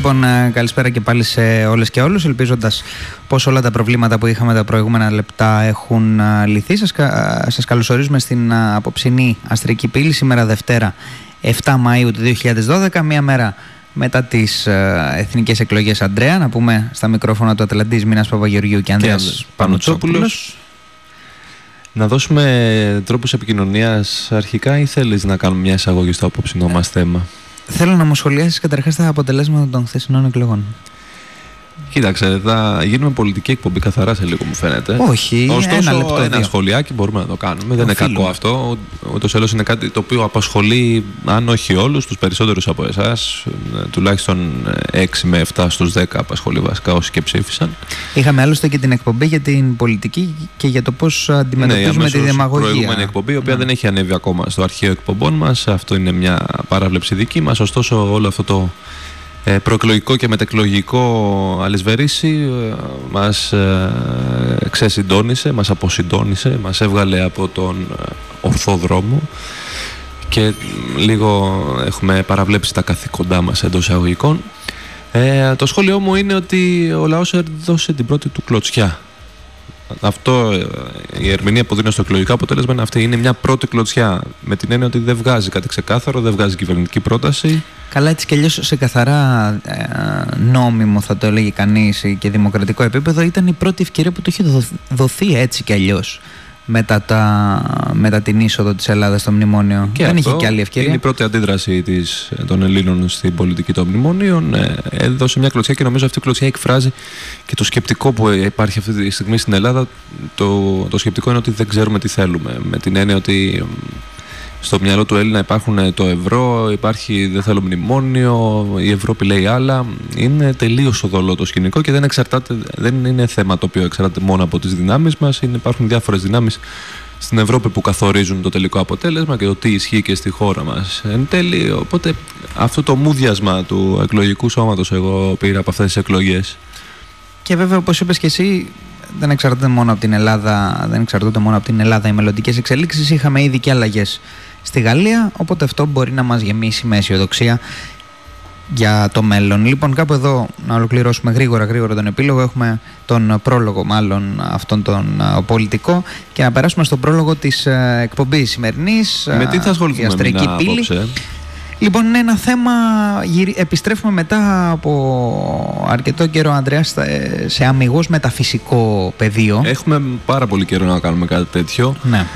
Λοιπόν, ε, καλησπέρα και πάλι σε όλες και όλους. Ελπίζοντας πως όλα τα προβλήματα που είχαμε τα προηγούμενα λεπτά έχουν ε, λυθεί. Σας σας καλωσορίζουμε στην ε, απόψινή αστρική πύλη σήμερα Δευτέρα 7 Μαΐου του 2012, μία μέρα μετά τις εθνικές εκλογές Αντρέα. Να πούμε στα μικρόφωνα του Ατλαντής Μίνας Παπαγεωργίου και Ανδρέας Πανουτσόπουλο. Να δώσουμε τρόπους επικοινωνίας αρχικά ή θέλεις να κάνουμε μια εισαγωγή στο απόψινό μας θέμα; Θέλω να μου σχολιάσεις καταρχάς τα αποτελέσματα των χθεσινών εκλογών. Κοίταξε, θα γίνουμε πολιτική εκπομπή καθαρά σε λίγο, μου φαίνεται. Όχι, Ωστόσο, ένα λεπτό. Ένα σχολιάκι μπορούμε να το κάνουμε. Δεν είναι κακό αυτό. Ούτως ή είναι κάτι το οποίο απασχολεί, αν όχι όλους, τους περισσότερους από εσάς. Τουλάχιστον 6 με 7 στους 10 απασχολεί βασικά όσοι και ψήφισαν. Είχαμε άλλωστε και την εκπομπή για την πολιτική και για το πώς αντιμετωπίζουμε ναι, τη δημαγωγία. Την προηγούμενη εκπομπή, η οποία ναι. δεν έχει ανέβει ακόμα στο αρχείο εκπομπών μας. Αυτό είναι μια παράβλεψη δική μας. Ωστόσο, όλο αυτό το ε, προεκλογικό και μετεκλογικό αλυσβερίσι ε, μας ε, ξεσυντόνισε, μας αποσυντόνισε, μας έβγαλε από τον ορθό δρόμο και λίγο έχουμε παραβλέψει τα καθήκοντά μας εντός εισαγωγικών. Ε, το σχόλιο μου είναι ότι ο λαός έδωσε την πρώτη του κλωτσιά αυτό ε, η ερμηνεία που δίνω στο εκλογικό αποτέλεσμα είναι αυτή. Είναι μια πρώτη κλωτσιά. Με την έννοια ότι δεν βγάζει κάτι ξεκάθαρο, δεν βγάζει κυβερνητική πρόταση. Καλά, έτσι κι αλλιώς σε καθαρά ε, νόμιμο, θα το έλεγε κανείς, και δημοκρατικό επίπεδο, ήταν η πρώτη ευκαιρία που του είχε δοθεί έτσι κι αλλιώς μετά, τα, μετά την είσοδο της Ελλάδας στο μνημόνιο. Και Δεν είχε και άλλη ευκαιρία. Είναι η πρώτη αντίδραση της, των Ελλήνων στην πολιτική των μνημονίων. Ε, έδωσε μια κλωτσιά και νομίζω αυτή η κλωτσιά εκφράζει και το σκεπτικό που υπάρχει αυτή τη στιγμή στην Ελλάδα. Το, το σκεπτικό είναι ότι δεν ξέρουμε τι θέλουμε. Με την έννοια ότι στο μυαλό του Έλληνα υπάρχουν ε, το ευρώ, υπάρχει δεν θέλω μνημόνιο, η Ευρώπη λέει άλλα. Είναι τελείως οδολό το σκηνικό και δεν, εξαρτάται, δεν είναι θέμα το οποίο εξαρτάται μόνο από τις δυνάμεις μας. Υπάρχουν διάφορες δυνάμεις στην Ευρώπη που καθορίζουν το τελικό αποτέλεσμα και το τι ισχύει και στη χώρα μας. Εν τέλει, οπότε αυτό το μούδιασμα του εκλογικού σώματος εγώ πήρα από αυτές τις εκλογές. Και βέβαια, όπως είπες και εσύ, δεν εξαρτάται μόνο από την Ελλάδα, δεν εξαρτώνται μόνο από την Ελλάδα οι μελλοντικές εξελίξεις. Είχαμε ήδη και αλλαγές στη Γαλλία, οπότε αυτό μπορεί να μας γεμίσει με αισιοδοξία για το μέλλον. Λοιπόν, κάπου εδώ να ολοκληρώσουμε γρήγορα γρήγορα τον επίλογο. Έχουμε τον πρόλογο μάλλον αυτόν τον πολιτικό και να περάσουμε στον πρόλογο της ε, εκπομπής σημερινής. Με τι θα ασχοληθούμε η πύλη. Λοιπόν, είναι ένα θέμα, επιστρέφουμε μετά από αρκετό καιρό, Ανδρέας, σε αμυγός μεταφυσικό πεδίο. Έχουμε πάρα πολύ καιρό να κάνουμε κάτι τέτοιο. Ναι.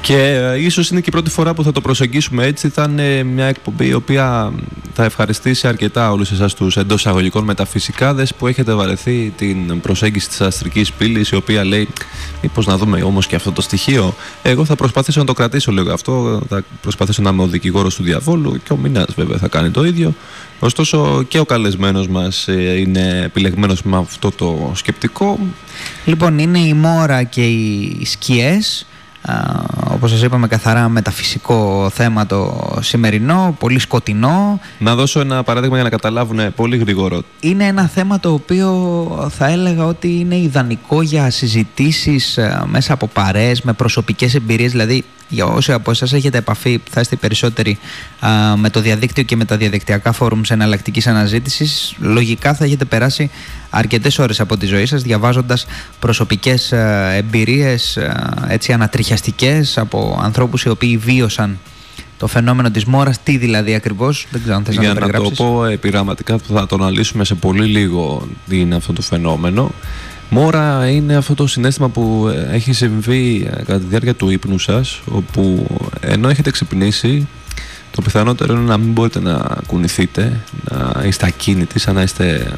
Και ε, ίσως είναι και η πρώτη φορά που θα το προσεγγίσουμε έτσι. Θα είναι μια εκπομπή η οποία θα ευχαριστήσει αρκετά όλους εσάς τους εντός εισαγωγικών μεταφυσικάδε που έχετε βαρεθεί την προσέγγιση της αστρικής πύλης, η οποία λέει Μήπως να δούμε όμως και αυτό το στοιχείο. Εγώ θα προσπαθήσω να το κρατήσω λίγο αυτό. Θα προσπαθήσω να είμαι ο δικηγόρος του διαβόλου και ο Μίνα βέβαια θα κάνει το ίδιο. Ωστόσο και ο καλεσμένος μας ε, είναι επιλεγμένος με αυτό το σκεπτικό. Λοιπόν, είναι η μόρα και οι σκιές όπως σας είπαμε καθαρά μεταφυσικό θέμα το σημερινό, πολύ σκοτεινό. Να δώσω ένα παράδειγμα για να καταλάβουν πολύ γρήγορο. Είναι ένα θέμα το οποίο θα έλεγα ότι είναι ιδανικό για συζητήσεις ε, μέσα από παρέες, με προσωπικές εμπειρίες, δηλαδή για όσοι από εσάς έχετε επαφή, θα είστε περισσότεροι με το διαδίκτυο και με τα διαδικτυακά φόρουμς εναλλακτικής αναζήτησης, λογικά θα έχετε περάσει αρκετές ώρες από τη ζωή σας διαβάζοντας προσωπικές εμπειρίες, έτσι ανατριχιαστικές από ανθρώπους οι οποίοι βίωσαν το φαινόμενο της μόρας, τι δηλαδή ακριβώς, δεν ξέρω αν θες Για να το να το πω επιγραμματικά, θα το αναλύσουμε σε πολύ λίγο τι είναι αυτό το φαινόμενο. Μόρα είναι αυτό το συνέστημα που έχει συμβεί ε, κατά τη διάρκεια του ύπνου σας όπου ενώ έχετε ξυπνήσει το πιθανότερο είναι να μην μπορείτε να κουνηθείτε, να είστε ακίνητοι σαν να είστε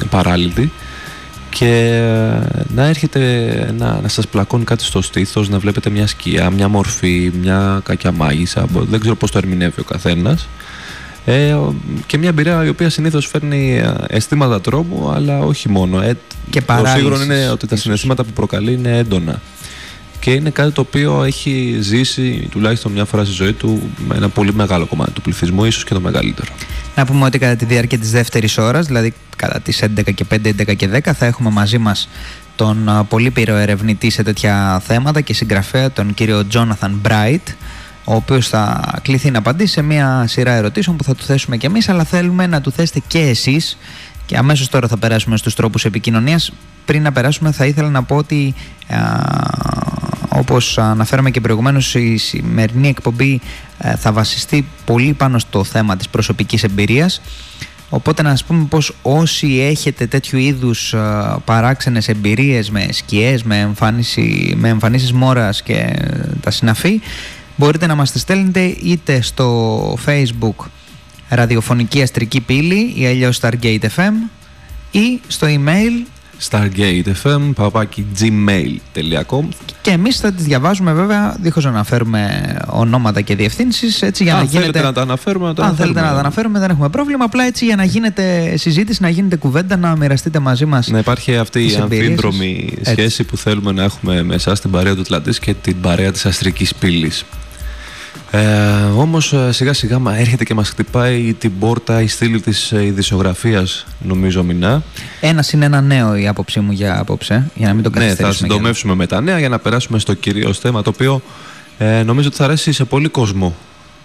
ε, παράλυτοι και ε, να έρχεται να, να σας πλακώνει κάτι στο στήθος, να βλέπετε μια σκιά, μια μορφή, μια κακιά μάγισσα, δεν ξέρω πώς το ερμηνεύει ο καθένας ε, και μια εμπειρία η οποία συνήθως φέρνει ε, αισθήματα τρόμου, αλλά όχι μόνο. Ε, και το σίγουρο είναι ότι τα συναισθήματα που προκαλεί είναι έντονα. Και είναι κάτι το οποίο έχει ζήσει τουλάχιστον μια φορά στη ζωή του με ένα πολύ μεγάλο κομμάτι του πληθυσμού, ίσως και το μεγαλύτερο. Να πούμε ότι κατά τη διάρκεια της δεύτερης ώρας, δηλαδή κατά τις 11 και 5, 11 και 10, θα έχουμε μαζί μας τον πολύ πύρο ερευνητή σε τέτοια θέματα και συγγραφέα, τον κύριο Τζόναθαν Μπράιτ ο οποίος θα κληθεί να απαντήσει σε μια σειρά ερωτήσεων που θα του θέσουμε κι εμείς αλλά θέλουμε να του θέσετε και εσείς. Και αμέσως τώρα θα περάσουμε στους τρόπους επικοινωνίας. Πριν να περάσουμε θα ήθελα να πω ότι α, όπως αναφέραμε και προηγουμένως η σημερινή εκπομπή ε, θα βασιστεί πολύ πάνω στο θέμα της προσωπικής εμπειρίας. Οπότε να σας πούμε πως όσοι έχετε τέτοιου είδους α, παράξενες εμπειρίες με σκιές, με, εμφάνιση, με εμφανίσεις μόρας και τα συναφή μπορείτε να μας τη στέλνετε είτε στο facebook ραδιοφωνική αστρική πύλη ή αλλιώς Stargate FM ή στο email stargatefm gmail.com και εμείς θα τις διαβάζουμε βέβαια δίχως να αναφέρουμε ονόματα και διευθύνσεις έτσι για αν να γίνεται... θέλετε να τα αναφέρουμε να τα αν αναφέρουμε. θέλετε να τα αναφέρουμε δεν έχουμε πρόβλημα απλά έτσι για να γίνεται συζήτηση να γίνεται κουβέντα να μοιραστείτε μαζί μας Να υπάρχει αυτή τις η εμπειρίες αμφίδρομη σας. σχέση που θέλουμε να έχουμε με εσά την παρέα του Ατλαντής και την παρέα της αστρικής πύλης. Ε, όμως ε, σιγά σιγά μα έρχεται και μας χτυπάει την πόρτα η στήλη της ε, ειδησιογραφίας νομίζω μηνά. Ένας είναι ένα νέο η άποψή μου για απόψε για να μην το Ναι, θα καθυστερήσουμε για- συντομεύσουμε με τα νέα για να περάσουμε στο κυρίως θέμα το οποίο ε, νομίζω ότι θα αρέσει σε πολύ κόσμο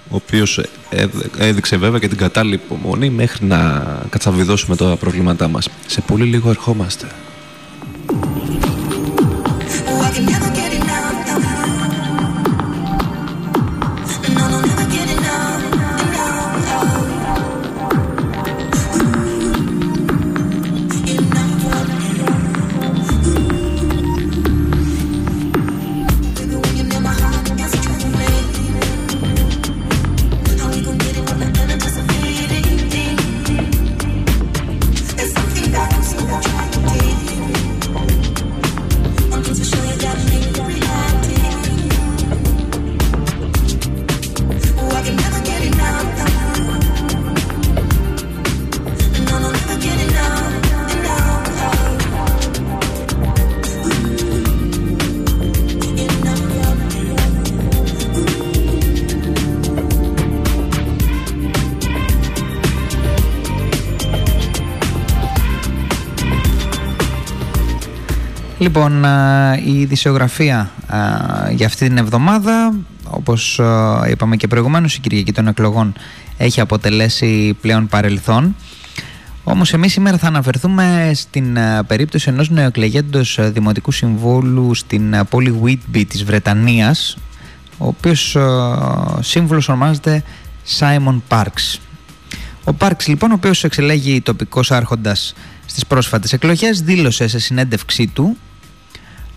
ο οποίος ε, έδ- έδειξε βέβαια και την κατάλληλη υπομονή μέχρι να κατσαβιδώσουμε τα προβλήματά μας. Σε πολύ λίγο ερχόμαστε. Λοιπόν, α, η ειδησιογραφία α, για αυτή την εβδομάδα, όπως α, είπαμε και προηγουμένως, η Κυριακή των εκλογών έχει αποτελέσει πλέον παρελθόν. Όμως εμείς σήμερα θα αναφερθούμε στην α, περίπτωση ενός νεοεκλεγέντος α, δημοτικού συμβούλου στην α, πόλη Whitby της Βρετανίας, ο οποίος α, σύμβουλος ονομάζεται Simon Parks. Ο Πάρξ λοιπόν, ο οποίος εξελέγει τοπικός άρχοντας στις πρόσφατες εκλογές, δήλωσε σε συνέντευξή του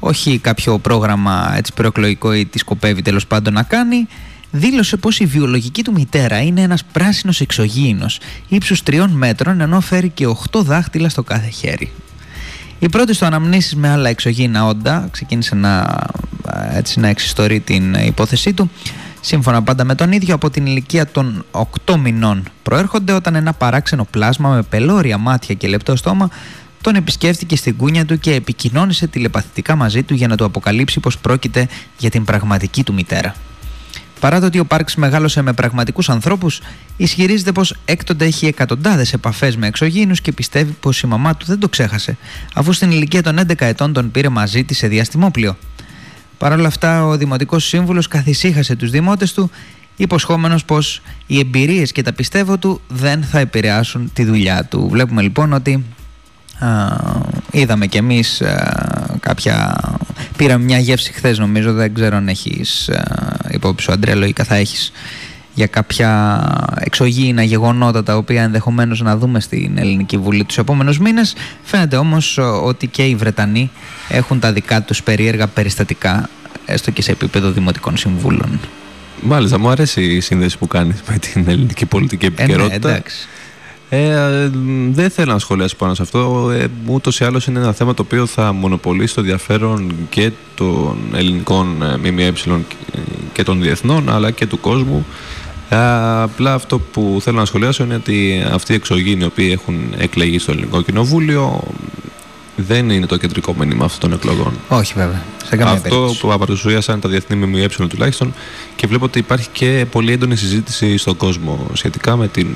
όχι κάποιο πρόγραμμα έτσι προεκλογικό ή τι σκοπεύει τέλος πάντων να κάνει, δήλωσε πως η βιολογική του μητέρα είναι ένας πράσινος εξωγήινος ύψους τριών μέτρων ενώ φέρει και 8 δάχτυλα στο κάθε χέρι. Οι πρώτες του αναμνήσεις με άλλα εξωγήινα όντα ξεκίνησε να, έτσι, να εξιστορεί την υπόθεσή του. Σύμφωνα πάντα με τον ίδιο, από την ηλικία των 8 μηνών προέρχονται όταν ένα παράξενο πλάσμα με πελώρια μάτια και λεπτό στόμα τον επισκέφτηκε στην κούνια του και επικοινώνησε τηλεπαθητικά μαζί του για να του αποκαλύψει πως πρόκειται για την πραγματική του μητέρα. Παρά το ότι ο Πάρξ μεγάλωσε με πραγματικούς ανθρώπους, ισχυρίζεται πως έκτοτε έχει εκατοντάδες επαφές με εξωγήινους και πιστεύει πως η μαμά του δεν το ξέχασε, αφού στην ηλικία των 11 ετών τον πήρε μαζί της σε διαστημόπλιο. Παρ' όλα αυτά, ο Δημοτικός Σύμβουλος καθησύχασε τους δημότες του, υποσχόμενος πως οι εμπειρίες και τα πιστεύω του δεν θα επηρεάσουν τη δουλειά του. Βλέπουμε λοιπόν ότι α, είδαμε κι εμείς α, κάποια... Πήραμε μια γεύση χθες νομίζω, δεν ξέρω αν έχεις α, υπόψη σου Αντρέα, λογικά θα έχεις για κάποια εξωγήινα γεγονότα τα οποία ενδεχομένως να δούμε στην Ελληνική Βουλή τους επόμενους μήνες. Φαίνεται όμως α, ότι και οι Βρετανοί έχουν τα δικά τους περίεργα περιστατικά έστω και σε επίπεδο δημοτικών συμβούλων. Μάλιστα, μου αρέσει η σύνδεση που κάνεις με την ελληνική πολιτική Ε, ναι, επικαιρότητα. εντάξει. Ε, δεν θέλω να σχολιάσω πάνω σε αυτό. Ε, Ούτως ή άλλως είναι ένα θέμα το οποίο θα μονοπολίσει το ενδιαφέρον και των ελληνικών ε, ΜΜΕ και των διεθνών αλλά και του κόσμου. Ε, απλά αυτό που θέλω να σχολιάσω είναι ότι αυτοί οι εξωγήινοι οι οποίοι έχουν εκλεγεί στο Ελληνικό Κοινοβούλιο δεν είναι το κεντρικό μήνυμα αυτών των εκλογών. Όχι βέβαια, σε καμία Αυτό περίπτωση. που απαρτουσίασαν τα διεθνή ΜΜΕ τουλάχιστον και βλέπω ότι υπάρχει και πολύ έντονη συζήτηση στον κόσμο σχετικά με την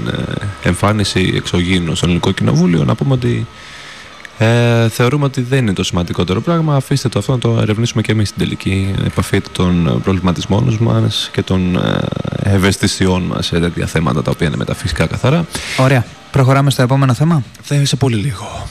ε, εμφάνιση εξωγήινων στο Ελληνικό Κοινοβούλιο. Να πούμε ότι Ε, θεωρούμε ότι δεν είναι το σημαντικότερο πράγμα. Αφήστε το αυτό να το ερευνήσουμε και εμείς στην τελική επαφή των προβληματισμών μας και των ε, ευαισθησιών μας σε τέτοια θέματα τα οποία είναι μεταφυσικά καθαρά. Ωραία. Προχωράμε στο επόμενο θέμα. Θα σε πολύ λίγο.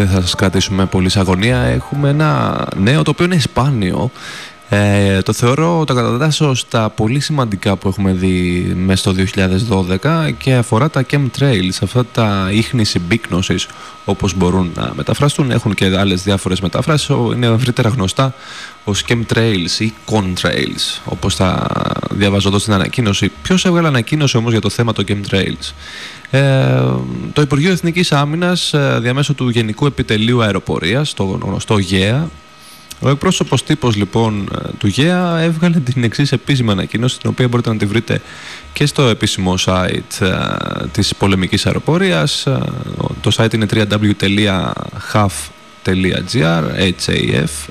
Δεν θα σας κρατήσουμε πολύ σε αγωνία. Έχουμε ένα νέο το οποίο είναι σπάνιο. Ε, το θεωρώ, το κατατάσσω στα πολύ σημαντικά που έχουμε δει μέσα στο 2012 και αφορά τα chemtrails, αυτά τα ίχνη συμπίκνωσης όπως μπορούν να μεταφραστούν. Έχουν και άλλες διάφορες μεταφράσεις, είναι ευρύτερα γνωστά ως chemtrails ή contrails, όπως τα διαβάζω εδώ στην ανακοίνωση. Ποιος έβγαλε ανακοίνωση όμως για το θέμα των chemtrails; Ε, το Υπουργείο Εθνικής Άμυνας ε, διαμέσου του Γενικού Επιτελείου Αεροπορίας, το γνωστό ΓΕΑ, ο εκπρόσωπος τύπος λοιπόν ε, του ΓΕΑ έβγαλε την εξής επίσημη ανακοίνωση, την οποία μπορείτε να τη βρείτε και στο επίσημο site ε, της πολεμικής αεροπορίας. Ε, το site είναι www.haf.gr, HAF.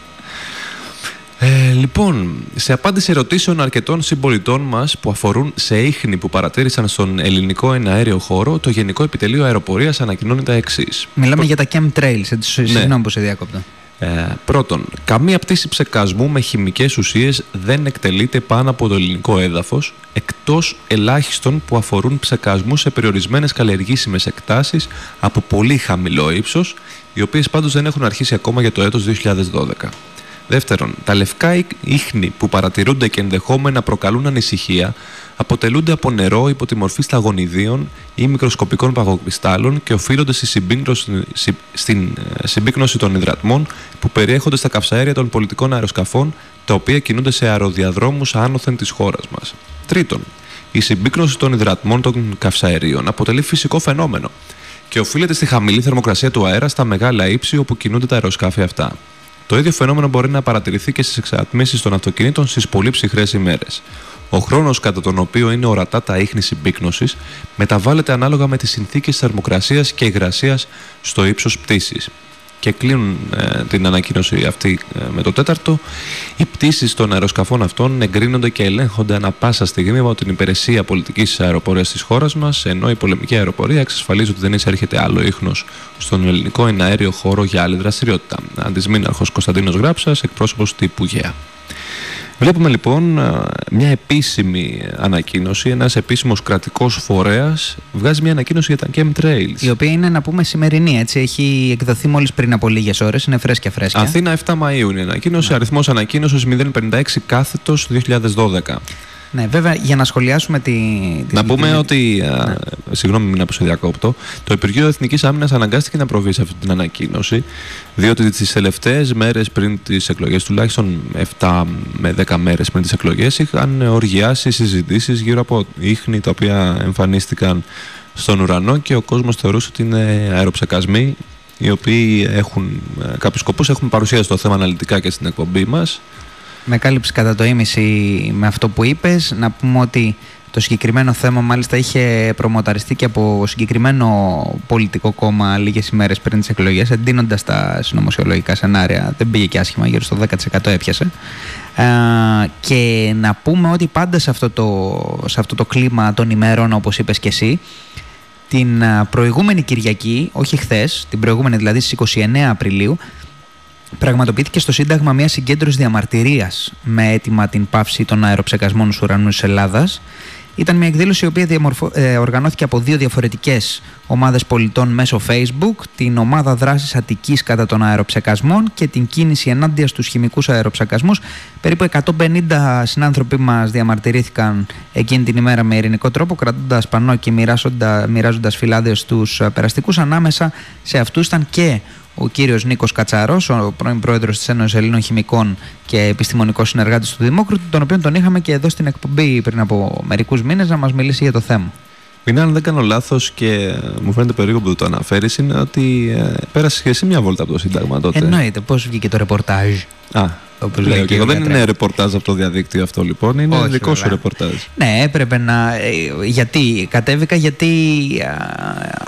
Ε, λοιπόν, σε απάντηση ερωτήσεων αρκετών συμπολιτών μας που αφορούν σε ίχνη που παρατήρησαν στον ελληνικό εναέριο χώρο, το Γενικό Επιτελείο Αεροπορίας ανακοινώνει τα εξής. Μιλάμε για τα chemtrails, έτσι, συγγνώμη που σε διάκοπτα. Ε, πρώτον, καμία πτήση ψεκασμού με χημικές ουσίες δεν εκτελείται πάνω από το ελληνικό έδαφος, εκτός ελάχιστων που αφορούν ψεκασμού σε περιορισμένες καλλιεργήσιμες εκτάσεις από πολύ χαμηλό ύψος, οι οποίες πάντως δεν έχουν αρχίσει ακόμα για το έτος 2012. Δεύτερον, τα λευκά ί- ίχνη που παρατηρούνται και ενδεχόμενα προκαλούν ανησυχία αποτελούνται από νερό υπό τη μορφή σταγονιδίων ή μικροσκοπικών παγοκριστάλλων και οφείλονται στη συμπίκνωση, συ- στην ε, συμπίκνωση των υδρατμών που περιέχονται στα καυσαέρια των πολιτικών αεροσκαφών τα οποία κινούνται σε αεροδιαδρόμους άνωθεν της χώρας μας. Τρίτον, η συμπίκνωση των υδρατμών των καυσαερίων αποτελεί φυσικό φαινόμενο και οφείλεται στη χαμηλή θερμοκρασία του αέρα στα μεγάλα ύψη όπου κινούνται τα αεροσκάφη αυτά. Το ίδιο φαινόμενο μπορεί να παρατηρηθεί και στις εξατμίσεις των αυτοκινήτων στις πολύ ψυχρές ημέρες. Ο χρόνος κατά τον οποίο είναι ορατά τα ίχνη συμπίκνωσης μεταβάλλεται ανάλογα με τις συνθήκες θερμοκρασίας και υγρασίας στο ύψος πτήσης. Και κλείνουν ε, την ανακοίνωση αυτή ε, με το τέταρτο. Οι πτήσεις των αεροσκαφών αυτών εγκρίνονται και ελέγχονται ανα πάσα στιγμή από την υπηρεσία πολιτικής αεροπορίας της χώρας μας, ενώ η πολεμική αεροπορία εξασφαλίζει ότι δεν εισέρχεται άλλο ίχνος στον ελληνικό εναέριο χώρο για άλλη δραστηριότητα. Αντισμήναρχο Κωνσταντίνος Γράψας, εκπρόσωπος τύπου ΓΕΑ. Βλέπουμε λοιπόν ε, μια επίσημη ανακοίνωση, ένας επίσημος κρατικός φορέας βγάζει μια ανακοίνωση για τα chemtrails. Η οποία είναι να πούμε σημερινή, έτσι. Έχει εκδοθεί μόλις πριν από λίγες ώρες, είναι φρέσκια φρέσκια. Αθήνα 7 Μαΐου είναι η ανακοίνωση, αριθμός ανακοίνωσης 056 κάθετος 2012. Ναι, βέβαια, για να σχολιάσουμε τη. τη Να πούμε συγκεκριμένη- ότι, α, συγγνώμη μην σε διακόπτω, το Υπουργείο Εθνικής Άμυνας αναγκάστηκε να προβεί σε αυτή την ανακοίνωση, διότι τις τελευταίες μέρες πριν τις εκλογές, τουλάχιστον 7 με 10 μέρες πριν τις εκλογές, είχαν οργιάσει συζητήσεις γύρω από ίχνη τα οποία εμφανίστηκαν στον ουρανό και ο κόσμος θεωρούσε ότι είναι αεροψεκασμοί οι οποίοι έχουν ε, κάποιους σκοπούς, έχουν παρουσιάσει το θέμα αναλυτικά και στην εκπομπή μας. Με κάλυψε κατά το ίμιση με αυτό που είπες. Να πούμε ότι το συγκεκριμένο θέμα μάλιστα είχε προμοταριστεί και από συγκεκριμένο πολιτικό κόμμα λίγες ημέρες πριν τις εκλογές, εντείνοντας τα συνωμοσιολογικά σενάρια. Δεν πήγε και άσχημα, γύρω στο 10% έπιασε. Ε, και να πούμε ότι πάντα σε αυτό, το, σε αυτό το κλίμα των ημέρων, όπως είπες και εσύ, την α, προηγούμενη Κυριακή, όχι χθες, την προηγούμενη δηλαδή στις 29 Απριλίου, πραγματοποιήθηκε στο Σύνταγμα μια συγκέντρωση διαμαρτυρίας με αίτημα την πάυση των αεροψεκασμών στους ουρανούς της Ελλάδας. Ήταν μια εκδήλωση η οποία διαμορφω... ε, οργανώθηκε από δύο διαφορετικές ομάδες πολιτών μέσω Facebook, την ομάδα δράσης Αττικής κατά των αεροψεκασμών και την κίνηση ενάντια στους χημικούς αεροψεκασμούς. Περίπου 150 συνάνθρωποι μας διαμαρτυρήθηκαν εκείνη την ημέρα με ειρηνικό τρόπο, κρατώντας πανό και μοιράζοντα, μοιράζοντας φυλάδες στους ε, περαστικούς. Ανάμεσα σε αυτούς ήταν και ο κύριος Νίκος Κατσαρός, ο πρώην πρόεδρος της Ένωσης Ελλήνων Χημικών και επιστημονικός συνεργάτης του Δημόκριτου, τον οποίο τον είχαμε και εδώ στην εκπομπή πριν από μερικούς μήνες να μας μιλήσει για το θέμα. Μην αν δεν κάνω λάθος και ε, μου φαίνεται περίεργο που το αναφέρεις, είναι ότι ε, πέρασε και εσύ μια βόλτα από το Σύνταγμα τότε. Εννοείται, πώς βγήκε το ρεπορτάζ. Α, όπως Λέω λέει και και εγώ ο δεν Κατρέ. είναι ρεπορτάζ από το διαδίκτυο αυτό λοιπόν, είναι Όχι, δικό σου βέβαια. ρεπορτάζ. Ναι, έπρεπε να. ε, Γιατί κατέβηκα, γιατί α,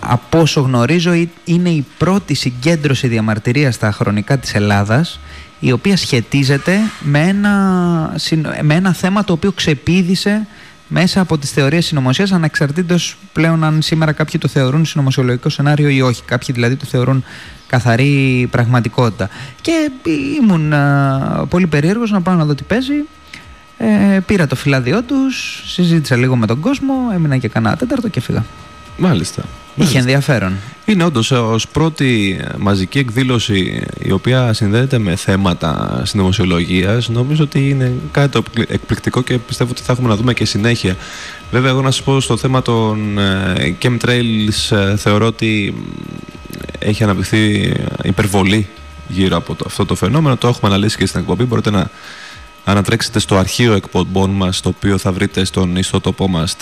από όσο γνωρίζω ε- είναι η πρώτη συγκέντρωση διαμαρτυρίας στα χρονικά της Ελλάδας η οποία σχετίζεται με ένα, συν- με ένα θέμα το οποίο ξεπήδησε μέσα από τις θεωρίες συνωμοσίας, ανεξαρτήτως πλέον αν σήμερα κάποιοι το θεωρούν συνωμοσιολογικό σενάριο ή όχι. Κάποιοι δηλαδή το θεωρούν καθαρή πραγματικότητα. Και ήμουν α, πολύ περίεργος να πάω να δω τι παίζει. Ε, πήρα το φυλάδιό τους, συζήτησα λίγο με τον κόσμο, έμεινα και κανένα τέταρτο και φύγα. Μάλιστα. Είχε ενδιαφέρον. Είναι όντως ως πρώτη μαζική εκδήλωση η οποία συνδέεται με θέματα συνωμοσιολογίας. Νομίζω ότι είναι κάτι το εκπλη- εκπληκτικό και πιστεύω ότι θα έχουμε να δούμε και συνέχεια. Βέβαια, εγώ να σας πω στο θέμα των ε, chemtrails ε, θεωρώ ότι μ, έχει αναπτυχθεί υπερβολή γύρω από το, αυτό το φαινόμενο. Το έχουμε αναλύσει και στην εκπομπή. Μπορείτε να ανατρέξετε στο αρχείο εκπομπών μας το οποίο θα βρείτε στον ιστότοπό μας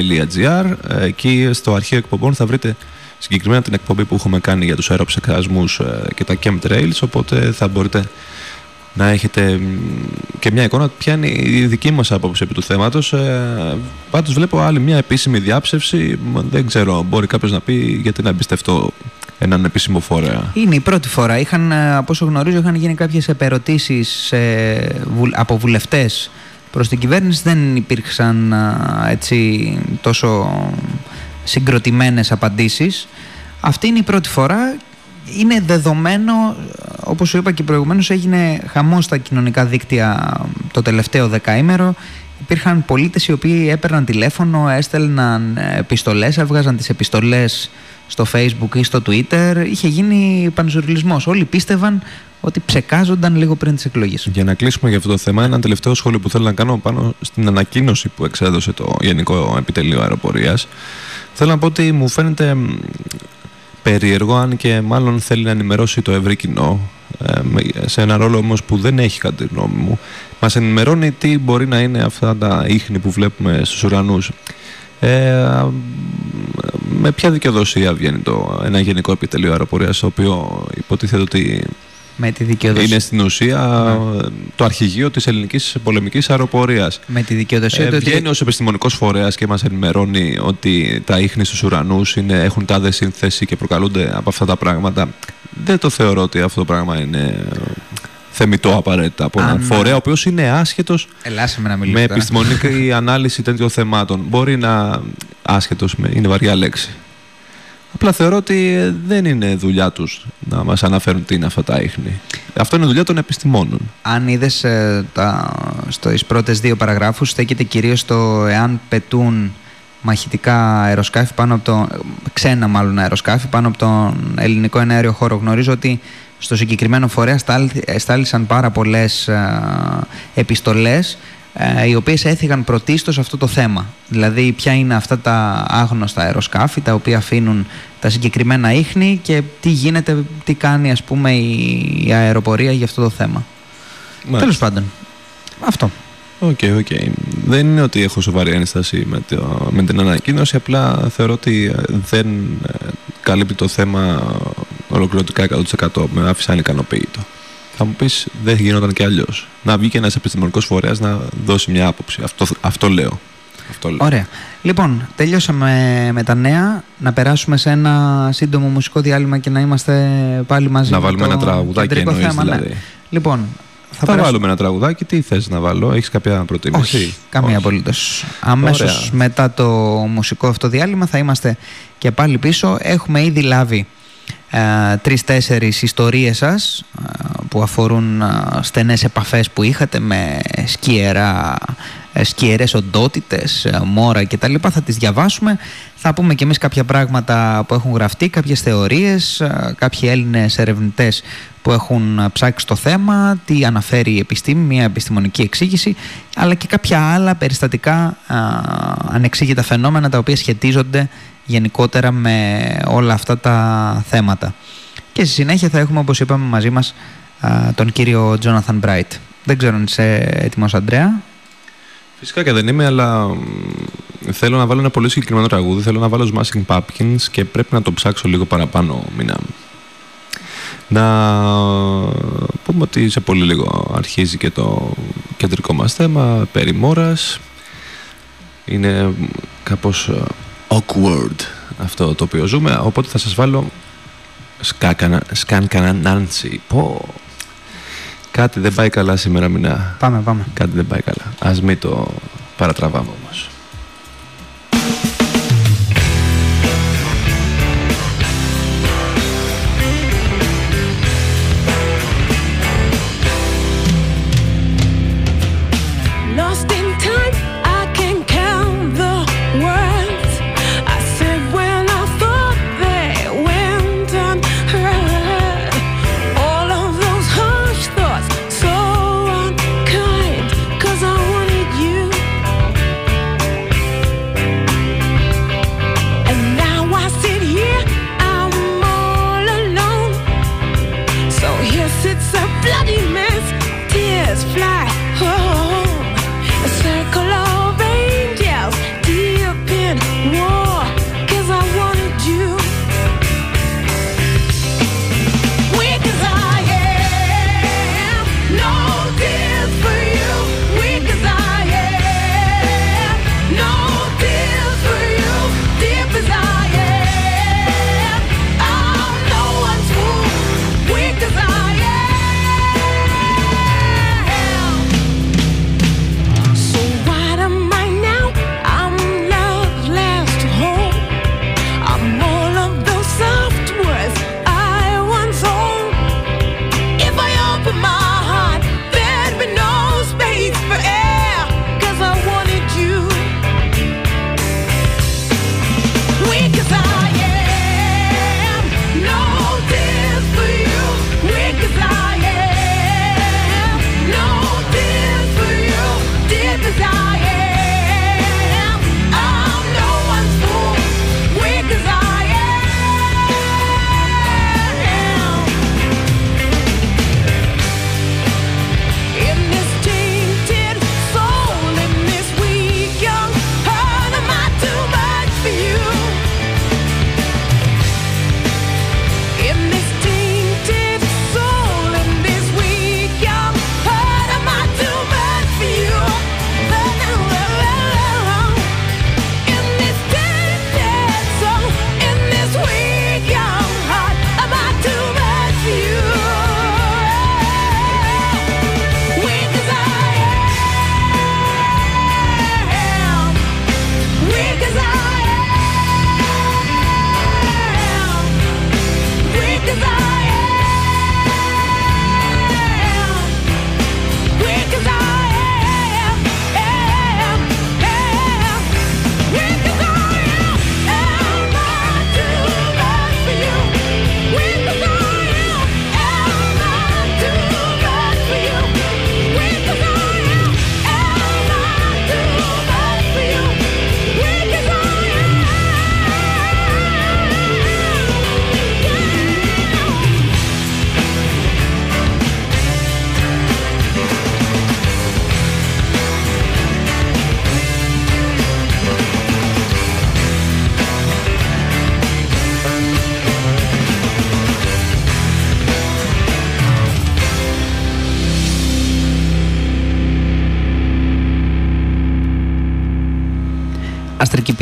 www.stargatefm.gr Εκεί στο αρχείο εκπομπών θα βρείτε συγκεκριμένα την εκπομπή που έχουμε κάνει για τους αεροψεκασμούς ε, και τα chemtrails οπότε θα μπορείτε να έχετε μ, και μια εικόνα ποια είναι η δική μας άποψη επί του θέματος. Ε, πάντως βλέπω άλλη μια επίσημη διάψευση. Μ, Δεν ξέρω, μπορεί κάποιος να πει γιατί να εμπιστευτώ έναν επίσημο φορέα. Είναι η πρώτη φορά. Είχαν, ε, από όσο γνωρίζω, είχαν γίνει κάποιες επερωτήσεις ε, βουλ- από βουλευτές προς την κυβέρνηση. Δεν υπήρξαν α, έτσι τόσο συγκροτημένες απαντήσεις. Αυτή είναι η πρώτη φορά. Είναι δεδομένο, όπως σου είπα και προηγουμένως, έγινε χαμός στα κοινωνικά δίκτυα το τελευταίο δεκαήμερο. Υπήρχαν πολίτες οι οποίοι έπαιρναν τηλέφωνο, έστελναν ε, επιστολές, έβγαζαν τις επιστολές στο facebook ή στο twitter. Είχε γίνει πανζουρλισμός. Όλοι πίστευαν ότι ψεκάζονταν λίγο πριν τις εκλογές. Για να κλείσουμε για αυτό το θέμα, ένα τελευταίο σχόλιο που θέλω να κάνω πάνω στην ανακοίνωση που εξέδωσε το Γενικό Επιτελείο Αεροπορίας. Θέλω να πω ότι μου φαίνεται μ, περίεργο, αν και μάλλον θέλει να ενημερώσει το ευρύ κοινό, ε, με- σε ένα ρόλο όμως που δεν έχει κατά τη γνώμη μου. Μας ενημερώνει τι μπορεί να είναι αυτά τα ίχνη που βλέπουμε στους ουρανούς. Ε, α, με ποια δικαιοδοσία βγαίνει το, ένα γενικό επιτελείο αεροπορίας, το οποίο υποτίθεται ότι Με τη δικαιοδοσία, είναι στην ουσία Ναι. το αρχηγείο της ελληνικής πολεμικής αεροπορίας. με τη δικαιοδοσία Ε, του ότι- βγαίνει ως επιστημονικός φορέας και μας ενημερώνει ότι τα ίχνη στους ουρανούς είναι, έχουν τάδε σύνθεση και προκαλούνται από αυτά τα πράγματα. Δεν το θεωρώ ότι αυτό το πράγμα είναι ε, θεμητό απαραίτητα από έναν Αν- φορέα ο οποίος είναι άσχετος Ελάσε με να μιλήσω με τώρα. επιστημονική ανάλυση τέτοιων θεμάτων. Μπορεί να άσχετος, με- είναι βαριά λέξη. Απλά θεωρώ ότι ε, δεν είναι δουλειά τους να μας αναφέρουν τι είναι αυτά τα ίχνη. Αυτό είναι δουλειά των επιστημόνων. Αν είδες ε, στις πρώτες δύο παραγράφους στέκεται κυρίως στο εάν πετούν μαχητικά αεροσκάφη πάνω από το, ξένα μάλλον αεροσκάφη πάνω από τον ελληνικό εναέριο χώρο. Γνωρίζω ότι στο συγκεκριμένο φορέα στάλ- στάλησαν πάρα πολλές ε, επιστολές ε, οι οποίες έθιγαν πρωτίστως αυτό το θέμα. Δηλαδή ποια είναι αυτά τα άγνωστα αεροσκάφη τα οποία αφήνουν τα συγκεκριμένα ίχνη και τι γίνεται, τι κάνει ας πούμε η, η αεροπορία για αυτό το θέμα. Τέλος πάντων. Αυτό. OK, OK. Δεν είναι ότι έχω σοβαρή ένσταση με, το, με την ανακοίνωση, απλά θεωρώ ότι ε, δεν ε, καλύπτει το θέμα ολοκληρωτικά 100% με άφησε ανικανοποίητο. Θα μου πεις, δεν γινόταν και αλλιώς. Να βγει και ένας επιστημονικός φορέας να δώσει μια άποψη. Αυτό, αυτό λέω. Αυτό λέω. Ωραία. Λοιπόν, τελειώσαμε με τα νέα. Να περάσουμε σε ένα σύντομο μουσικό διάλειμμα και να είμαστε πάλι μαζί. Να με βάλουμε το ένα τραγουδάκι κεντρικό εννοείς θέμα, ναι. δηλαδή. Λοιπόν, θα, Θα, περάσουμε- βάλουμε ένα τραγουδάκι. Τι θες να βάλω, έχεις κάποια προτίμηση; Όχι, καμία Όχι. απολύτως. Αμέσως Ωραία. μετά το μουσικό αυτό διάλειμμα θα είμαστε και πάλι πίσω. Έχουμε ήδη λάβει ε, τρεις-τέσσερις ιστορίες σας ε, που αφορούν ε, στενές επαφές που είχατε με σκιερά, ε, σκιερές οντότητες, ε, μόρα κτλ. Θα τις διαβάσουμε. Θα πούμε και εμείς κάποια πράγματα που έχουν γραφτεί, κάποιες θεωρίες, ε, κάποιοι Έλληνες ερευνητές που έχουν ε, ψάξει το θέμα, τι αναφέρει η επιστήμη, μια επιστημονική εξήγηση, αλλά και κάποια άλλα περιστατικά α, ανεξήγητα φαινόμενα τα οποία σχετίζονται γενικότερα με όλα αυτά τα θέματα. Και στη συνέχεια θα έχουμε, όπως είπαμε, μαζί μας α, τον κύριο Τζόναθαν Μπράιτ. Δεν ξέρω αν είσαι έτοιμος, Αντρέα. Φυσικά και δεν είμαι, αλλά μ, θέλω να βάλω ένα πολύ συγκεκριμένο τραγούδι. Θέλω να βάλω Smashing Pumpkins και πρέπει να το ψάξω λίγο παραπάνω, Μινά. Να πούμε ότι σε πολύ λίγο αρχίζει και το κεντρικό μας θέμα περί μόρας. Είναι κάπως ε, awkward αυτό το οποίο ζούμε, οπότε θα σας βάλω σκάν κανανάντσι. Πω, κάτι δεν πάει καλά σήμερα μηνά. Πάμε, πάμε. Κάτι δεν πάει καλά. Ας μην το παρατραβάμε όμως.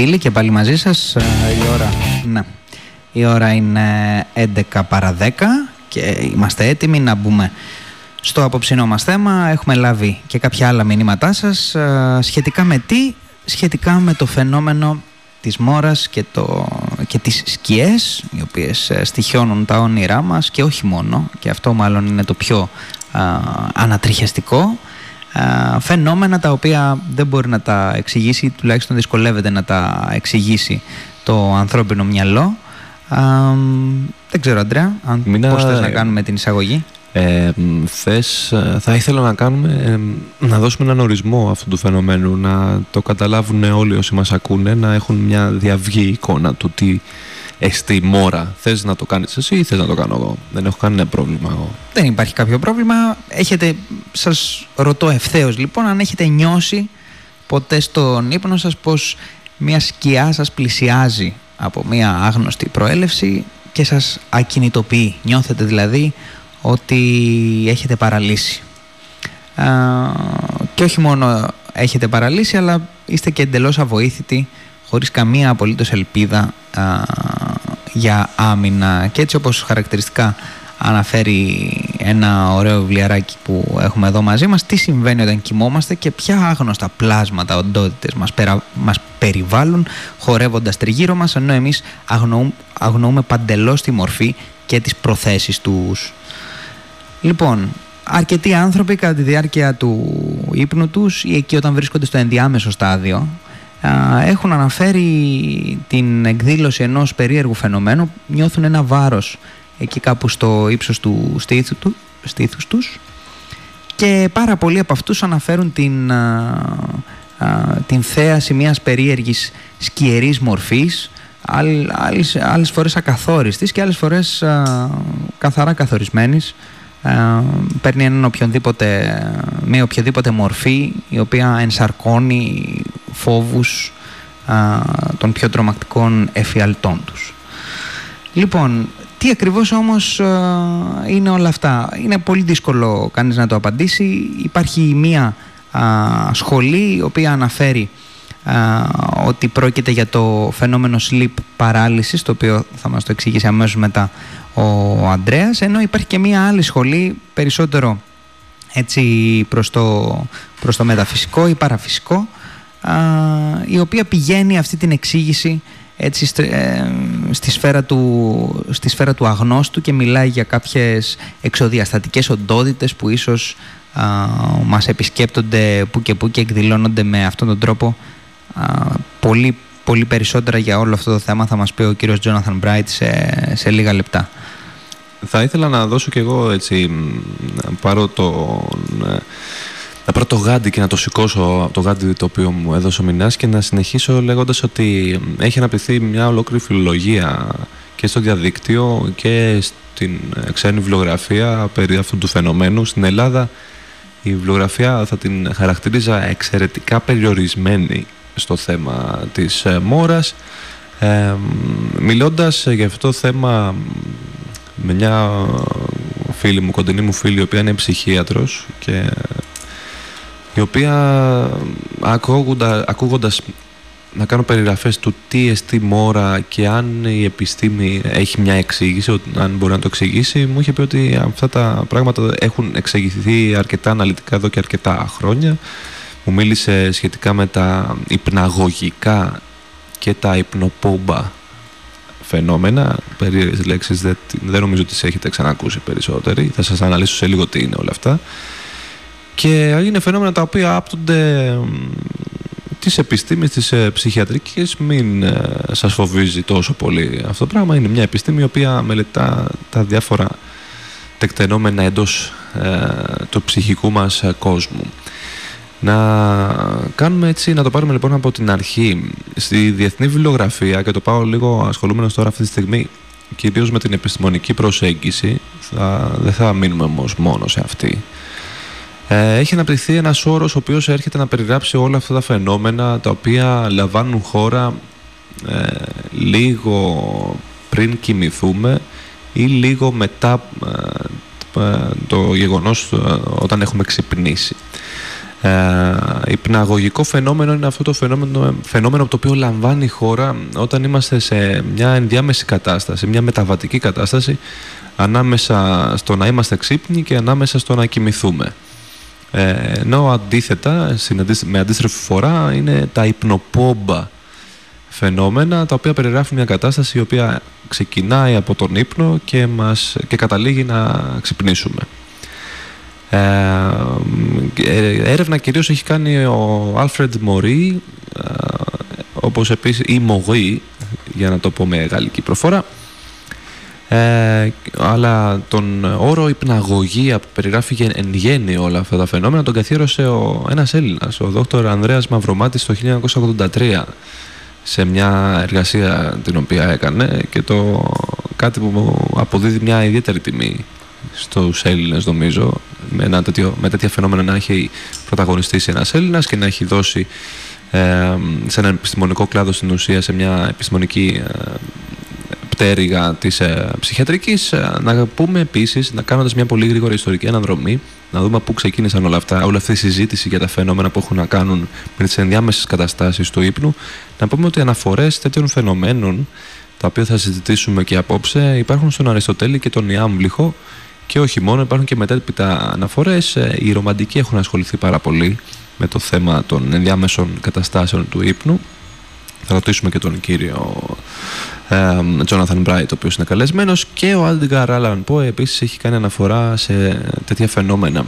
Πύλη και πάλι μαζί σας. Ε, Η ώρα, ναι. Η ώρα είναι 11 παρα 10 και είμαστε έτοιμοι να μπούμε στο απόψινό μας θέμα. Έχουμε λάβει και κάποια άλλα μηνύματά σας ε, σχετικά με τι, σχετικά με το φαινόμενο της μόρας και, το, και τις σκιές οι οποίες ε, στοιχιώνουν τα όνειρά μας και όχι μόνο και αυτό μάλλον είναι το πιο α, ανατριχιαστικό α, φαινόμενα τα οποία δεν μπορεί να τα εξηγήσει τουλάχιστον δυσκολεύεται να τα εξηγήσει το ανθρώπινο μυαλό. Α, δεν ξέρω Αντρέα αν Μήνα- πώς θες να κάνουμε την εισαγωγή. Ε, μ, θες, ε, θα ήθελα να κάνουμε, ε, μ, να δώσουμε έναν ορισμό αυτού του φαινομένου, να το καταλάβουν όλοι όσοι μας ακούνε, να έχουν μια διαυγή εικόνα του τι εστί μόρα. Θες να το κάνεις εσύ ή θες να το κάνω εγώ; Δεν έχω κανένα πρόβλημα εγώ. Δεν υπάρχει κάποιο πρόβλημα. Έχετε, σας ρωτώ ευθέως λοιπόν αν έχετε νιώσει ποτέ στον ύπνο σας πως μια σκιά σας πλησιάζει από μια άγνωστη προέλευση και σας ακινητοποιεί. Νιώθετε δηλαδή ότι έχετε παραλύσει. Α, και όχι μόνο έχετε παραλύσει, αλλά είστε και εντελώς αβοήθητοι, χωρίς καμία απολύτως ελπίδα α, για άμυνα. Και έτσι όπως χαρακτηριστικά αναφέρει ένα ωραίο βιβλιαράκι που έχουμε εδώ μαζί μας, τι συμβαίνει όταν κοιμόμαστε και ποια άγνωστα πλάσματα, οντότητες μας, περα, μας περιβάλλουν χορεύοντας τριγύρω μας, ενώ εμείς αγνοούμε, αγνοούμε παντελώς τη μορφή και τις προθέσεις τους. Λοιπόν, αρκετοί άνθρωποι κατά τη διάρκεια του ύπνου τους ή εκεί όταν βρίσκονται στο ενδιάμεσο στάδιο α, έχουν αναφέρει την εκδήλωση ενός περίεργου φαινομένου, νιώθουν ένα βάρος εκεί κάπου στο ύψος του στήθου του, στήθους τους. Και πάρα πολλοί από αυτούς αναφέρουν την, α, α, την θέαση μιας περίεργης σκιερής μορφής άλλ- άλλες, άλλες φορές ακαθόριστης και άλλες φορές α, καθαρά καθορισμένης. Α, παίρνει έναν οποιονδήποτε, με οποιαδήποτε μορφή η οποία ενσαρκώνει φόβους α, των πιο τρομακτικών εφιαλτών τους. Λοιπόν, τι ακριβώς όμως α, είναι όλα αυτά; Είναι πολύ δύσκολο κανείς να το απαντήσει. Υπάρχει μία α, σχολή η οποία αναφέρει α, ότι πρόκειται για το φαινόμενο sleep paralysis, το οποίο θα μας το εξηγήσει αμέσως μετά ο Ανδρέας, ενώ υπάρχει και μία άλλη σχολή περισσότερο έτσι προς το, προς το μεταφυσικό ή παραφυσικό, α, η οποία πηγαίνει αυτή την εξήγηση έτσι στ- ε, στη, σφαίρα του, στη σφαίρα του αγνώστου και μιλάει για κάποιες εξοδιαστατικές οντότητες που ίσως α, μας επισκέπτονται που και που και εκδηλώνονται με αυτόν τον τρόπο α, πολύ, πολύ περισσότερα για όλο αυτό το θέμα θα μας πει ο κύριος Τζόναθαν Μπράιτ σε, σε λίγα λεπτά. Θα ήθελα να δώσω κι εγώ έτσι, μ, να πάρω τον, ε, να πάρω το γάντι και να το σηκώσω από το γάντι το οποίο μου έδωσε ο Μινάς και να συνεχίσω λέγοντας ότι μ, έχει αναπτυχθεί μια ολόκληρη φιλολογία και στο διαδίκτυο και στην ε, ξένη βιβλιογραφία περί αυτού του φαινομένου. Στην Ελλάδα η βιβλιογραφία θα την χαρακτηρίζα εξαιρετικά περιορισμένη στο θέμα της ε, μόρας. Ε, μ, μιλώντας για αυτό το θέμα με μια φίλη μου, κοντινή μου φίλη, η οποία είναι ψυχίατρος και η οποία ακούγοντα, ακούγοντας να κάνω περιγραφές του τι εστί μόρα και αν η επιστήμη έχει μια εξήγηση, ότι- αν μπορεί να το εξηγήσει, μου είχε πει ότι αυτά τα πράγματα έχουν εξηγηθεί αρκετά αναλυτικά εδώ και αρκετά χρόνια. Μου μίλησε σχετικά με τα υπναγωγικά και τα υπνοπόμπα φαινόμενα, περίεργες λέξεις δεν, δεν νομίζω ότι τις έχετε ξανακούσει περισσότεροι, θα σας αναλύσω σε λίγο τι είναι όλα αυτά και είναι φαινόμενα τα οποία άπτονται μ, της επιστήμης, της ε, ψυχιατρικής. Μην ε, σας φοβίζει τόσο πολύ αυτό το πράγμα. Είναι μια επιστήμη η οποία μελετά τα διάφορα τεκτενόμενα εντός ε, του ψυχικού μας ε, κόσμου. Να κάνουμε έτσι, να το πάρουμε λοιπόν από την αρχή. Στη διεθνή βιβλιογραφία και το πάω λίγο ασχολούμενος τώρα αυτή τη στιγμή κυρίως με την επιστημονική προσέγγιση θα, δεν θα μείνουμε όμως μόνο σε αυτή. ε, έχει αναπτυχθεί ένας όρος ο οποίος έρχεται να περιγράψει όλα αυτά τα φαινόμενα τα οποία λαμβάνουν χώρα ε, λίγο πριν κοιμηθούμε ή λίγο μετά ε, ε, το γεγονός ε, όταν έχουμε ξυπνήσει. Ε, υπναγωγικό φαινόμενο είναι αυτό το φαινόμενο, φαινόμενο το οποίο λαμβάνει η χώρα όταν είμαστε σε μια ενδιάμεση κατάσταση, μια μεταβατική κατάσταση ανάμεσα στο να είμαστε ξύπνοι και ανάμεσα στο να κοιμηθούμε. Ε, ενώ αντίθετα, συναντήσ- με αντίστροφη φορά, είναι τα υπνοπόμπα φαινόμενα τα οποία περιγράφουν μια κατάσταση η οποία ξεκινάει από τον ύπνο και, μας, και καταλήγει να ξυπνήσουμε. Ε, ε, έρευνα κυρίως έχει κάνει ο Άλφρεντ Μωρί ε, όπως επίσης ή Μογί για να το πω με γαλλική προφορά ε, αλλά τον όρο υπναγωγία που περιγράφει γεν- εν γέννη όλα αυτά τα φαινόμενα. Τον καθιέρωσε ο, ένας Έλληνας, ο δόκτωρ Ανδρέας Μαυρομάτης το 1983 σε μια εργασία την οποία έκανε και το κάτι που μου αποδίδει μια ιδιαίτερη τιμή στους Έλληνες νομίζω με, ένα τέτοιο, με τέτοια φαινόμενα να έχει πρωταγωνιστήσει ένας Έλληνας και να έχει δώσει ε, σε έναν επιστημονικό κλάδο στην ουσία σε μια επιστημονική ε, πτέρυγα της ε, ψυχιατρικής ε, να πούμε επίσης, να κάνοντας μια πολύ γρήγορη ιστορική αναδρομή να δούμε πού ξεκίνησαν όλα αυτά, όλη αυτή η συζήτηση για τα φαινόμενα που έχουν να κάνουν με τις ενδιάμεσες καταστάσεις του ύπνου να πούμε ότι αναφορές τέτοιων φαινομένων τα οποία θα συζητήσουμε και απόψε υπάρχουν στον Αριστοτέλη και τον Ιάμβληχο και όχι μόνο, υπάρχουν και μετέπειτα αναφορές. Ε, Οι ρομαντικοί έχουν ασχοληθεί πάρα πολύ με το θέμα των ενδιάμεσων καταστάσεων του ύπνου. Θα ρωτήσουμε και τον κύριο Τζόναθαν Μπράιτ, ο οποίος είναι καλεσμένος και ο Έντγκαρ Άλαν Πόε επίσης έχει κάνει αναφορά σε τέτοια φαινόμενα.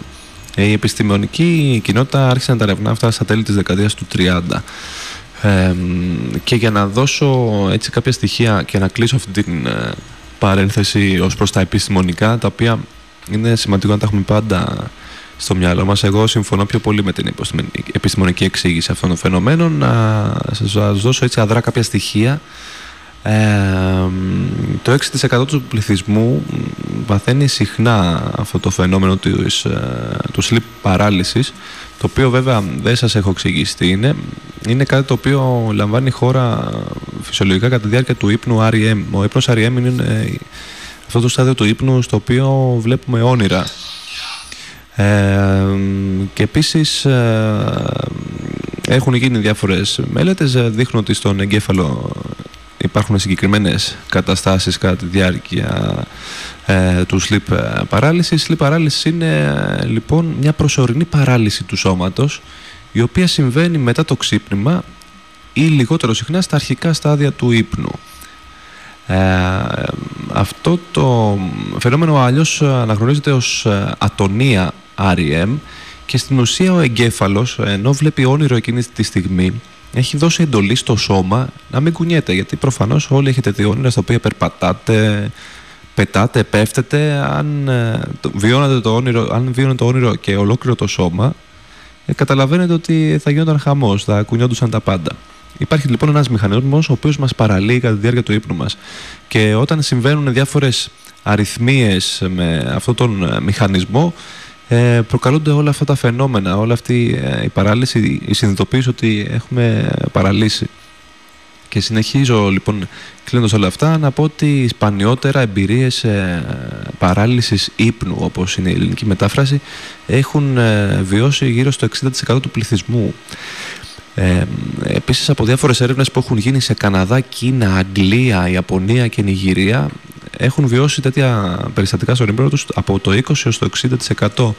Ε, Η επιστημονική κοινότητα άρχισε να τα ερευνά αυτά στα τέλη της δεκαετίας του 30. Ε, και για να δώσω έτσι κάποια στοιχεία και να κλείσω αυτή την ε, παρένθεση ως προς τα επιστημονικά τα οποία είναι σημαντικό να τα έχουμε πάντα στο μυαλό μας εγώ συμφωνώ πιο πολύ με την επιστημονική- επιστημονική εξήγηση αυτών των φαινομένων να σας δώσω έτσι αδρά κάποια στοιχεία ε, το 6% του πληθυσμού παθαίνει συχνά αυτό το φαινόμενο της, ε, του sleep paralysis το οποίο βέβαια δεν σας έχω εξηγήσει τι είναι. Είναι κάτι το οποίο λαμβάνει χώρα φυσιολογικά κατά τη διάρκεια του ύπνου REM ο ύπνος REM είναι ε, αυτό το στάδιο του ύπνου στο οποίο βλέπουμε όνειρα. Ε, και επίσης ε, έχουν γίνει διάφορες μελέτες ε, δείχνουν ότι στον εγκέφαλο υπάρχουν συγκεκριμένες καταστάσεις κατά τη διάρκεια ε, του sleep ε, paralysis. Sleep paralysis είναι ε, λοιπόν μια προσωρινή παράλυση του σώματος η οποία συμβαίνει μετά το ξύπνημα ή λιγότερο συχνά στα αρχικά στάδια του ύπνου. Ε, αυτό το φαινόμενο αλλιώς αναγνωρίζεται ως ε, ατονία REM και στην ουσία ο εγκέφαλος ενώ βλέπει όνειρο εκείνη τη στιγμή έχει δώσει εντολή στο σώμα να μην κουνιέται γιατί προφανώς όλοι έχετε δει όνειρα στα οποία περπατάτε πετάτε, πέφτετε αν, ε, το- βιώνατε το όνειρο, αν βιώνετε το όνειρο και ολόκληρο το σώμα ε, καταλαβαίνετε ότι θα γινόταν χαμός, θα κουνιόντουσαν τα πάντα. Υπάρχει λοιπόν ένας μηχανισμός ο οποίος μας παραλύει κατά τη διάρκεια του ύπνου μας και όταν συμβαίνουν διάφορες αριθμίες με αυτόν τον ε, μηχανισμό ε, προκαλούνται όλα αυτά τα φαινόμενα, όλα αυτή ε, η παράλυση, η συνειδητοποίηση ότι έχουμε παραλύσει. Και συνεχίζω λοιπόν κλείνοντας όλα αυτά να πω ότι σπανιότερα εμπειρίες ε, παράλυσης ύπνου όπως είναι η ελληνική μετάφραση έχουν ε, βιώσει γύρω στο 60% του πληθυσμού. Ε, επίσης από διάφορες έρευνες που έχουν γίνει σε Καναδά, Κίνα, Αγγλία, Ιαπωνία και Νιγηρία έχουν βιώσει τέτοια περιστατικά στον ύπνο τους από το 20% έως το 60%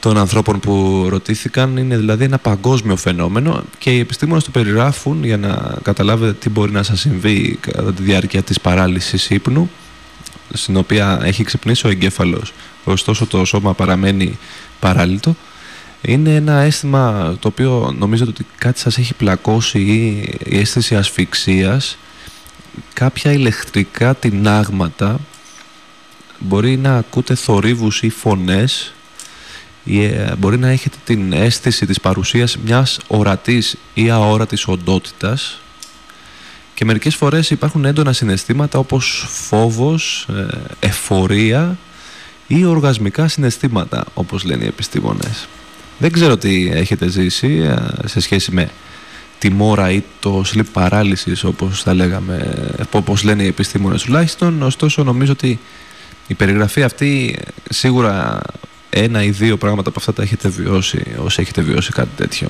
των ανθρώπων που ρωτήθηκαν. Είναι δηλαδή ένα παγκόσμιο φαινόμενο και οι επιστήμονες το περιγράφουν για να καταλάβετε τι μπορεί να σας συμβεί κατά τη διάρκεια της παράλυσης ύπνου στην οποία έχει ξυπνήσει ο εγκέφαλος. Ωστόσο το σώμα παραμένει παράλυτο. Είναι ένα αίσθημα το οποίο νομίζετε ότι κάτι σας έχει πλακώσει ή η αίσθηση ασφυξίας κάποια ηλεκτρικά τεινάγματα μπορεί να ακούτε θορύβους ή φωνές ή, ε, μπορεί να έχετε την αίσθηση της παρουσίας μιας ορατής ή αόρατης οντότητας και μερικές φορές υπάρχουν έντονα συναισθήματα όπως φόβος, ε, ευφορία ή οργασμικά συναισθήματα όπως λένε οι επιστήμονες. Δεν ξέρω τι έχετε ζήσει ε, σε σχέση με τη μόρα ή το sleep paralysis όπως θα λέγαμε, ε, όπως λένε οι επιστήμονες τουλάχιστον, ωστόσο νομίζω ότι η περιγραφή αυτή ε, σίγουρα ένα ή δύο πράγματα από αυτά τα έχετε βιώσει όσοι έχετε βιώσει κάτι τέτοιο.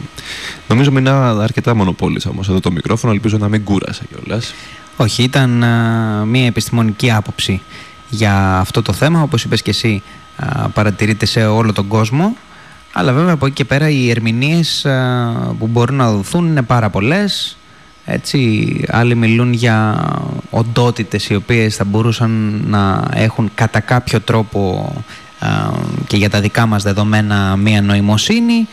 Νομίζω μείνα αρκετά μονοπόλης όμως εδώ το μικρόφωνο, ελπίζω να μην κούρασα κιόλας. Όχι, ήταν α, μια επιστημονική άποψη για αυτό το θέμα, όπως είπες και εσύ, α, παρατηρείται σε όλο τον κόσμο. Αλλά βέβαια από εκεί και πέρα οι ερμηνείες α, που μπορούν να δοθούν είναι πάρα πολλές. Έτσι, άλλοι μιλούν για οντότητες οι οποίες θα μπορούσαν να έχουν κατά κάποιο τρόπο α, και για τα δικά μας δεδομένα μία νοημοσύνη.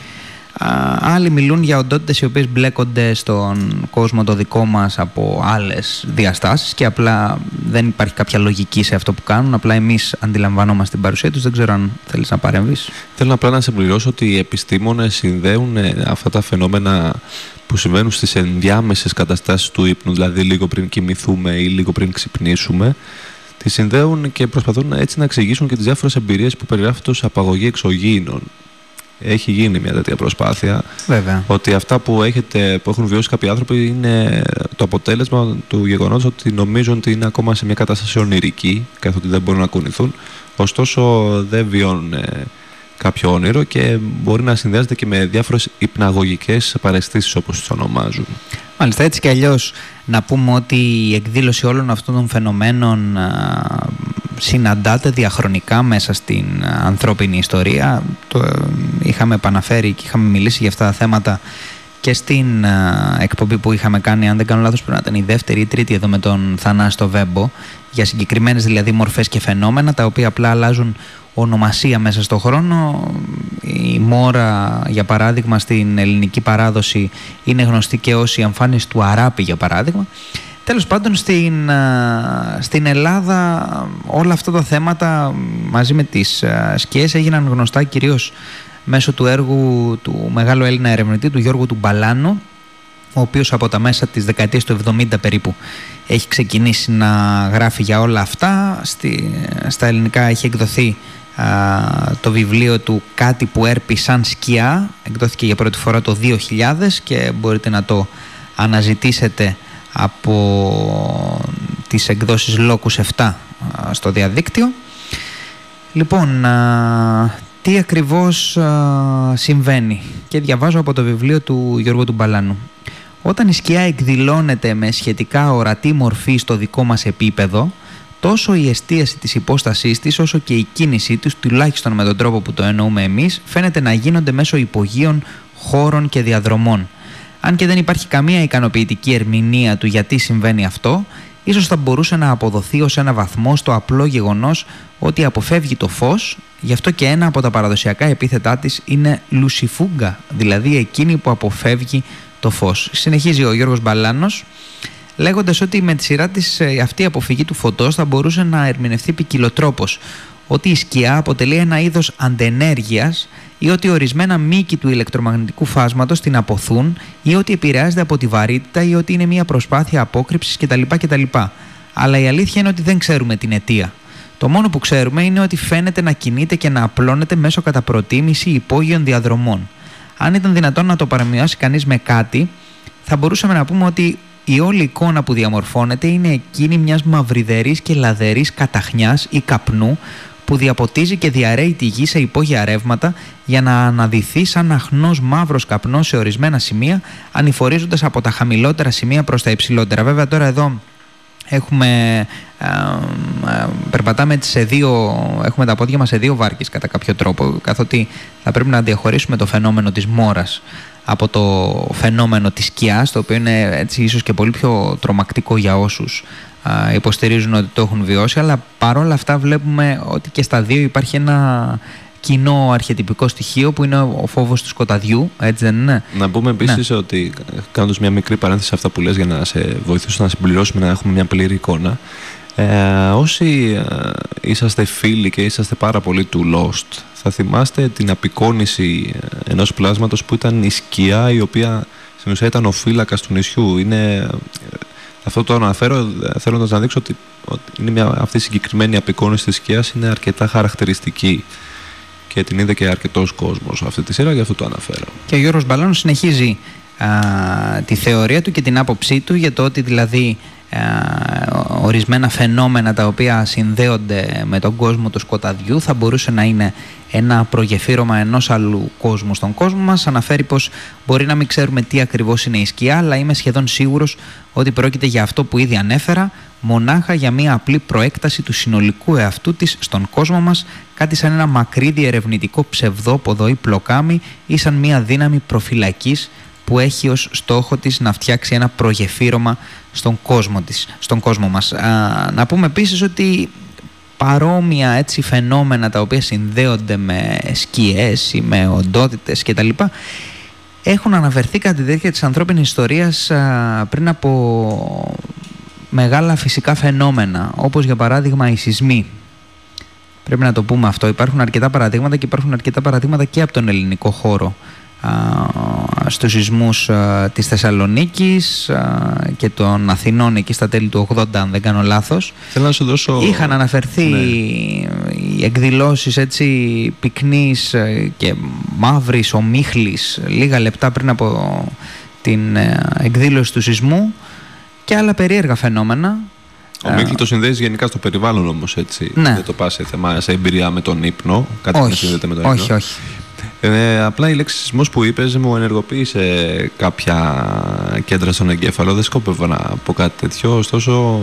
Α, άλλοι μιλούν για οντότητες οι οποίες μπλέκονται στον κόσμο το δικό μας από άλλες διαστάσεις και απλά δεν υπάρχει κάποια λογική σε αυτό που κάνουν, απλά εμείς αντιλαμβανόμαστε την παρουσία τους, δεν ξέρω αν θέλεις να παρέμβεις. Θέλω απλά να συμπληρώσω ότι οι επιστήμονες συνδέουν ε, αυτά τα φαινόμενα που συμβαίνουν στις ενδιάμεσες καταστάσεις του ύπνου, δηλαδή λίγο πριν κοιμηθούμε ή λίγο πριν ξυπνήσουμε, τις συνδέουν και προσπαθούν έτσι να εξηγήσουν και τις διάφορες εμπειρίες που περιγράφονται ως απαγωγή εξωγήινων. Έχει γίνει μια τέτοια προσπάθεια. Βέβαια. Ότι αυτά που, έχετε, που έχουν βιώσει κάποιοι άνθρωποι είναι το αποτέλεσμα του γεγονότος ότι νομίζουν ότι είναι ακόμα σε μια κατάσταση ονειρική, καθότι δεν μπορούν να κουνηθούν. Ωστόσο δεν βιώνουν ε, κάποιο όνειρο και μπορεί να συνδυάζεται και με διάφορες υπναγωγικές παραισθήσεις όπως τις ονομάζουν. Μάλιστα, έτσι και αλλιώς να πούμε ότι η εκδήλωση όλων αυτών των φαινομένων α, συναντάται διαχρονικά μέσα στην α, ανθρώπινη ιστορία. Το ε, είχαμε επαναφέρει και είχαμε μιλήσει για αυτά τα θέματα και στην α, εκπομπή που είχαμε κάνει, αν δεν κάνω λάθος, πρέπει να ήταν η δεύτερη ή τρίτη εδώ με τον Θανάστο Βέμπο, για συγκεκριμένες δηλαδή μορφές και φαινόμενα, τα οποία απλά αλλάζουν ονομασία μέσα στο χρόνο. Η μόρα, για παράδειγμα, στην ελληνική παράδοση είναι γνωστή και ως η εμφάνιση του Αράπη, για παράδειγμα. Τέλος πάντων, στην, α, στην Ελλάδα όλα αυτά τα θέματα μαζί με τις α, σκιές έγιναν γνωστά κυρίως μέσω του έργου του μεγάλου Έλληνα ερευνητή, του Γιώργου του Μπαλάνου, ο οποίος από τα μέσα της δεκαετίας του 70 περίπου έχει ξεκινήσει να γράφει για όλα αυτά. Στη, στα ελληνικά έχει εκδοθεί α, το βιβλίο του «Κάτι που έρπει σαν σκιά». Εκδόθηκε για πρώτη φορά το 2000 και μπορείτε να το αναζητήσετε από τις εκδόσεις Locus 7 α, στο διαδίκτυο. Λοιπόν, α, τι ακριβώς α, συμβαίνει και διαβάζω από το βιβλίο του Γιώργου του Μπαλάνου. Όταν η σκιά εκδηλώνεται με σχετικά ορατή μορφή στο δικό μας επίπεδο, τόσο η εστίαση της υπόστασής της όσο και η κίνησή τους, τουλάχιστον με τον τρόπο που το εννοούμε εμείς, φαίνεται να γίνονται μέσω υπογείων, χώρων και διαδρομών. Αν και δεν υπάρχει καμία ικανοποιητική ερμηνεία του γιατί συμβαίνει αυτό, ίσως θα μπορούσε να αποδοθεί ως ένα βαθμό στο απλό γεγονός ότι αποφεύγει το φως, γι' αυτό και ένα από τα παραδοσιακά επίθετά της είναι λουσιφούγκα, δηλαδή εκείνη που αποφεύγει το φως. Συνεχίζει ο Γιώργος Μπαλάνος, λέγοντας ότι με τη σειρά της ε, αυτή η αποφυγή του φωτός θα μπορούσε να ερμηνευτεί ποικιλοτρόπως, ότι η σκιά αποτελεί ένα είδος αντενέργειας ή ότι ορισμένα μήκη του ηλεκτρομαγνητικού φάσματος την αποθούν ή ότι επηρεάζεται από τη βαρύτητα ή ότι είναι μια προσπάθεια απόκρυψης κτλ. κτλ. Αλλά η αλήθεια είναι ότι δεν ξέρουμε την αιτία. Το μόνο που ξέρουμε είναι ότι φαίνεται να κινείται και να απλώνεται μέσω κατά προτίμηση υπόγειων διαδρομών. Αν ήταν δυνατόν να το παραμοιώσει κανείς με κάτι, θα μπορούσαμε να πούμε ότι η όλη εικόνα που διαμορφώνεται είναι εκείνη μιας μαυριδερής και λαδερής καταχνιάς ή καπνού που διαποτίζει και διαρρέει τη γη σε υπόγεια ρεύματα για να αναδυθεί σαν αχνός μαύρος καπνός σε ορισμένα σημεία, ανηφορίζοντας από τα χαμηλότερα σημεία προς τα υψηλότερα. Βέβαια τώρα εδώ έχουμε, ε, ε, περπατάμε σε δύο, έχουμε τα πόδια μας σε δύο βάρκες κατά κάποιο τρόπο, καθότι θα πρέπει να διαχωρίσουμε το φαινόμενο της μόρας από το φαινόμενο της σκιάς, το οποίο είναι έτσι ίσως και πολύ πιο τρομακτικό για όσους α, υποστηρίζουν ότι το έχουν βιώσει, αλλά παρόλα αυτά βλέπουμε ότι και στα δύο υπάρχει ένα κοινό αρχιετυπικό στοιχείο που είναι ο φόβος του σκοταδιού, έτσι δεν είναι; Να πούμε επίσης ότι, κάνοντας μια μικρή παρένθεση σε αυτά που λες για να σε βοηθήσω να συμπληρώσουμε να έχουμε μια πλήρη εικόνα, ε, όσοι ε, είσαστε φίλοι και είσαστε πάρα πολύ του Lost, θα θυμάστε την απεικόνηση ε, ενός πλάσματος που ήταν η σκιά η οποία στην ουσία ήταν ο φύλακας του νησιού. Είναι, ε, αυτό το αναφέρω ε, θέλοντας να δείξω ότι, ότι είναι μια, αυτή η συγκεκριμένη απεικόνηση της σκιάς είναι αρκετά χαρακτηριστική και την είδε και αρκετός κόσμος αυτή τη σειρά, γι' αυτό το αναφέρω. Και ο Γιώργος Μπαλάνος συνεχίζει α, τη θεωρία του και την άποψή του για το ότι δηλαδή α, ορισμένα φαινόμενα τα οποία συνδέονται με τον κόσμο του σκοταδιού θα μπορούσε να είναι ένα προγεφύρωμα ενός άλλου κόσμου στον κόσμο μας. Αναφέρει πως μπορεί να μην ξέρουμε τι ακριβώς είναι η σκιά, αλλά είμαι σχεδόν σίγουρος ότι πρόκειται για αυτό που ήδη ανέφερα, μονάχα για μια απλή προέκταση του συνολικού εαυτού της στον κόσμο μας, κάτι σαν ένα μακρύ διερευνητικό ψευδόποδο ή πλοκάμι ή σαν μια δύναμη προφυλακής που έχει ως στόχο της να φτιάξει ένα προγεφύρωμα στον κόσμο, της, στον κόσμο μας. Α, να πούμε επίσης ότι παρόμοια έτσι φαινόμενα τα οποία συνδέονται με σκιές ή με οντότητες κτλ. έχουν αναφερθεί κατά τη διάρκεια της ανθρώπινης ιστορίας α, πριν από μεγάλα φυσικά φαινόμενα, όπως για παράδειγμα οι σεισμοί. Πρέπει να το πούμε αυτό. Υπάρχουν αρκετά παραδείγματα και υπάρχουν αρκετά παραδείγματα και από τον ελληνικό χώρο α, στους σεισμούς α, της Θεσσαλονίκης α, και των Αθηνών εκεί στα τέλη του 80 αν δεν κάνω λάθος Θέλω να σου δώσω... είχαν αναφερθεί Ναι. οι εκδηλώσεις έτσι πυκνής ε, και μαύρης ομίχλης λίγα λεπτά πριν από την ε, εκδήλωση του σεισμού και άλλα περίεργα φαινόμενα. Ο Μίχλη το συνδέει γενικά στο περιβάλλον όμως έτσι. Ναι. Δεν το πας σε θέμα, σε εμπειρία με τον ύπνο. Κάτι που να όχι, συνδέεται με τον όχι, ύπνο. όχι. Ε, απλά η λέξη σεισμός που είπες μου ενεργοποίησε κάποια κέντρα στον εγκέφαλο. Δεν σκόπευα να πω κάτι τέτοιο. Ωστόσο,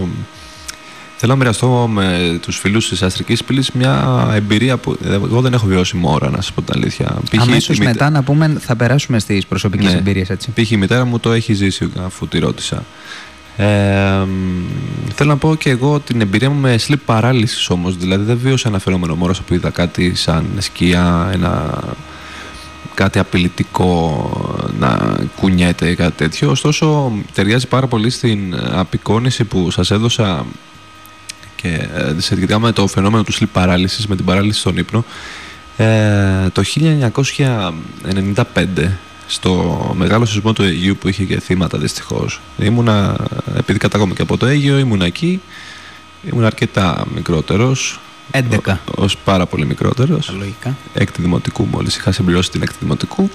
θέλω να μοιραστώ με τους φίλους της Αστρικής Πύλης μια εμπειρία που εγώ δεν έχω βιώσει μόρα, να σας πω την αλήθεια. Π.χ. Αμέσως η μητε- μετά να πούμε θα περάσουμε στις προσωπικές Ναι. εμπειρίες έτσι. Π.χ. η μητέρα μου το έχει ζήσει αφού τη ρώτησα. Ε, μ, θέλω να πω και εγώ την εμπειρία μου με sleep paralysis όμως. Δηλαδή δεν βίωσα ένα φαινόμενο μόρας που είδα κάτι σαν σκιά, ένα, κάτι απειλητικό να κουνιέται ή κάτι τέτοιο. Ωστόσο ταιριάζει πάρα πολύ στην απεικόνιση που σας έδωσα και ε, σχετικά με το φαινόμενο του sleep paralysis, με την παράλυση στον ύπνο. Ε, το 1995 στο μεγάλο σεισμό του Αιγείου που είχε και θύματα δυστυχώς ήμουνα, επειδή κατάγομαι και από το Αίγιο ήμουνα εκεί ήμουν αρκετά μικρότερος 11. ως πάρα πολύ μικρότερος. Λογικά. έκτη δημοτικού μόλις είχα συμπληρώσει την έκτη δημοτικού.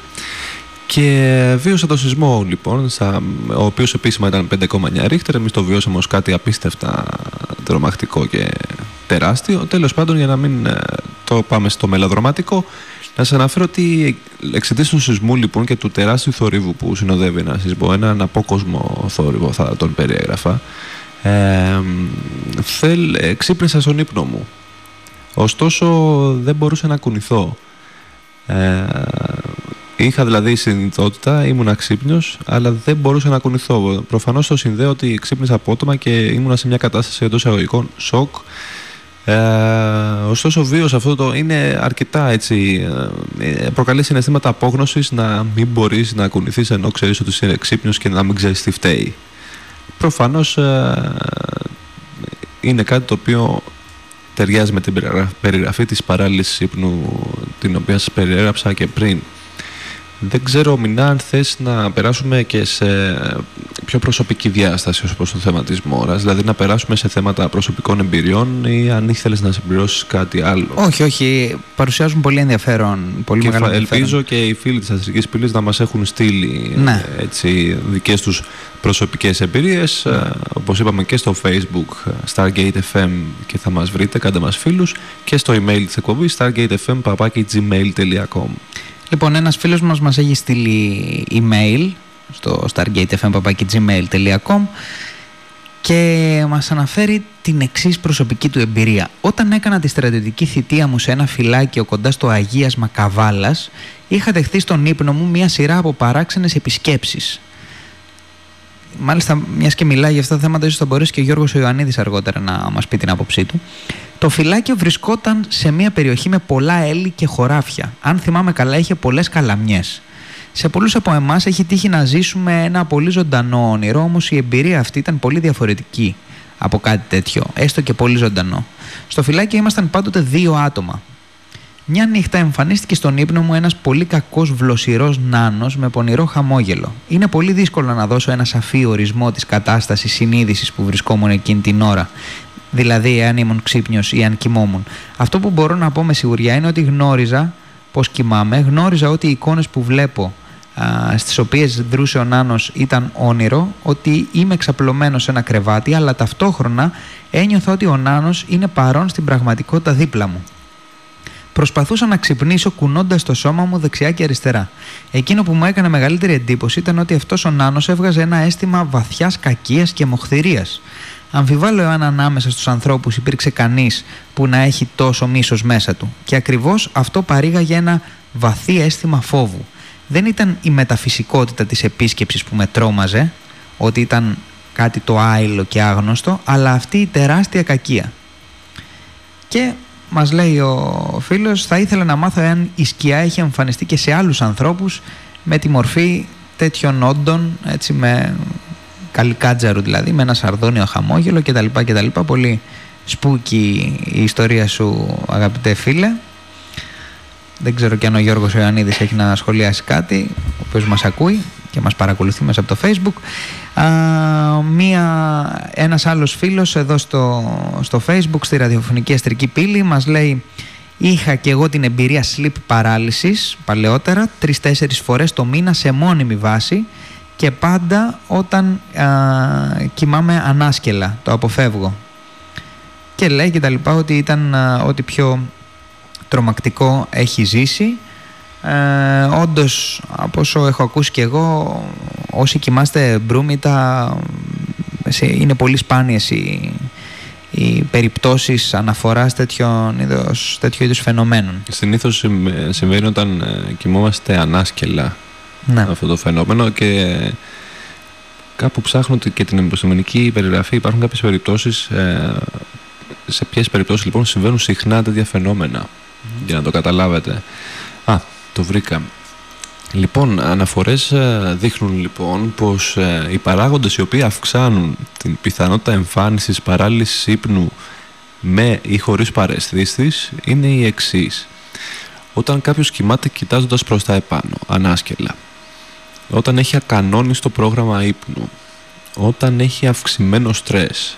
Και βίωσα το σεισμό λοιπόν στα, ο οποίος επίσημα ήταν 5,9 ρίχτερ εμείς το βιώσαμε ως κάτι απίστευτα τρομακτικό και τεράστιο. Τέλος πάντων για να μην ε, το πάμε στο μελαδροματικό να σας αναφέρω ότι εξαιτίας του σεισμού λοιπόν και του τεράστιου θορύβου που συνοδεύει ένα σεισμό έναν απόκοσμο θόρυβο θα τον περιέγραφα ε, θέλ, ε, ξύπνησα στον ύπνο μου Ωστόσο δεν μπορούσα να κουνηθώ. Ε, είχα δηλαδή συνειδητότητα, ήμουν ξύπνιος, αλλά δεν μπορούσα να κουνηθώ. Προφανώς το συνδέω ότι ξύπνησα απότομα και ήμουνα σε μια κατάσταση εντός εισαγωγικών σοκ. Ε, ωστόσο βίωσα αυτό το είναι αρκετά έτσι ε, προκαλεί συναισθήματα απόγνωσης να μην μπορείς να κουνηθείς ενώ ξέρεις ότι είσαι ξύπνιος και να μην ξέρεις τι φταίει προφανώς ε, είναι κάτι το οποίο ταιριάζει με την περιγρα- περιγραφή της παράλυσης ύπνου την οποία σας περιέγραψα και πριν. Δεν ξέρω, Μινά, αν θες να περάσουμε και σε πιο προσωπική διάσταση ως προς το θέμα της μόρας, δηλαδή να περάσουμε σε θέματα προσωπικών εμπειριών ή αν ήθελες να συμπληρώσεις κάτι άλλο. Όχι, όχι. Παρουσιάζουν πολύ ενδιαφέρον. Πολύ και μεγάλο φα- ενδιαφέρον. ελπίζω και οι φίλοι της Αστρικής Πύλης να μας έχουν στείλει Ναι. ε, έτσι, δικές τους προσωπικές εμπειρίες ε, όπως είπαμε και στο facebook ε, Stargate FM και θα μας βρείτε, κάντε μας φίλους και στο email της εκπομπής stargatefm.gmail.com Λοιπόν, ένας φίλος μας μας έχει στείλει email στο stargatefm.gmail.com και μας αναφέρει την εξής προσωπική του εμπειρία. Όταν έκανα τη στρατιωτική θητεία μου σε ένα φυλάκιο κοντά στο Αγίασμα Καβάλας, είχα δεχθεί στον ύπνο μου μια σειρά από παράξενες επισκέψεις. Μάλιστα, μιας και μιλάει για αυτά τα θέματα, ίσως θα μπορέσει και ο Γιώργος ο Ιωαννίδης αργότερα να μας πει την άποψή του. Το φυλάκιο βρισκόταν σε μια περιοχή με πολλά έλλη και χωράφια. Αν θυμάμαι καλά, είχε πολλές καλαμιές. Σε πολλούς από εμάς έχει τύχει να ζήσουμε ένα πολύ ζωντανό όνειρο, όμως η εμπειρία αυτή ήταν πολύ διαφορετική από κάτι τέτοιο, έστω και πολύ ζωντανό. Στο φυλάκιο ήμασταν πάντοτε δύο άτομα. Μια νύχτα εμφανίστηκε στον ύπνο μου ένας πολύ κακός βλοσιρός νάνος με πονηρό χαμόγελο. Είναι πολύ δύσκολο να δώσω ένα σαφή ορισμό της κατάστασης συνείδησης που βρισκόμουν εκείνη την ώρα. Δηλαδή, εάν ήμουν ξύπνιος ή αν κοιμόμουν. Αυτό που μπορώ να πω με σιγουριά είναι ότι γνώριζα πώς κοιμάμαι, γνώριζα ότι οι εικόνες που βλέπω α, στις οποίες δρούσε ο Νάνος ήταν όνειρο, ότι είμαι εξαπλωμένος σε ένα κρεβάτι, αλλά ταυτόχρονα ένιωθα ότι ο Νάνος είναι παρόν στην πραγματικότητα δίπλα μου. Προσπαθούσα να ξυπνήσω κουνώντας το σώμα μου δεξιά και αριστερά. Εκείνο που μου έκανε μεγαλύτερη εντύπωση ήταν ότι αυτός ο Νάνος έβγαζε ένα αίσθημα βαθιάς κακίας και μοχθηρίας. Αμφιβάλλω εάν ανάμεσα στους ανθρώπους υπήρξε κανείς που να έχει τόσο μίσος μέσα του. Και ακριβώς αυτό παρήγαγε ένα βαθύ αίσθημα φόβου. Δεν ήταν η μεταφυσικότητα της επίσκεψης που με τρόμαζε, ότι ήταν κάτι το άειλο και άγνωστο, αλλά αυτή η τεράστια κακία. Και μας λέει ο φίλος, θα ήθελα να μάθω εάν η σκιά έχει εμφανιστεί και σε άλλους ανθρώπους με τη μορφή τέτοιων όντων, έτσι με καλικάντζαρου δηλαδή, με ένα σαρδόνιο χαμόγελο κτλ. κτλ. Πολύ spooky η ιστορία σου αγαπητέ φίλε. Δεν ξέρω και αν ο Γιώργος Ιωαννίδης έχει να σχολιάσει κάτι, ο οποίος μας ακούει και μας παρακολουθεί μέσα από το facebook. Α, μία, ένας άλλος φίλος εδώ στο, στο facebook στη ραδιοφωνική αστρική πύλη μας λέει είχα και εγώ την εμπειρία sleep paralysis παλαιότερα τρεις-τέσσερις φορές το μήνα σε μόνιμη βάση και πάντα όταν α, κοιμάμαι ανάσκελα το αποφεύγω και λέει και τα λοιπά ότι ήταν α, ό,τι πιο τρομακτικό έχει ζήσει ε, όντως από όσο έχω ακούσει και εγώ όσοι κοιμάστε μπρούμητα σε- είναι πολύ σπάνιες οι, οι περιπτώσεις αναφοράς τέτοιων είδος, τέτοιου είδους φαινομένων Συνήθως συμβαίνει όταν ε, κοιμόμαστε ανάσκελα ναι. αυτό το φαινόμενο και κάπου ψάχνω τη- και την επιστημονική περιγραφή υπάρχουν κάποιες περιπτώσεις ε, σε ποιες περιπτώσεις λοιπόν συμβαίνουν συχνά τέτοια φαινόμενα για να το καταλάβετε α το βρήκα. Λοιπόν αναφορές ε, δείχνουν λοιπόν πως ε, οι παράγοντες οι οποίοι αυξάνουν την πιθανότητα εμφάνισης παράλυσης ύπνου με ή χωρίς παραισθήσεις είναι οι εξής. Όταν κάποιος κοιμάται κοιτάζοντας προς τα επάνω ανάσκελα. Όταν έχει ακανόνιστο πρόγραμμα ύπνου, όταν έχει αυξημένο στρες,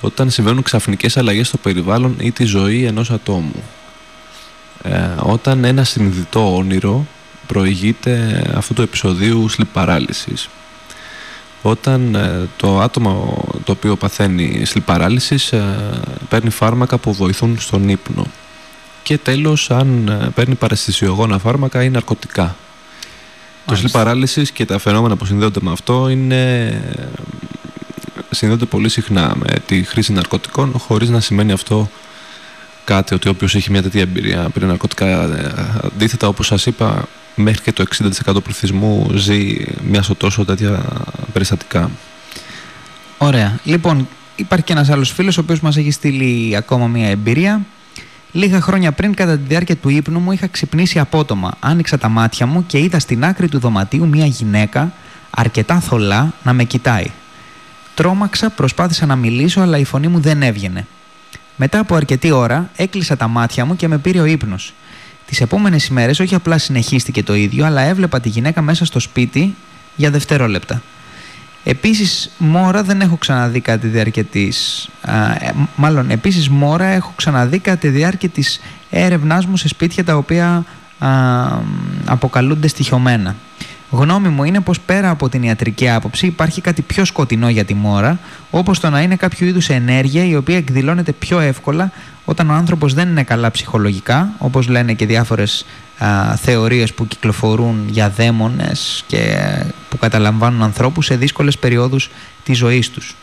όταν συμβαίνουν ξαφνικές αλλαγές στο περιβάλλον ή τη ζωή ενός ατόμου, ε, όταν ένα συνειδητό όνειρο προηγείται αυτού του επεισοδίου sleep paralysis, όταν ε, το άτομο το οποίο παθαίνει sleep paralysis ε, παίρνει φάρμακα που βοηθούν στον ύπνο και τέλος αν ε, παίρνει παραισθησιογόνα φάρμακα ή ναρκωτικά. Το Μάλιστα. sleep paralysis και τα φαινόμενα που συνδέονται με αυτό είναι συνδέονται πολύ συχνά με τη χρήση ναρκωτικών χωρίς να σημαίνει αυτό κάτι ότι όποιος έχει μια τέτοια εμπειρία πήρε ναρκωτικά ε, αντίθετα όπως σας είπα μέχρι και το 60% πληθυσμού ζει μια στο τόσο τέτοια περιστατικά. Ωραία. Λοιπόν, υπάρχει και ένας άλλος φίλος ο οποίος μας έχει στείλει ακόμα μία εμπειρία. Λίγα χρόνια πριν, κατά τη διάρκεια του ύπνου μου, είχα ξυπνήσει απότομα. Άνοιξα τα μάτια μου και είδα στην άκρη του δωματίου μία γυναίκα, αρκετά θολά, να με κοιτάει. Τρόμαξα, προσπάθησα να μιλήσω, αλλά η φωνή μου δεν έβγαινε. Μετά από αρκετή ώρα, έκλεισα τα μάτια μου και με πήρε ο ύπνος. Τις επόμενες ημέρες, όχι απλά συνεχίστηκε το ίδιο, αλλά έβλεπα τη γυναίκα μέσα στο σπίτι για δευτερόλεπτα. Επίσης, μόρα δεν έχω ξαναδεί κατά τη διάρκεια της... α, ε, μάλλον, επίσης, μόρα έχω ξαναδεί κατά τη διάρκεια της έρευνάς μου σε σπίτια τα οποία α, αποκαλούνται στοιχειωμένα. Γνώμη μου είναι πως πέρα από την ιατρική άποψη υπάρχει κάτι πιο σκοτεινό για τη μόρα, όπως το να είναι κάποιο είδους ενέργεια η οποία εκδηλώνεται πιο εύκολα όταν ο άνθρωπος δεν είναι καλά ψυχολογικά, όπως λένε και διάφορες α, θεωρίες που κυκλοφορούν για δαίμονες και που καταλαμβάνουν ανθρώπους σε δύσκολες περιόδους της ζωής τους.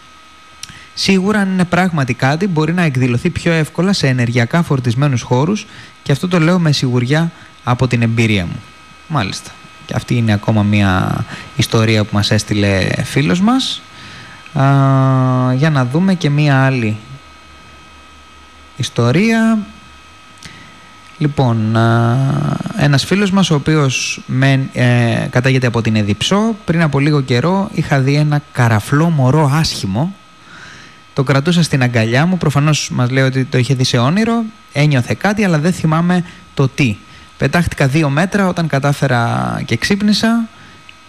Σίγουρα αν είναι πράγματι κάτι μπορεί να εκδηλωθεί πιο εύκολα σε ενεργειακά φορτισμένους χώρους και αυτό το λέω με σιγουριά από την εμπειρία μου. Μάλιστα. Και αυτή είναι ακόμα μια ιστορία που μας έστειλε φίλος μας. Α, για να δούμε και μια άλλη ιστορία. Λοιπόν, α, ένας φίλος μας ο οποίος μεν, ε, κατάγεται από την Εδιψό. Πριν από λίγο καιρό είχα δει ένα καραφλό μωρό άσχημο. Το κρατούσα στην αγκαλιά μου, προφανώς μας λέει ότι το είχε δει σε όνειρο. Ένιωθε κάτι αλλά δεν θυμάμαι το τι πετάχτηκα δύο μέτρα όταν κατάφερα και ξύπνησα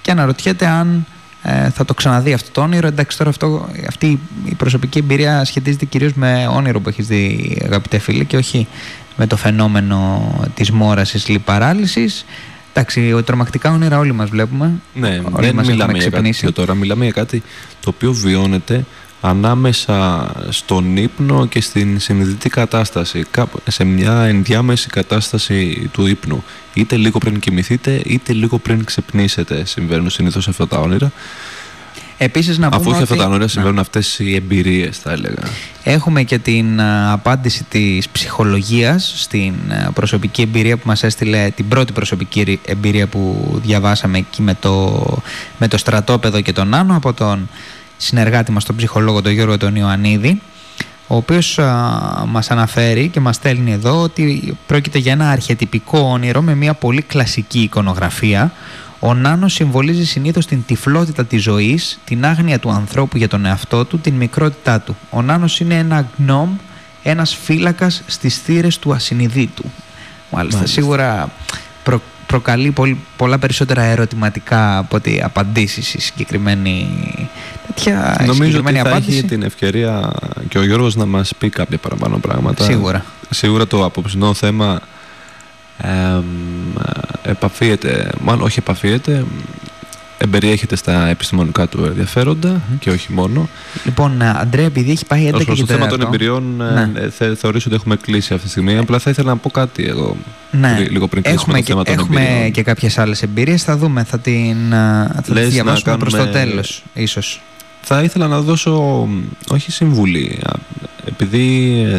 και αναρωτιέται αν ε, θα το ξαναδεί αυτό το όνειρο. Εντάξει, τώρα αυτό, αυτή η προσωπική εμπειρία σχετίζεται κυρίως με όνειρο που έχεις δει, αγαπητέ φίλε, και όχι με το φαινόμενο της μόρασης λιπαράλυσης. Εντάξει, ο- τρομακτικά όνειρα όλοι μας βλέπουμε. Ναι, Όλοι δεν μας έχουμε μιλάμε για κάτι ξυπνήσει. τέτοιο τώρα. Μιλάμε για κάτι το οποίο βιώνεται ανάμεσα στον ύπνο και στην συνειδητή κατάσταση. Κάπου σε μια ενδιάμεση κατάσταση του ύπνου. Είτε λίγο πριν κοιμηθείτε, είτε λίγο πριν ξυπνήσετε. Συμβαίνουν συνήθως αυτά τα όνειρα. Επίσης να πούμε Αφού όχι αυτά ότι- τα όνειρα, Ναι. συμβαίνουν αυτές οι εμπειρίες, θα έλεγα. Έχουμε και την α, απάντηση της ψυχολογίας στην α, προσωπική εμπειρία που μας έστειλε, την πρώτη προσωπική ρι- εμπειρία που διαβάσαμε εκεί με το, με το στρατόπεδο και τον Άνω από τον συνεργάτη μας, τον ψυχολόγο, τον Γιώργο τον Ιωαννίδη ο οποίος α, μας αναφέρει και μας στέλνει εδώ ότι πρόκειται για ένα αρχιετυπικό όνειρο με μια πολύ κλασική εικονογραφία. Ο Νάνος συμβολίζει συνήθως την τυφλότητα της ζωής, την άγνοια του ανθρώπου για τον εαυτό του, την μικρότητά του. Ο Νάνος είναι ένα γκνόμ, ένας φύλακας στις θύρες του ασυνειδήτου. Μάλιστα, Μάλιστα. σίγουρα προ, προκαλεί πολύ, πολλά περισσότερα ερωτηματικά από ότι απαντήσεις η συγκεκριμένη, τέτοια, η Νομίζω ότι συγκεκριμένη θα απάντηση. έχει την ευκαιρία και ο Γιώργος να μας πει κάποια παραπάνω πράγματα. Σίγουρα. Σίγουρα το απόψινό θέμα εμ, επαφίεται, μάλλον όχι επαφίεται, εμπεριέχεται στα επιστημονικά του ενδιαφέροντα και όχι μόνο. Λοιπόν, ε, Αντρέα, επειδή έχει πάει 11 Ως και προς το θέμα των 4, εμπειριών, ε, Ναι. ε, θε, θεωρήσω ότι έχουμε κλείσει αυτή τη στιγμή. Απλά θα ήθελα να πω κάτι εγώ, ναι, πρι- λίγο πριν κλείσουμε έχουμε, το θέμα και, των έχουμε εμπειριών. και κάποιες άλλες εμπειρίες, θα δούμε, θα, την, ε, θα τις Λες να διαβάσουμε προς το κάνουμε- τέλος, ίσως. Θα ήθελα να δώσω, μ, όχι συμβουλή, α, επειδή ε,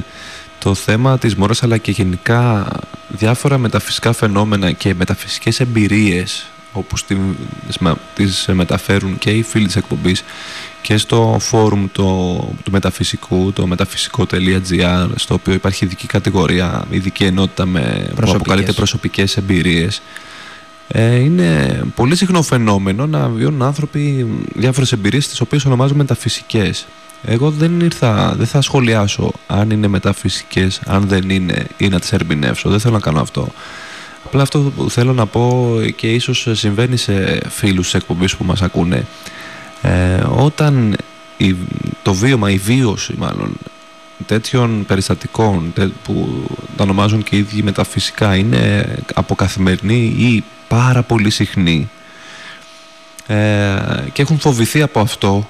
το θέμα της μόρας αλλά και γενικά διάφορα μεταφυσικά φαινόμενα και μεταφυσικές εμπειρίες όπως τη- τις με- τις μεταφέρουν και οι φίλοι της εκπομπής και στο φόρουμ το, του μεταφυσικού, το μεταφυσικό.gr στο οποίο υπάρχει ειδική κατηγορία, ειδική ενότητα με, που Προσωπικές. αποκαλείται προσωπικές εμπειρίες ε, είναι πολύ συχνό φαινόμενο να βιώνουν άνθρωποι διάφορες εμπειρίες τις οποίες ονομάζουμε μεταφυσικές. Εγώ δεν ήρθα, δεν θα σχολιάσω αν είναι μεταφυσικές, αν δεν είναι ή να τις ερμηνεύσω. Δεν θέλω να κάνω αυτό. Απλά αυτό που θέλω να πω και ίσως συμβαίνει σε φίλους της εκπομπής που μας ακούνε. Ε, όταν η, το βίωμα, η βίωση μάλλον τέτοιων περιστατικών τε- που τα ονομάζουν και οι ίδιοι μεταφυσικά είναι από καθημερινή ή πάρα πολύ συχνή ε, και έχουν φοβηθεί από αυτό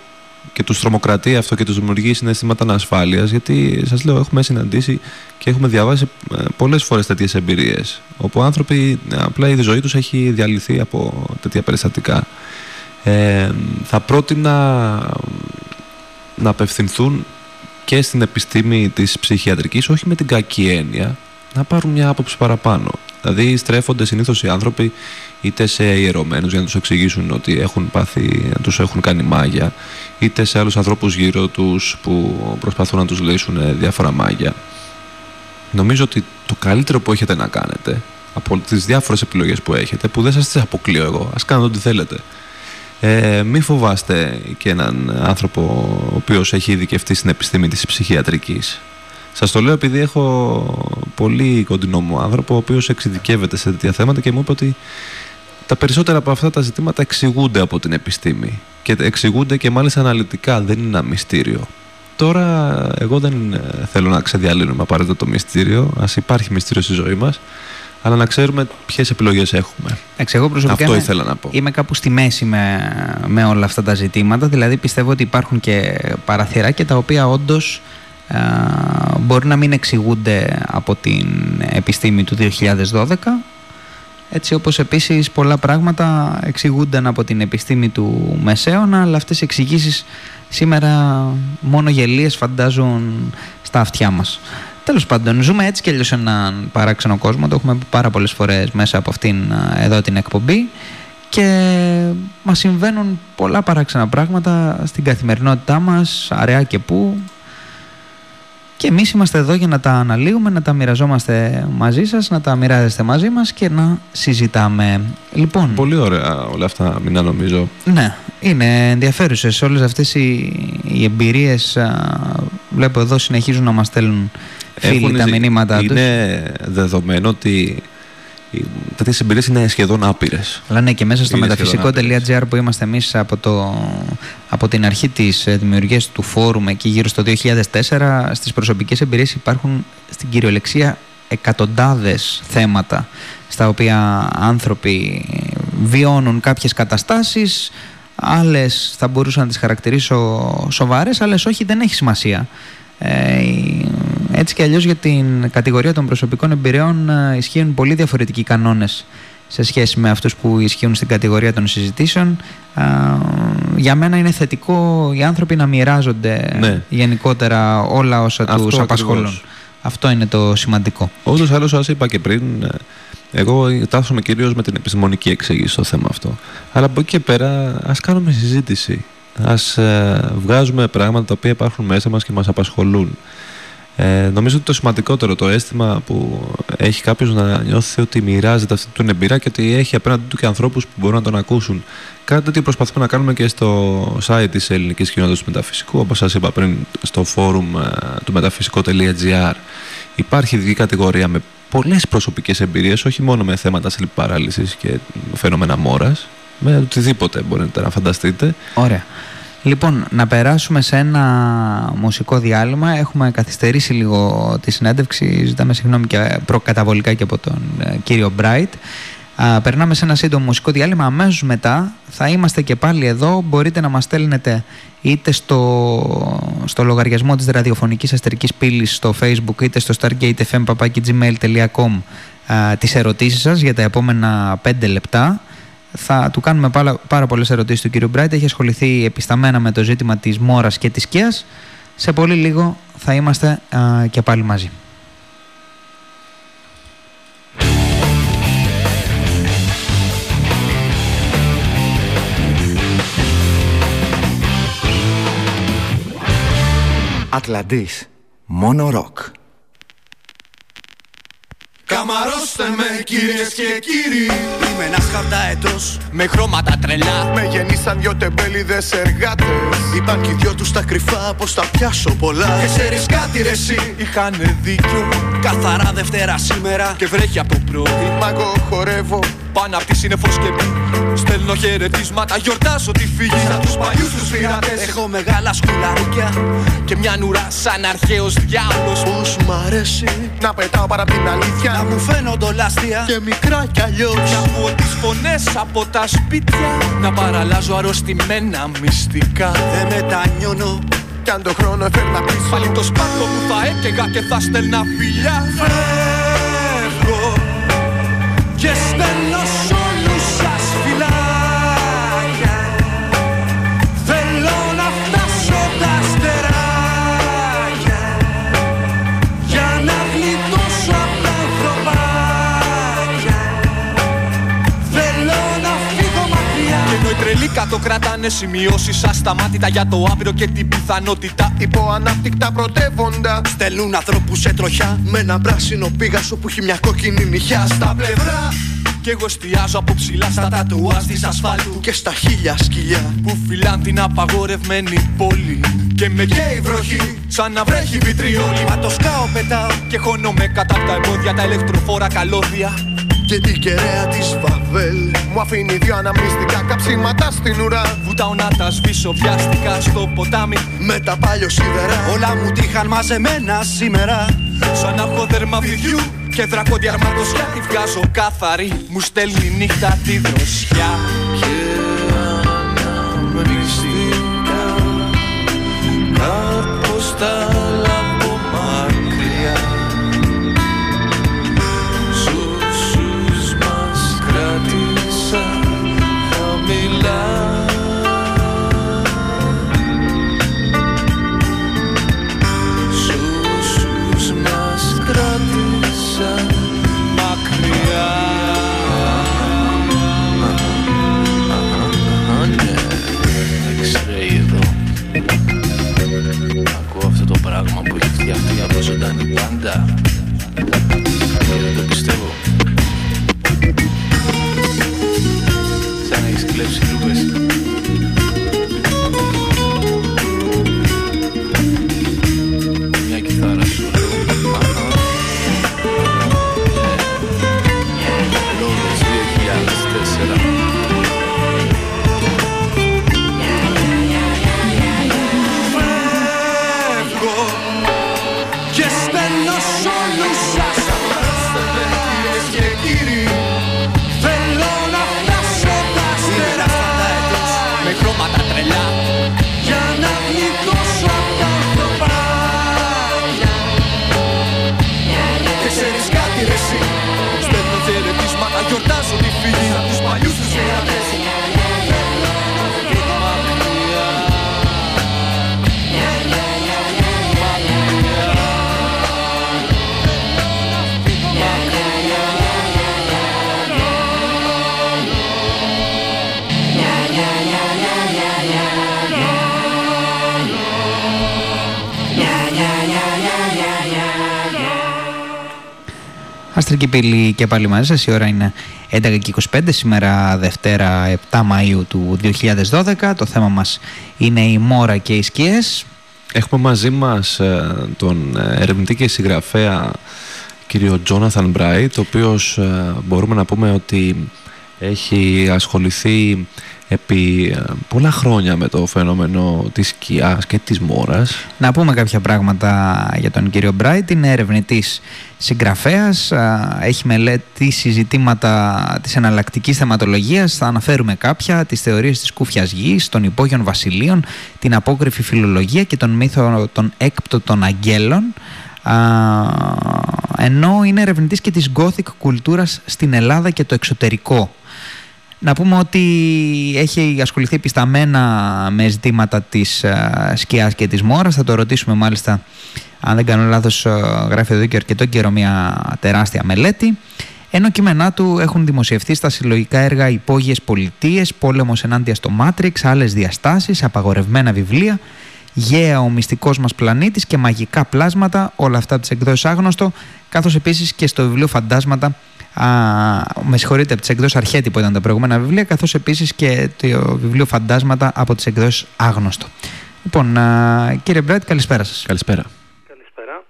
και τους τρομοκρατεί αυτό και τους δημιουργεί συναισθήματα ανασφάλειας γιατί σας λέω έχουμε συναντήσει και έχουμε διαβάσει ε, πολλές φορές τέτοιες εμπειρίες όπου άνθρωποι ε, απλά η ζωή τους έχει διαλυθεί από τέτοια περιστατικά. Ε, θα πρότεινα να απευθυνθούν και στην επιστήμη της ψυχιατρικής όχι με την κακή έννοια να πάρουν μια άποψη παραπάνω. Δηλαδή στρέφονται συνήθως οι άνθρωποι είτε σε ιερωμένους για να τους εξηγήσουν ότι έχουν πάθει, τους έχουν κάνει μάγια είτε σε άλλους ανθρώπους γύρω τους που προσπαθούν να τους λύσουν ε, διάφορα μάγια νομίζω ότι το καλύτερο που έχετε να κάνετε από τις διάφορες επιλογές που έχετε που δεν σας τις αποκλείω εγώ ας κάνετε ό,τι θέλετε ε, μην φοβάστε και έναν άνθρωπο ο οποίος έχει ειδικευτεί στην επιστήμη της ψυχιατρικής. Σας το λέω επειδή έχω πολύ κοντινό μου άνθρωπο ο οποίος εξειδικεύεται σε τέτοια θέματα και μου είπε ότι τα περισσότερα από αυτά τα ζητήματα εξηγούνται από την επιστήμη και εξηγούνται και μάλιστα αναλυτικά, δεν είναι ένα μυστήριο. Τώρα εγώ δεν ε, θέλω να ξεδιαλύνουμε απαραίτητα το μυστήριο, ας υπάρχει μυστήριο στη ζωή μας, αλλά να ξέρουμε ποιες επιλογές έχουμε. Εντάξει, εγώ προσωπικά Αυτό είμαι- ήθελα να πω. Είμαι κάπου στη μέση με, με όλα αυτά τα ζητήματα. Δηλαδή πιστεύω ότι υπάρχουν και παραθυράκια τα οποία όντως μπορεί να μην εξηγούνται από την επιστήμη του 2012 έτσι όπως επίσης πολλά πράγματα εξηγούνταν από την επιστήμη του Μεσαίωνα αλλά αυτές οι εξηγήσεις σήμερα μόνο γελίες φαντάζουν στα αυτιά μας. Τέλος πάντων, ζούμε έτσι και αλλιώς σε έναν παράξενο κόσμο, το έχουμε πει πάρα πολλές φορές μέσα από αυτήν α, εδώ την εκπομπή και μας συμβαίνουν πολλά παράξενα πράγματα στην καθημερινότητά μας, αραιά και πού και εμείς είμαστε εδώ για να τα αναλύουμε, να τα μοιραζόμαστε μαζί σας, να τα μοιράζεστε μαζί μας και να συζητάμε. Λοιπόν, Πολύ ωραία όλα αυτά, μην να νομίζω. ναι, είναι ενδιαφέρουσες όλες αυτές οι, οι εμπειρίες. α, βλέπω εδώ συνεχίζουν να μας στέλνουν φίλοι Έχουν τα ζη- μηνύματα τους. Είναι δεδομένο ότι οι τέτοιες εμπειρίε είναι σχεδόν άπειρες. Αλλά ναι, και μέσα στο Είναι μεταφυσικό.gr που είμαστε εμείς από, το, από την αρχή της ε, δημιουργίας του φόρουμ εκεί γύρω στο 2004 στις προσωπικές εμπειρίες υπάρχουν στην κυριολεξία εκατοντάδες θέματα στα οποία άνθρωποι βιώνουν κάποιες καταστάσεις άλλες θα μπορούσα να τις χαρακτηρίσω σοβαρές άλλες όχι δεν έχει σημασία ε, έτσι και αλλιώς για την κατηγορία των προσωπικών εμπειριών ε, ισχύουν πολύ διαφορετικοί κανόνες σε σχέση με αυτούς που ισχύουν στην κατηγορία των συζητήσεων. Α, για μένα είναι θετικό οι άνθρωποι να μοιράζονται Ναι. γενικότερα όλα όσα Αυτό τους απασχολούν. ακριβώς. Αυτό είναι το σημαντικό. Ούτω ή άλλω, σα είπα και πριν, ε, εγώ τάσσομαι κυρίως με την επιστημονική εξήγηση στο θέμα αυτό. Αλλά από εκεί και πέρα, ας κάνουμε συζήτηση. Α βγάζουμε πράγματα τα οποία υπάρχουν μέσα μας και μας απασχολούν. Ε, νομίζω ότι το σημαντικότερο το αίσθημα που έχει κάποιος να νιώθει ότι μοιράζεται αυτή την εμπειρία και ότι έχει απέναντι του και ανθρώπους που μπορούν να τον ακούσουν. Κάτι τέτοιο προσπαθούμε να κάνουμε και στο site της ελληνικής κοινότητας του μεταφυσικού, όπως σας είπα πριν, στο forum ε, του μεταφυσικό.gr. Υπάρχει ειδική κατηγορία με πολλές προσωπικές εμπειρίες, όχι μόνο με θέματα sleep paralysis και φαινόμενα μόρας, με οτιδήποτε μπορείτε να φανταστείτε. Ωραία. Λοιπόν, να περάσουμε σε ένα μουσικό διάλειμμα. Έχουμε καθυστερήσει λίγο τη συνέντευξη. Ζητάμε συγγνώμη και προκαταβολικά και από τον ε, κύριο Μπράιτ. Α, περνάμε σε ένα σύντομο μουσικό διάλειμμα. Αμέσως μετά θα είμαστε και πάλι εδώ. Μπορείτε να μας στέλνετε είτε στο, στο λογαριασμό της ραδιοφωνικής αστερικής πύλης στο facebook είτε στο stargatefm.gmail.com α, τις ερωτήσεις σας για τα επόμενα 5 λεπτά. Θα του κάνουμε πάρα, πάρα πολλές ερωτήσεις του κύριου Μπράιτ. Έχει ασχοληθεί επισταμένα με το ζήτημα της μόρας και της σκία. Σε πολύ λίγο θα είμαστε α, και πάλι μαζί. Ατλαντής. Μόνο ροκ. Καμαρώστε με κυρίες και κύριοι. Είμαι ένας χαρταετός με χρώματα τρελά. Με γεννήσαν δυο τεμπέληδες εργάτες. Είπαν κι οι δυο τους τα κρυφά πως θα πιάσω πολλά. Και ξέρεις κάτι ρε εσύ. Είχανε δίκιο. Καθαρά Δευτέρα σήμερα και βρέχει από πρωί. Μα εγώ χορεύω Πάνω απ' τη σύννεφο σκεπή Στέλνω χαιρετίσματα, γιορτάζω τη φυγή. Σαν τους παλιούς τους πειρατές. Έχω μεγάλα σκουλαρίκια και μια νουρά σαν αρχαίος διάολος Πώς μ' αρέσει να πετάω παρά την Να αλήθεια μου φαίνονται ολάστια Και μικρά κι αλλιώς. Να ακούω τις φωνές από τα σπίτια. Να παραλάζω αρρωστημένα μυστικά. Δεν μετανιώνω. Κι αν το χρόνο έφερνα πίσω Πάλι το σπάτο μου θα έκαιγα και θα στέλνα φιλιά. Φεύγω. Και στέλνω ενώ οι τρελοί κατοκρατάνε σημειώσεις ασταμάτητα Για το αύριο και την πιθανότητα. Υπό ανάπτυκτα πρωτεύοντα. Στέλνουν ανθρώπους σε τροχιά. Με ένα πράσινο πίγασο που έχει μια κόκκινη νυχιά στα πλευρά. Κι εγώ εστιάζω από ψηλά στα τατουάζ της ασφάλτου. Και στα χίλια σκυλιά. Που φυλάν την απαγορευμένη πόλη. Και με Και η βροχή. Σαν να βρέχει βιτριόλι. Μα το σκάω πετάω και χώνομαι κατά απ' τα εμπόδια Τα ηλεκτροφόρα καλώδια Και την κεραία της Βαβέλ Μου αφήνει δύο αναμνηστικά καψίματα στην ουρά. Βουτάω να τα σβήσω βιάστηκα στο ποτάμι. Με τα πάλιο σίδερα. Όλα μου τύχαν μαζεμένα σήμερα. Σαν να έχω δέρμα βιδιού και δρακόντια αρμαντοσιά Τη βγάζω καθαρή, μου στέλνει νύχτα τη δροσιά. Και Αστρική πύλη και πάλι μαζί σας. Η ώρα είναι 11 και 25, σήμερα Δευτέρα 7 Μαΐου του 2012. Το θέμα μας είναι η μόρα και οι σκιές. Έχουμε μαζί μας ε, τον ε, ερευνητή και συγγραφέα κύριο Τζόναθαν Μπράιτ, ο οποίος ε, μπορούμε να πούμε ότι έχει ασχοληθεί επί ε, πολλά χρόνια με το φαινόμενο της σκιάς και της μόρας. Να πούμε κάποια πράγματα για τον κύριο Μπράιτ. Είναι ερευνητής συγγραφέας, α, έχει μελετήσει ζητήματα της εναλλακτικής θεματολογίας, θα αναφέρουμε κάποια, τις θεωρίες της κούφιας γης, των υπόγειων βασιλείων, την απόκριφη φιλολογία και τον μύθο των έκπτωτων αγγέλων. Α, ενώ είναι ερευνητής και της gothic κουλτούρας στην Ελλάδα και το εξωτερικό. Να πούμε ότι έχει ασχοληθεί πισταμένα με ζητήματα της α, σκιάς και της μόρας. Θα το ρωτήσουμε μάλιστα, αν δεν κάνω λάθος, α, γράφει εδώ και αρκετό καιρό μια τεράστια μελέτη. Ενώ κείμενά του έχουν δημοσιευθεί στα συλλογικά έργα Υπόγειες Πολιτείες, Πόλεμος ενάντια στο Μάτριξ, άλλες διαστάσεις, απαγορευμένα βιβλία, Γέα ο μυστικός μας πλανήτης και μαγικά πλάσματα, όλα αυτά από τις εκδόσεις Άγνωστο, καθώς επίσης και στο βιβλίο Φαντάσματα Α, με συγχωρείτε, από τις εκδόσεις Αρχέτη που ήταν τα προηγούμενα βιβλία, καθώς επίσης και το βιβλίο Φαντάσματα από τις εκδόσεις Άγνωστο. Λοιπόν, α, κύριε Μπράτ, καλησπέρα σας. Καλησπέρα. Καλησπέρα.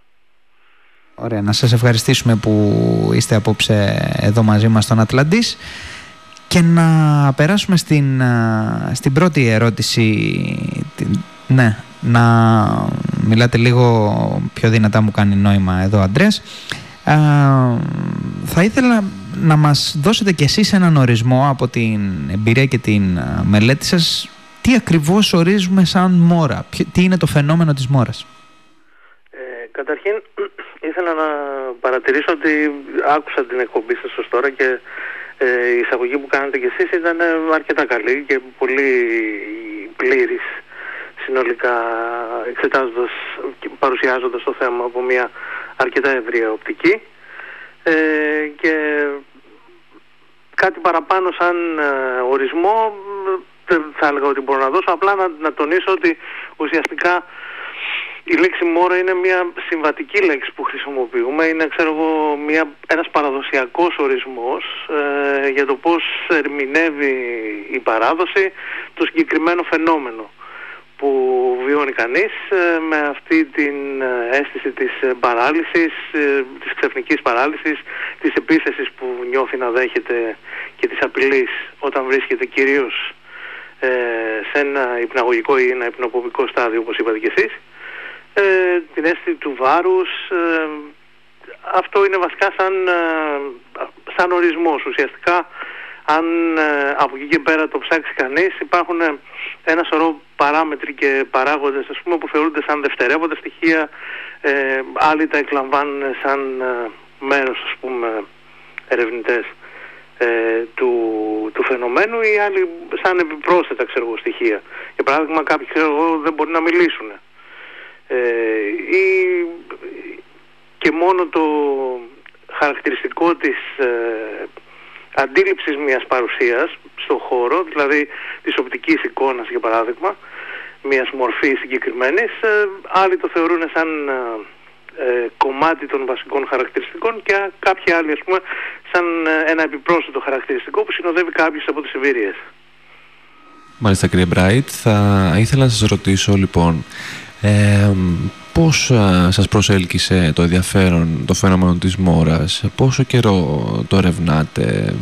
Ωραία, να σας ευχαριστήσουμε που είστε απόψε εδώ μαζί μας στον Ατλαντής και να περάσουμε στην, α, στην πρώτη ερώτηση. Την- Ναι, να μιλάτε λίγο πιο δυνατά μου κάνει νόημα εδώ ο Αντρέας. Α, θα ήθελα να μας δώσετε κι εσείς έναν ορισμό από την εμπειρία και την α, μελέτη σας τι ακριβώς ορίζουμε σαν μόρα, ποιο- τι είναι το φαινόμενο της μόρας; Ε, καταρχήν ήθελα να παρατηρήσω ότι άκουσα την εκπομπή σας ως τώρα και ε, η εισαγωγή που κάνατε κι εσείς ήταν ε, αρκετά καλή και πολύ πλήρης συνολικά εξετάζοντας και παρουσιάζοντας το θέμα από μια αρκετά ευρεία οπτική ε, και κάτι παραπάνω σαν ε, ορισμό μ, δεν θα έλεγα ότι μπορώ να δώσω απλά να, να τονίσω ότι ουσιαστικά η λέξη μόρα είναι μια συμβατική λέξη που χρησιμοποιούμε. Είναι, ξέρω εγώ, μια, ένας παραδοσιακός ορισμός ε, για το πώς ερμηνεύει η παράδοση το συγκεκριμένο φαινόμενο που βιώνει κανείς ε, με αυτή την ε, αίσθηση της ε, παράλυσης, ε, της ξαφνικής παράλυσης, της επίθεσης που νιώθει να δέχεται και της απειλής όταν βρίσκεται κυρίως ε, σε ένα υπναγωγικό ή ένα υπνοποπικό στάδιο όπως είπατε και εσείς. Ε, την αίσθηση του βάρους ε, αυτό είναι βασικά σαν, ε, σαν ορισμός ουσιαστικά. Αν ε, από εκεί και πέρα το ψάξει κανείς υπάρχουν ε, ένα σωρό παράμετροι και παράγοντες ας πούμε που θεωρούνται σαν δευτερεύοντα στοιχεία ε, άλλοι τα εκλαμβάνουν σαν ε, μέρος ας πούμε ερευνητές ε, του, του φαινομένου ή άλλοι σαν επιπρόσθετα ξέρω εγώ, στοιχεία. Για παράδειγμα κάποιοι ξέρω εγώ, δεν μπορεί να μιλήσουν. Ε, ή και μόνο το χαρακτηριστικό της ε, αντίληψης μιας παρουσίας στο χώρο, δηλαδή της οπτικής εικόνας για παράδειγμα, μιας μορφής συγκεκριμένης, ε, άλλοι το θεωρούν σαν ε, ε, κομμάτι των βασικών χαρακτηριστικών και κάποιοι άλλοι ας πούμε σαν ε, ένα επιπρόσθετο χαρακτηριστικό που συνοδεύει κάποιες από τις εμπειρίες. Μάλιστα κύριε Μπράιτ, θα ήθελα να σας ρωτήσω λοιπόν ε, πώς α, σας προσέλκυσε το ενδιαφέρον το φαινόμενο της μόρας, πόσο καιρό το ερευνάτε,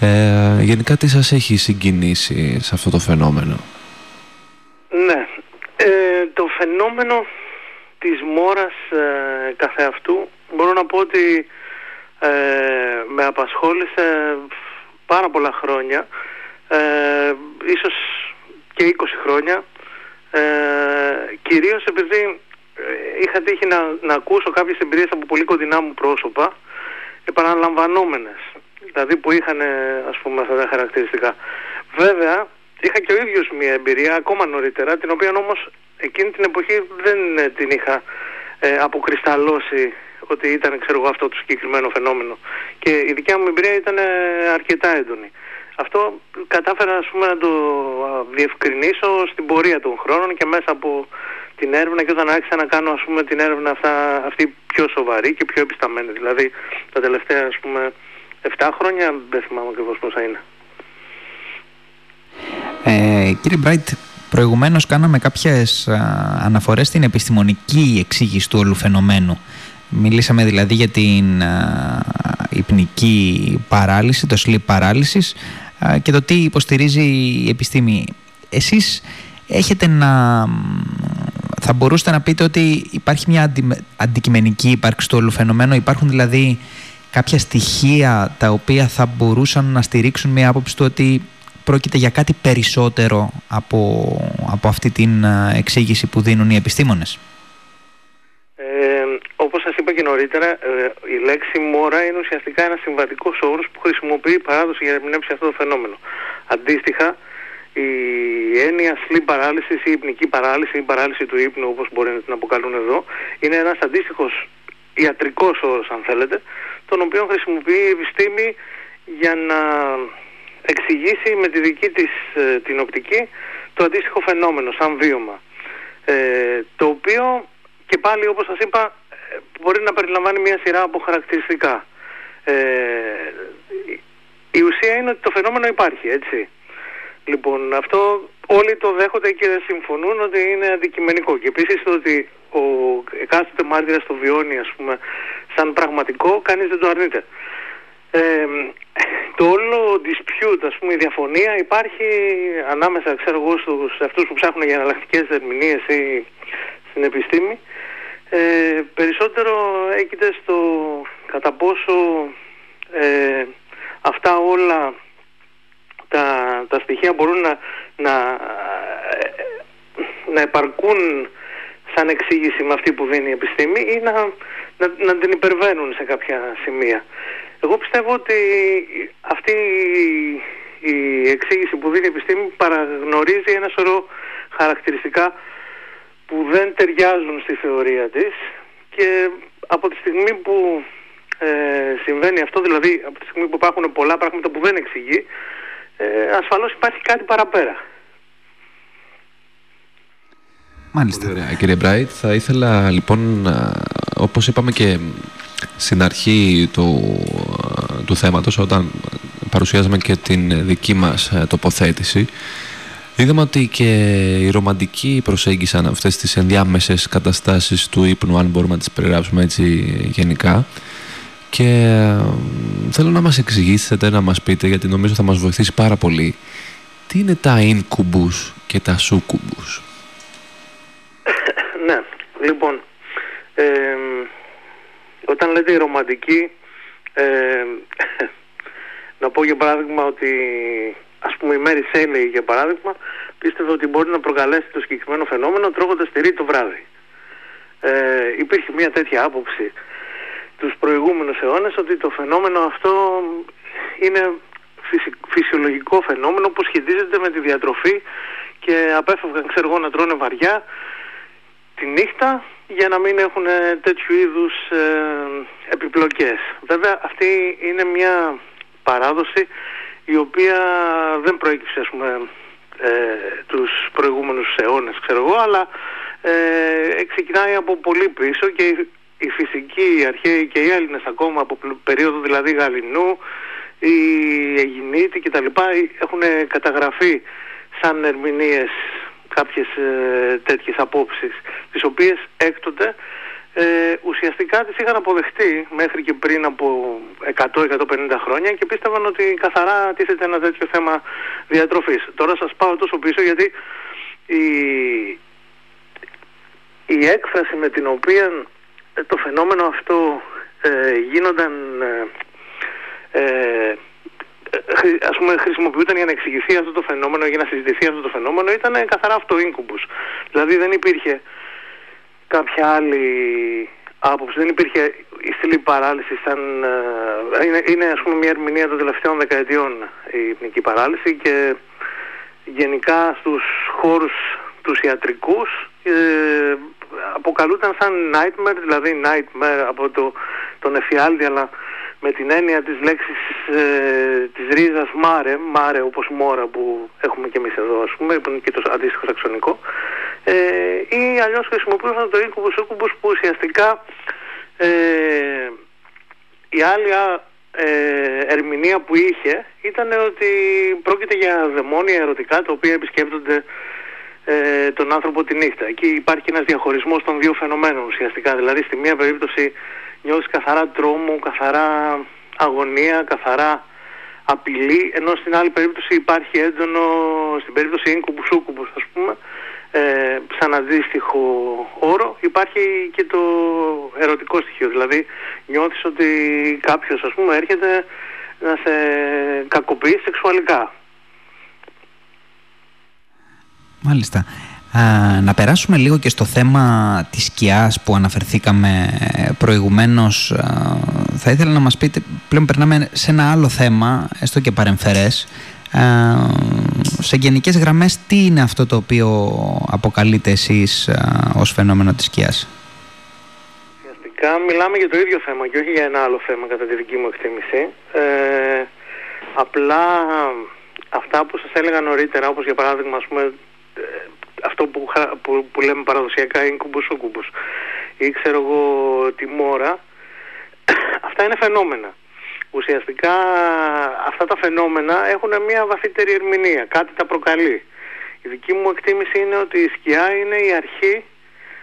ε, γενικά τι σας έχει συγκινήσει σε αυτό το φαινόμενο; Ναι. Ε, το φαινόμενο της μόρας ε, καθεαυτού μπορώ να πω ότι ε, με απασχόλησε πάρα πολλά χρόνια. Ε, ίσως και 20 χρόνια. Ε, κυρίως επειδή ε, είχα τύχει να, να ακούσω κάποιες εμπειρίες από πολύ κοντινά μου πρόσωπα επαναλαμβανόμενες. Δηλαδή που είχαν ε, ας πούμε αυτά τα χαρακτηριστικά. Βέβαια είχα και ο ίδιος μια εμπειρία ακόμα νωρίτερα την οποία όμως εκείνη την εποχή δεν ε, την είχα ε, αποκρισταλώσει ότι ήταν ξέρω εγώ αυτό το συγκεκριμένο φαινόμενο και η δικιά μου εμπειρία ήταν ε, αρκετά έντονη αυτό κατάφερα ας πούμε, να το α, διευκρινίσω στην πορεία των χρόνων και μέσα από την έρευνα και όταν άρχισα να κάνω ας πούμε, την έρευνα αυτά, αυτή πιο σοβαρή και πιο επισταμένη. Δηλαδή τα τελευταία ας πούμε 7 χρόνια δεν θυμάμαι ακριβώς πόσα είναι. Ε, κύριε Μπράιτ, προηγουμένως κάναμε κάποιες α, αναφορές στην επιστημονική εξήγηση του όλου φαινομένου. Μιλήσαμε δηλαδή για την α, υπνική παράλυση, το sleep paralysis α, και το τι υποστηρίζει η επιστήμη. Εσείς έχετε να... Θα μπορούσατε να πείτε ότι υπάρχει μια αντι- αντικειμενική ύπαρξη του όλου φαινομένου; Υπάρχουν δηλαδή κάποια στοιχεία τα οποία θα μπορούσαν να στηρίξουν μια άποψη του ότι πρόκειται για κάτι περισσότερο από, από αυτή την α, εξήγηση που δίνουν οι επιστήμονες; Ε, όπως σας είπα και νωρίτερα, ε, η λέξη μόρα είναι ουσιαστικά ένας συμβατικός όρος που χρησιμοποιεί η παράδοση για να ερμηνεύσει αυτό το φαινόμενο. Αντίστοιχα, η έννοια sleep paralysis ή υπνική παράλυση ή παράλυση του ύπνου, όπως μπορεί να την αποκαλούν εδώ, είναι ένας αντίστοιχος ιατρικός όρος, αν θέλετε, τον οποίο χρησιμοποιεί η επιστήμη για να εξηγήσει με τη δική της ε, την οπτική το αντίστοιχο φαινόμενο σαν βίωμα. Ε, το οποίο και πάλι όπως σας είπα ε, μπορεί να περιλαμβάνει μια σειρά από χαρακτηριστικά. Ε, η- η ουσία είναι ότι το φαινόμενο υπάρχει, έτσι. Λοιπόν, αυτό όλοι το δέχονται και συμφωνούν ότι είναι αντικειμενικό. Και επίσης το ότι ο εκάστοτε μάρτυρας το βιώνει, ας πούμε, σαν πραγματικό, κανείς δεν το αρνείται. Ε, το όλο dispute, ας πούμε, η διαφωνία υπάρχει ανάμεσα, ξέρω εγώ, στους, σε αυτούς που ψάχνουν για εναλλακτικές ερμηνείες ή στην επιστήμη. Ε, περισσότερο έγκυται στο κατά πόσο ε, αυτά όλα τα, τα στοιχεία μπορούν να, να, ε, να επαρκούν σαν εξήγηση με αυτή που δίνει η επιστήμη ή να, να, να την υπερβαίνουν σε κάποια σημεία. Εγώ πιστεύω ότι αυτή η- η εξήγηση που δίνει η επιστήμη παραγνωρίζει ένα σωρό χαρακτηριστικά που δεν ταιριάζουν στη θεωρία της και από τη στιγμή που ε, συμβαίνει αυτό, δηλαδή από τη στιγμή που υπάρχουν πολλά πράγματα που δεν εξηγεί, ε, ασφαλώς υπάρχει κάτι παραπέρα. Μάλιστα. Πολύ ωραία, κύριε Μπράιτ. Θα ήθελα λοιπόν, να- όπως είπαμε και στην αρχή του, του θέματος, όταν παρουσιάζαμε και την δική μας ε, τοποθέτηση, είδαμε ότι και οι ρομαντικοί προσέγγισαν αυτές τις ενδιάμεσες καταστάσεις του ύπνου, αν μπορούμε να τις περιγράψουμε έτσι γενικά. Και ε, θέλω να μας εξηγήσετε, να μας πείτε, γιατί νομίζω θα μας βοηθήσει πάρα πολύ, τι είναι τα incubus και τα succubus. ναι, λοιπόν, ε, όταν λέτε η ρομαντική, ε, να πω για παράδειγμα ότι ας πούμε η Μέρι Σέιλεϊ για παράδειγμα πίστευε ότι μπορεί να προκαλέσει το συγκεκριμένο φαινόμενο τρώγοντας τυρί το βράδυ. Ε, υπήρχε μια τέτοια άποψη τους προηγούμενους αιώνες ότι το φαινόμενο αυτό είναι φυσι- φυσιολογικό φαινόμενο που σχετίζεται με τη διατροφή και απέφευγαν ξέρω εγώ να τρώνε βαριά τη νύχτα για να μην έχουν ε, τέτοιου είδους ε, επιπλοκές. Βέβαια αυτή είναι μια παράδοση η οποία δεν προέκυψε ας πούμε ε, τους προηγούμενους αιώνες ξέρω εγώ αλλά ε, ξεκινάει από πολύ πίσω και η, η φυσική, οι αρχαίοι και οι Έλληνες ακόμα από πλ- περίοδο δηλαδή Γαλινού οι Αιγινήτοι κτλ έχουν καταγραφεί σαν ερμηνείες κάποιες ε, τέτοιες απόψεις τις οποίες έκτοτε ε, ουσιαστικά τις είχαν αποδεχτεί μέχρι και πριν από 100-150 χρόνια και πίστευαν ότι καθαρά τίθεται ένα τέτοιο θέμα διατροφής. Τώρα σας πάω τόσο πίσω γιατί η, η έκφραση με την οποία ε, το φαινόμενο αυτό ε, γίνονταν ε, ε, χρη- ας πούμε χρησιμοποιούταν για να εξηγηθεί αυτό το φαινόμενο, για να συζητηθεί αυτό το φαινόμενο ήταν καθαρά αυτό incubus. Δηλαδή δεν υπήρχε κάποια άλλη άποψη, δεν υπήρχε η sleep paralysis σαν... ε, είναι, είναι ας πούμε μια ερμηνεία των τελευταίων δεκαετιών η υπνική παράλυση και γενικά στους χώρους τους ιατρικούς ε, αποκαλούταν σαν nightmare, δηλαδή nightmare από το, τον εφιάλτη αλλά με την έννοια της λέξης ε, της ρίζας μάρε, μάρε όπως μόρα που έχουμε και εμείς εδώ ας πούμε, που είναι και το αντίστοιχο σαξονικό ε, ή αλλιώς χρησιμοποιούσαν το incubus succubus που ουσιαστικά ε, η άλλη α, ε, ερμηνεία που είχε ήταν ότι πρόκειται για δαιμόνια ερωτικά τα οποία επισκέπτονται ε, τον άνθρωπο τη νύχτα. Εκεί υπάρχει ένας διαχωρισμός των δύο φαινομένων ουσιαστικά. Δηλαδή στη μία περίπτωση νιώθεις καθαρά τρόμο, καθαρά αγωνία, καθαρά απειλή, ενώ στην άλλη περίπτωση υπάρχει έντονο, στην περίπτωση ίνκουμπους σούκουμπους ας πούμε, ε, σαν αντίστοιχο όρο, υπάρχει και το ερωτικό στοιχείο. Δηλαδή νιώθεις ότι κάποιος ας πούμε έρχεται να σε κακοποιεί σεξουαλικά. Μάλιστα. Α, να περάσουμε λίγο και στο θέμα της σκιάς που αναφερθήκαμε ε, προηγουμένως. Α, θα ήθελα να μας πείτε, πλέον περνάμε σε ένα άλλο θέμα, έστω και παρεμφερές. Α, σε γενικές γραμμές, τι είναι αυτό το οποίο αποκαλείτε εσείς α, ως φαινόμενο της σκιάς; Ουσιαστικά μιλάμε για το ίδιο θέμα και όχι για ένα άλλο θέμα κατά τη δική μου εκτίμηση. Ε, απλά αυτά που σας έλεγα νωρίτερα, όπως για παράδειγμα ας πούμε, ε, αυτό που, χα- που, που λέμε παραδοσιακά ίνκουμπους όκουμπους ή ξέρω εγώ τη μόρα, αυτά είναι φαινόμενα. Ουσιαστικά αυτά τα φαινόμενα έχουν μια βαθύτερη ερμηνεία, κάτι τα προκαλεί. Η δική μου εκτίμηση είναι ότι η σκιά είναι η αρχή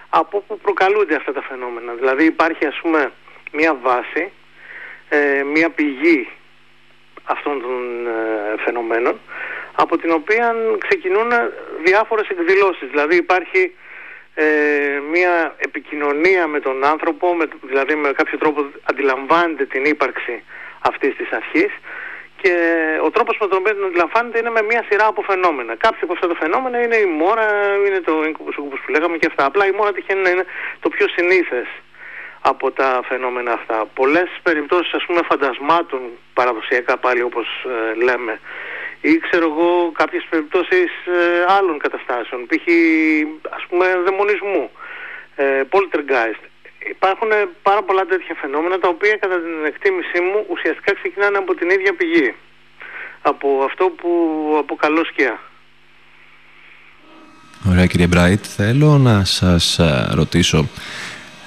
από που προκαλούνται αυτά τα φαινόμενα. Δηλαδή υπάρχει ας πούμε μια βάση, ε, μια πηγή αυτών των ε, φαινομένων από την οποία ξεκινούν διάφορες εκδηλώσεις. Δηλαδή υπάρχει ε, μια επικοινωνία με τον άνθρωπο, με, δηλαδή με κάποιο τρόπο αντιλαμβάνεται την ύπαρξη αυτής της αρχής και ο τρόπος με τον οποίο την αντιλαμβάνεται είναι με μια σειρά από φαινόμενα. Κάποια από αυτά τα φαινόμενα είναι η μόρα, είναι το incubus succubus που λέγαμε και αυτά. Απλά η μόρα τυχαίνει να είναι το πιο συνήθες από τα φαινόμενα αυτά. Πολλές περιπτώσεις ας πούμε φαντασμάτων παραδοσιακά πάλι όπως ε, λέμε ή ξέρω εγώ κάποιες περιπτώσεις ε, άλλων καταστάσεων π.χ. ας πούμε δαιμονισμού. Ε, poltergeist. Υπάρχουν πάρα πολλά τέτοια φαινόμενα τα οποία κατά την εκτίμησή μου ουσιαστικά ξεκινάνε από την ίδια πηγή. Από αυτό που αποκαλώ σκιά. Ωραία κύριε Μπράιτ, θέλω να σας ε, ρωτήσω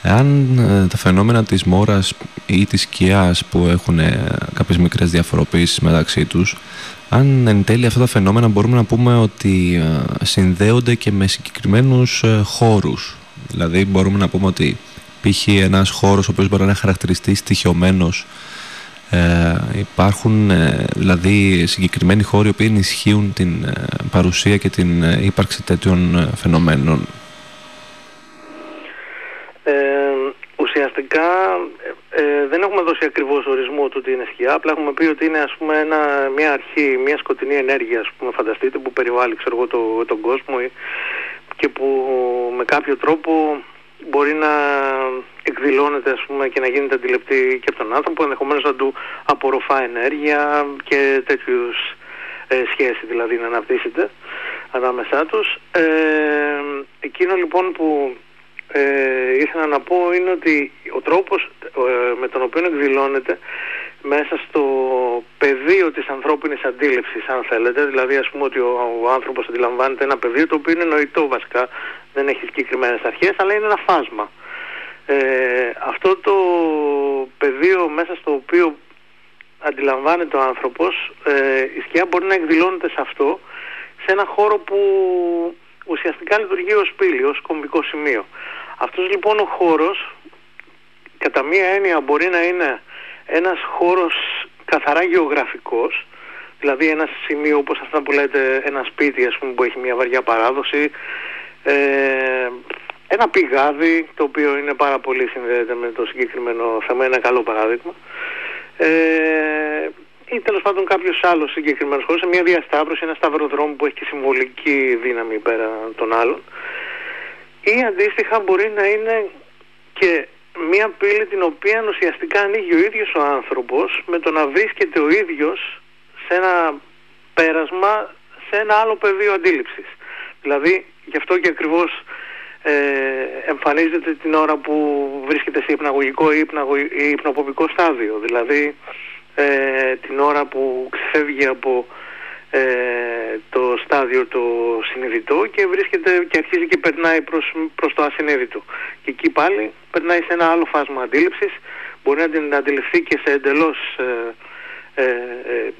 αν ε, τα φαινόμενα της μόρας ή της σκιάς που έχουν ε, κάποιες μικρές διαφοροποίησεις μεταξύ τους αν εν τέλει αυτά τα φαινόμενα μπορούμε να πούμε ότι ε, συνδέονται και με συγκεκριμένους ε, χώρους δηλαδή μπορούμε να πούμε ότι π.χ. ένας χώρος ο οποίος μπορεί να είναι χαρακτηριστεί στοιχειωμένος ε, υπάρχουν ε, δηλαδή συγκεκριμένοι χώροι οι οποίοι ενισχύουν την ε, παρουσία και την ε, ύπαρξη τέτοιων ε, φαινομένων. Ε, ουσιαστικά ε, ε, δεν έχουμε δώσει ακριβώς ορισμό του τι είναι σκιά, απλά έχουμε πει ότι είναι ας πούμε ένα, μια αρχή, μια σκοτεινή ενέργεια ας πούμε φανταστείτε που περιβάλλει ξέρω εγώ το, τον κόσμο ή- και που με κάποιο τρόπο μπορεί να εκδηλώνεται ας πούμε και να γίνεται αντιληπτή και από τον άνθρωπο ενδεχομένως να του απορροφά ενέργεια και τέτοιους ε, σχέση δηλαδή να αναπτύσσεται ανάμεσά τους. Ε, εκείνο λοιπόν που ε, ήθελα να πω είναι ότι ο τρόπος ε, με τον οποίο εκδηλώνεται μέσα στο πεδίο της ανθρώπινης αντίληψης αν θέλετε δηλαδή ας πούμε ότι ο, ο άνθρωπος αντιλαμβάνεται ένα πεδίο το οποίο είναι νοητό βασικά δεν έχει συγκεκριμένες αρχές αλλά είναι ένα φάσμα. Ε, αυτό το πεδίο μέσα στο οποίο αντιλαμβάνεται ο άνθρωπος ε, η σκιά μπορεί να εκδηλώνεται σε αυτό σε ένα χώρο που ουσιαστικά λειτουργεί ως πύλη, ως κομβικό σημείο. Αυτός λοιπόν ο χώρος κατά μία έννοια μπορεί να είναι ένας χώρος καθαρά γεωγραφικός δηλαδή ένα σημείο όπως αυτά που λέτε ένα σπίτι ας πούμε που έχει μια βαριά παράδοση ε, ένα πηγάδι το οποίο είναι πάρα πολύ συνδέεται με το συγκεκριμένο θέμα, ένα καλό παράδειγμα ε, ή τέλος πάντων κάποιος άλλος συγκεκριμένος χώρος, σε μια διασταύρωση, ένα σταυροδρόμο που έχει και συμβολική δύναμη πέρα των άλλων ή αντίστοιχα μπορεί να είναι και μια πύλη την οποία ουσιαστικά ανοίγει ο ίδιος ο άνθρωπος με το να βρίσκεται ο ίδιος σε ένα πέρασμα σε ένα άλλο πεδίο αντίληψης. Δηλαδή γι' αυτό και ακριβώς ε, εμφανίζεται την ώρα που βρίσκεται σε υπναγωγικό ή, υπναγω- ή υπνοποπικό στάδιο. Δηλαδή ε, την ώρα που ξεφεύγει από ε, το στάδιο το συνειδητό και βρίσκεται και αρχίζει και περνάει προς, προς το ασυνείδητο. Και εκεί πάλι περνάει σε ένα άλλο φάσμα αντίληψης, μπορεί να την αντιληφθεί και σε εντελώς ε, ε, ε,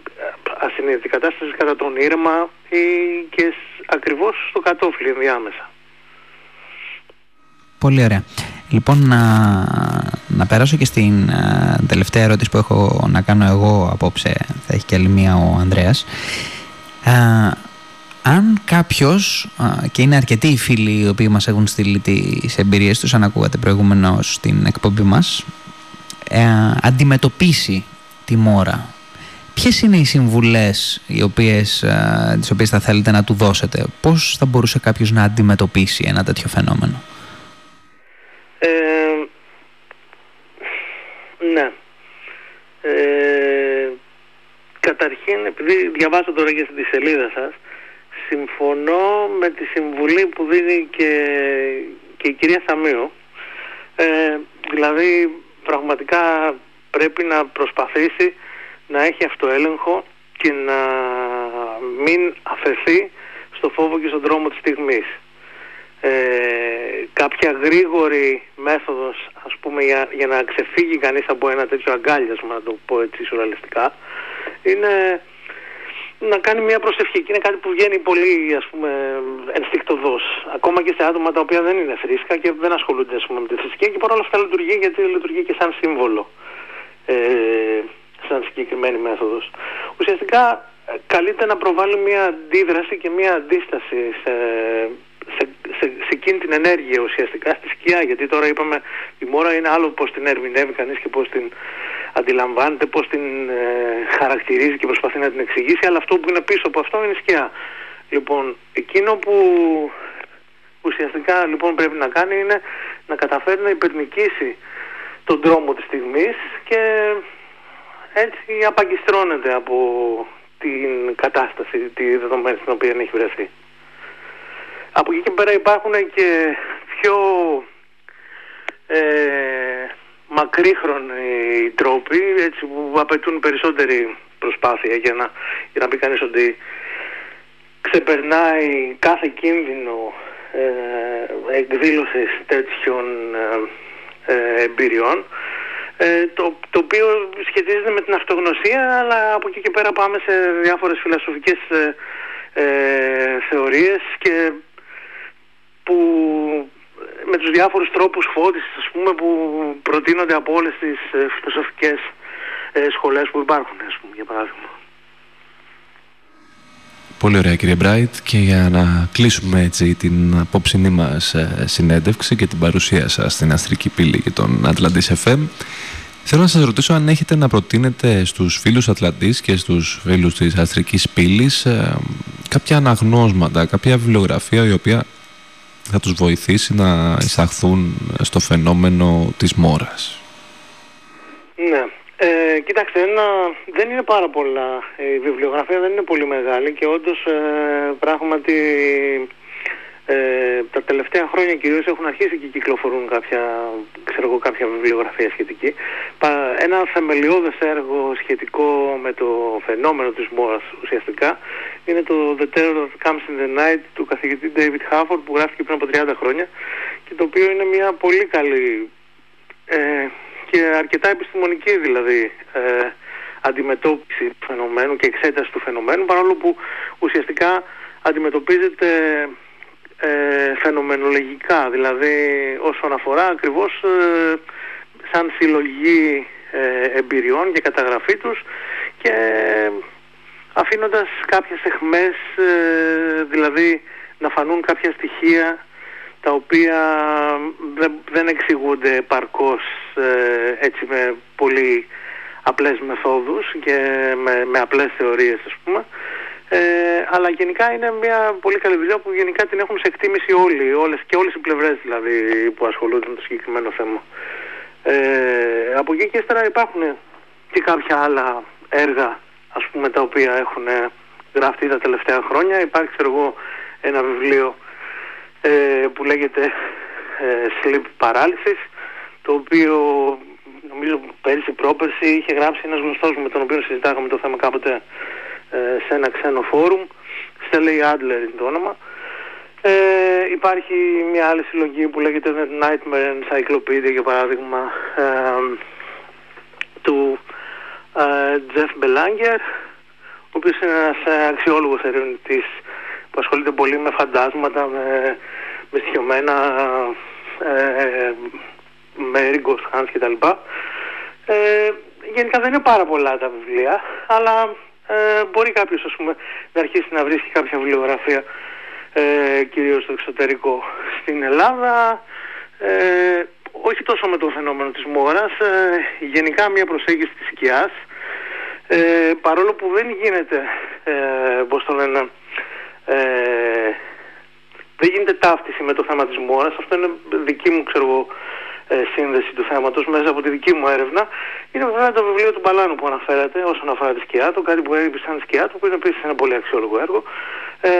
ασυνείδητη κατάσταση κατά τον ήρεμα ή και σ- ακριβώς στο κατόφλι ενδιάμεσα. Πολύ ωραία. Λοιπόν, να, να περάσω και στην ε, τελευταία ερώτηση που έχω να κάνω εγώ απόψε. Θα έχει και άλλη μία ο Ανδρέας. Ε, αν κάποιος, ε, και είναι αρκετοί οι φίλοι οι οποίοι μας έχουν στείλει τις εμπειρίες τους, αν ακούγατε προηγούμενος στην εκπομπή μας, ε, αντιμετωπίσει τη μόρα. Ποιες είναι οι συμβουλές οι οποίες, ε, τις οποίες θα θέλετε να του δώσετε; Πώς θα μπορούσε κάποιος να αντιμετωπίσει ένα τέτοιο φαινόμενο; Ε, ναι. Ε, καταρχήν, επειδή διαβάζω τώρα και στη σελίδα σας, συμφωνώ με τη συμβουλή που δίνει και, και η κυρία Σαμίου. Ε, δηλαδή, πραγματικά πρέπει να προσπαθήσει να έχει αυτοέλεγχο και να μην αφαιθεί στο φόβο και στον δρόμο της στιγμής ε, κάποια γρήγορη μέθοδος ας πούμε για, για να ξεφύγει κανείς από ένα τέτοιο αγκάλιασμα να το πω έτσι σουραλιστικά είναι να κάνει μια προσευχή και είναι κάτι που βγαίνει πολύ ας πούμε ενστικτοδός ακόμα και σε άτομα τα οποία δεν είναι θρήσκα και δεν ασχολούνται ας πούμε, με τη θρησκεία και παρόλα αυτά λειτουργεί γιατί λειτουργεί και σαν σύμβολο ε, σαν συγκεκριμένη μέθοδος. Ουσιαστικά ε, καλείται να προβάλλει μια αντίδραση και μια αντίσταση σε, σε, σε, σε εκείνη την ενέργεια ουσιαστικά στη σκιά γιατί τώρα είπαμε η μόρα είναι άλλο πως την ερμηνεύει κανείς και πως την αντιλαμβάνεται, πως την ε, χαρακτηρίζει και προσπαθεί να την εξηγήσει αλλά αυτό που είναι πίσω από αυτό είναι η σκιά. Λοιπόν, εκείνο που ουσιαστικά λοιπόν πρέπει να κάνει είναι να καταφέρει να υπερνικήσει τον τρόμο της στιγμής και έτσι απαγκιστρώνεται από την κατάσταση, τη δεδομένη στην οποία έχει βρεθεί. Από εκεί και πέρα υπάρχουν και πιο ε, μακρύχρονοι τρόποι έτσι, που απαιτούν περισσότερη προσπάθεια για να, για να πει κανείς ότι ξεπερνάει κάθε κίνδυνο ε, εκδήλωσης τέτοιων ε, ε, εμπειριών ε, το, το οποίο σχετίζεται με την αυτογνωσία αλλά από εκεί και πέρα πάμε σε διάφορες φιλοσοφικές ε, ε, θεωρίες και που με τους διάφορους τρόπους φώτισης ας πούμε που προτείνονται από όλες τις ε, φιλοσοφικές ε, σχολές που υπάρχουν ας πούμε για παράδειγμα. Πολύ ωραία κύριε Μπράιτ και για να κλείσουμε έτσι την απόψινή μας ε, συνέντευξη και την παρουσία σας στην Αστρική Πύλη και τον Ατλαντής FM θέλω να σας ρωτήσω αν έχετε να προτείνετε στους φίλους Ατλαντής και στους φίλους της Αστρικής Πύλης ε, κάποια αναγνώσματα, κάποια βιβλιογραφία η οποία θα τους βοηθήσει να εισαχθούν στο φαινόμενο της μόρας. Ναι. Ε, κοιτάξτε, ένα, δεν είναι πάρα πολλά. Η βιβλιογραφία δεν είναι πολύ μεγάλη και όντως ε, πράγματι ε, τα τελευταία χρόνια κυρίως έχουν αρχίσει και κυκλοφορούν κάποια, ξέρω εγώ, κάποια βιβλιογραφία σχετική. Πα- Ένα θεμελιώδες έργο σχετικό με το φαινόμενο της μόρας ουσιαστικά είναι το The Terror That Comes in the Night του καθηγητή David Hafford που γράφτηκε πριν από 30 χρόνια και το οποίο είναι μια πολύ καλή ε, και αρκετά επιστημονική δηλαδή ε, αντιμετώπιση του φαινομένου και εξέταση του φαινομένου παρόλο που ουσιαστικά αντιμετωπίζεται ε, φαινομενολογικά δηλαδή όσον αφορά ακριβώς ε, σαν συλλογή ε, εμπειριών και καταγραφή τους και αφήνοντας κάποιες εχμές ε, δηλαδή να φανούν κάποια στοιχεία τα οποία δεν, δεν εξηγούνται επαρκώς ε, έτσι με πολύ απλές μεθόδους και με, με απλές θεωρίες ας πούμε ε, αλλά γενικά είναι μια πολύ καλή δουλειά που γενικά την έχουν σε εκτίμηση όλοι, όλες, και όλες οι πλευρές δηλαδή που ασχολούνται με το συγκεκριμένο θέμα. Ε, από εκεί και ύστερα υπάρχουν και κάποια άλλα έργα ας πούμε τα οποία έχουν γραφτεί τα τελευταία χρόνια. Υπάρχει ξέρω εγώ ένα βιβλίο ε, που λέγεται ε, Sleep Paralysis το οποίο νομίζω πέρυσι πρόπερσι είχε γράψει ένας γνωστός με τον οποίο συζητάγαμε το θέμα κάποτε ε, σε ένα ξένο φόρουμ Στέλεϊ Adler είναι το όνομα ε, υπάρχει μια άλλη συλλογή που λέγεται Nightmare Encyclopedia για παράδειγμα ε, του ε, Jeff Belanger ο οποίος είναι ένας ε, αξιόλογος ερευνητής που ασχολείται πολύ με φαντάσματα, με, με στοιχειωμένα ε, με Ringo Hans κτλ. Ε, γενικά δεν είναι πάρα πολλά τα βιβλία, αλλά ε, μπορεί κάποιος ας πούμε να αρχίσει να βρίσκει κάποια βιβλιογραφία ε, κυρίως στο εξωτερικό. Στην Ελλάδα ε, όχι τόσο με το φαινόμενο της μόρας, ε, γενικά μια προσέγγιση της σκιάς, ε, παρόλο που δεν γίνεται, ε, πώς το λένε, ε, δεν γίνεται ταύτιση με το θέμα της μόρας, αυτό είναι δική μου ξέρω εγώ, ε, σύνδεση του θέματος μέσα από τη δική μου έρευνα είναι βέβαια το βιβλίο του Μπαλάνου που αναφέρατε όσον αφορά τη σκιά του, κάτι που έγραψε σαν σκιά του που είναι επίσης ένα πολύ αξιόλογο έργο ε,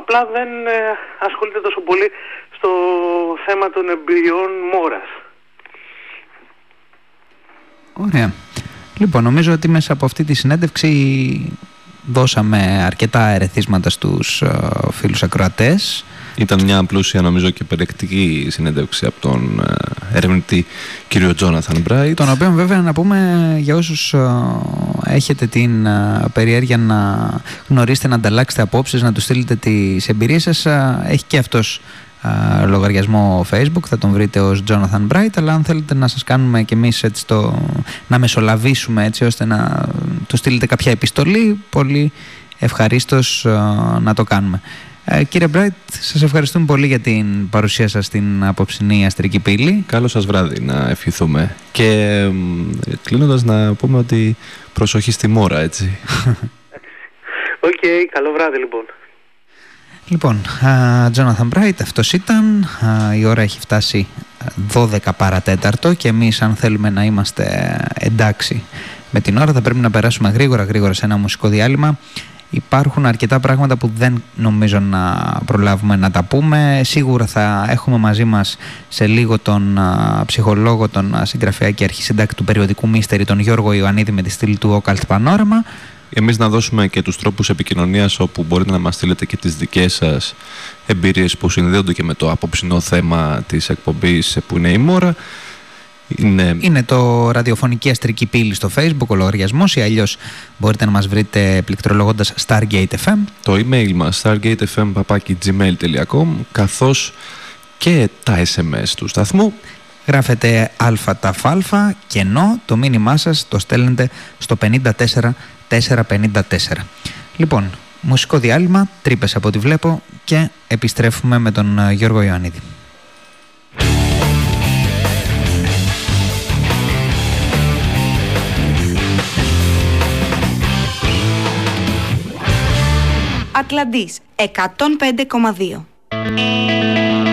απλά δεν ε, ασχολείται τόσο πολύ στο θέμα των εμπειριών μόρας Ωραία. Λοιπόν, νομίζω ότι μέσα από αυτή τη συνέντευξη δώσαμε αρκετά ερεθίσματα στους ε, φίλους ακροατές. Ήταν μια πλούσια νομίζω και περιεκτική συνέντευξη από τον ε, ερευνητή κύριο Τζόναθαν Μπράιτ. Τον οποίο βέβαια να πούμε για όσους ε, έχετε την ε, περιέργεια να γνωρίσετε, να ανταλλάξετε απόψεις, να τους στείλετε τις εμπειρίες σας, ε, έχει και αυτός ε, λογαριασμό facebook, θα τον βρείτε ως Jonathan Bright, αλλά αν θέλετε να σας κάνουμε και εμείς έτσι το, να μεσολαβήσουμε έτσι ώστε να του στείλετε κάποια επιστολή, πολύ ευχαρίστως ε, να το κάνουμε. Ε, κύριε Μπράιτ, σας ευχαριστούμε πολύ για την παρουσία σας στην απόψινή αστρική πύλη. Καλό σας βράδυ να ευχηθούμε. Και μ, κλείνοντας να πούμε ότι προσοχή στη μόρα έτσι. Οκ, καλό βράδυ λοιπόν Λοιπόν, α, Jonathan Bright, αυτός ήταν. Α, η ώρα έχει φτάσει 12 παρά τέταρτο και εμείς αν θέλουμε να είμαστε εντάξει με την ώρα θα πρέπει να περάσουμε γρήγορα γρήγορα σε ένα μουσικό διάλειμμα. Υπάρχουν αρκετά πράγματα που δεν νομίζω να προλάβουμε να τα πούμε. Σίγουρα θα έχουμε μαζί μας σε λίγο τον α, ψυχολόγο, τον α, συγγραφέα και αρχισυντάκτη του περιοδικού Μίστερη, τον Γιώργο Ιωαννίδη με τη στήλη του Occult Panorama. Εμείς να δώσουμε και τους τρόπους επικοινωνίας όπου μπορείτε να μας στείλετε και τις δικές σας εμπειρίες που συνδέονται και με το απόψινό θέμα της εκπομπής που είναι η μόρα. Είναι Είναι το ραδιοφωνική αστρική πύλη στο facebook, ο λογαριασμός ή αλλιώς μπορείτε να μας βρείτε πληκτρολογώντας Stargate FM. το email μας stargatefm.gmail.com καθώς και τα SMS του σταθμού Γράφετε ΑΤΑΦΑ και ενώ το μήνυμά σας το στέλνετε στο 54454. Λοιπόν, μουσικό διάλειμμα, τρύπες από ό,τι βλέπω και επιστρέφουμε με τον ε, Γιώργο Ιωαννίδη. Ατλαντής 105,2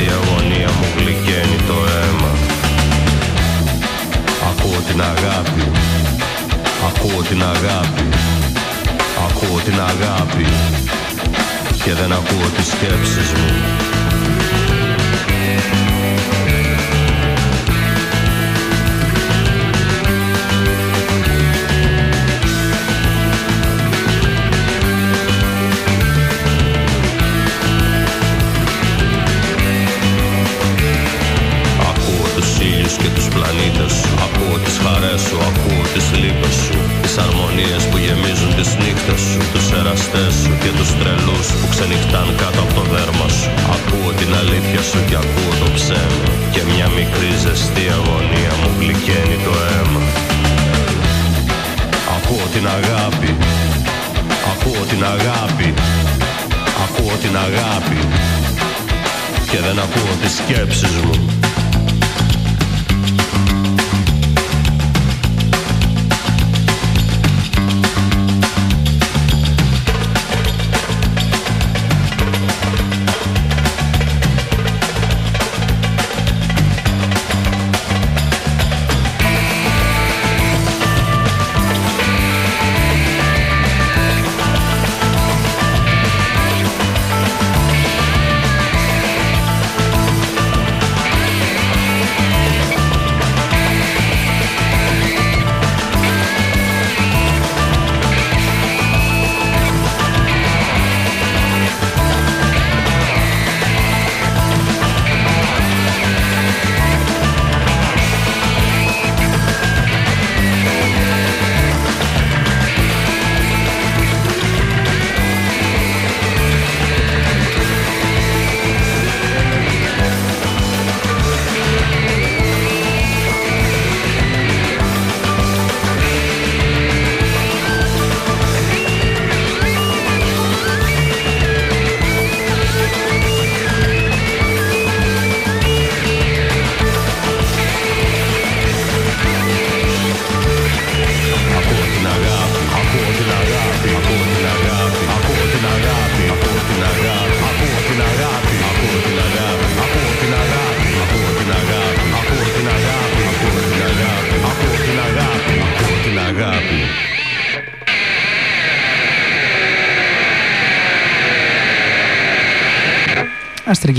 μικρή ζεστή αγωνία μου γλυκαίνει το αίμα. Ακούω την αγάπη. Ακούω την αγάπη. Ακούω την αγάπη. Και δεν ακούω τις σκέψεις μου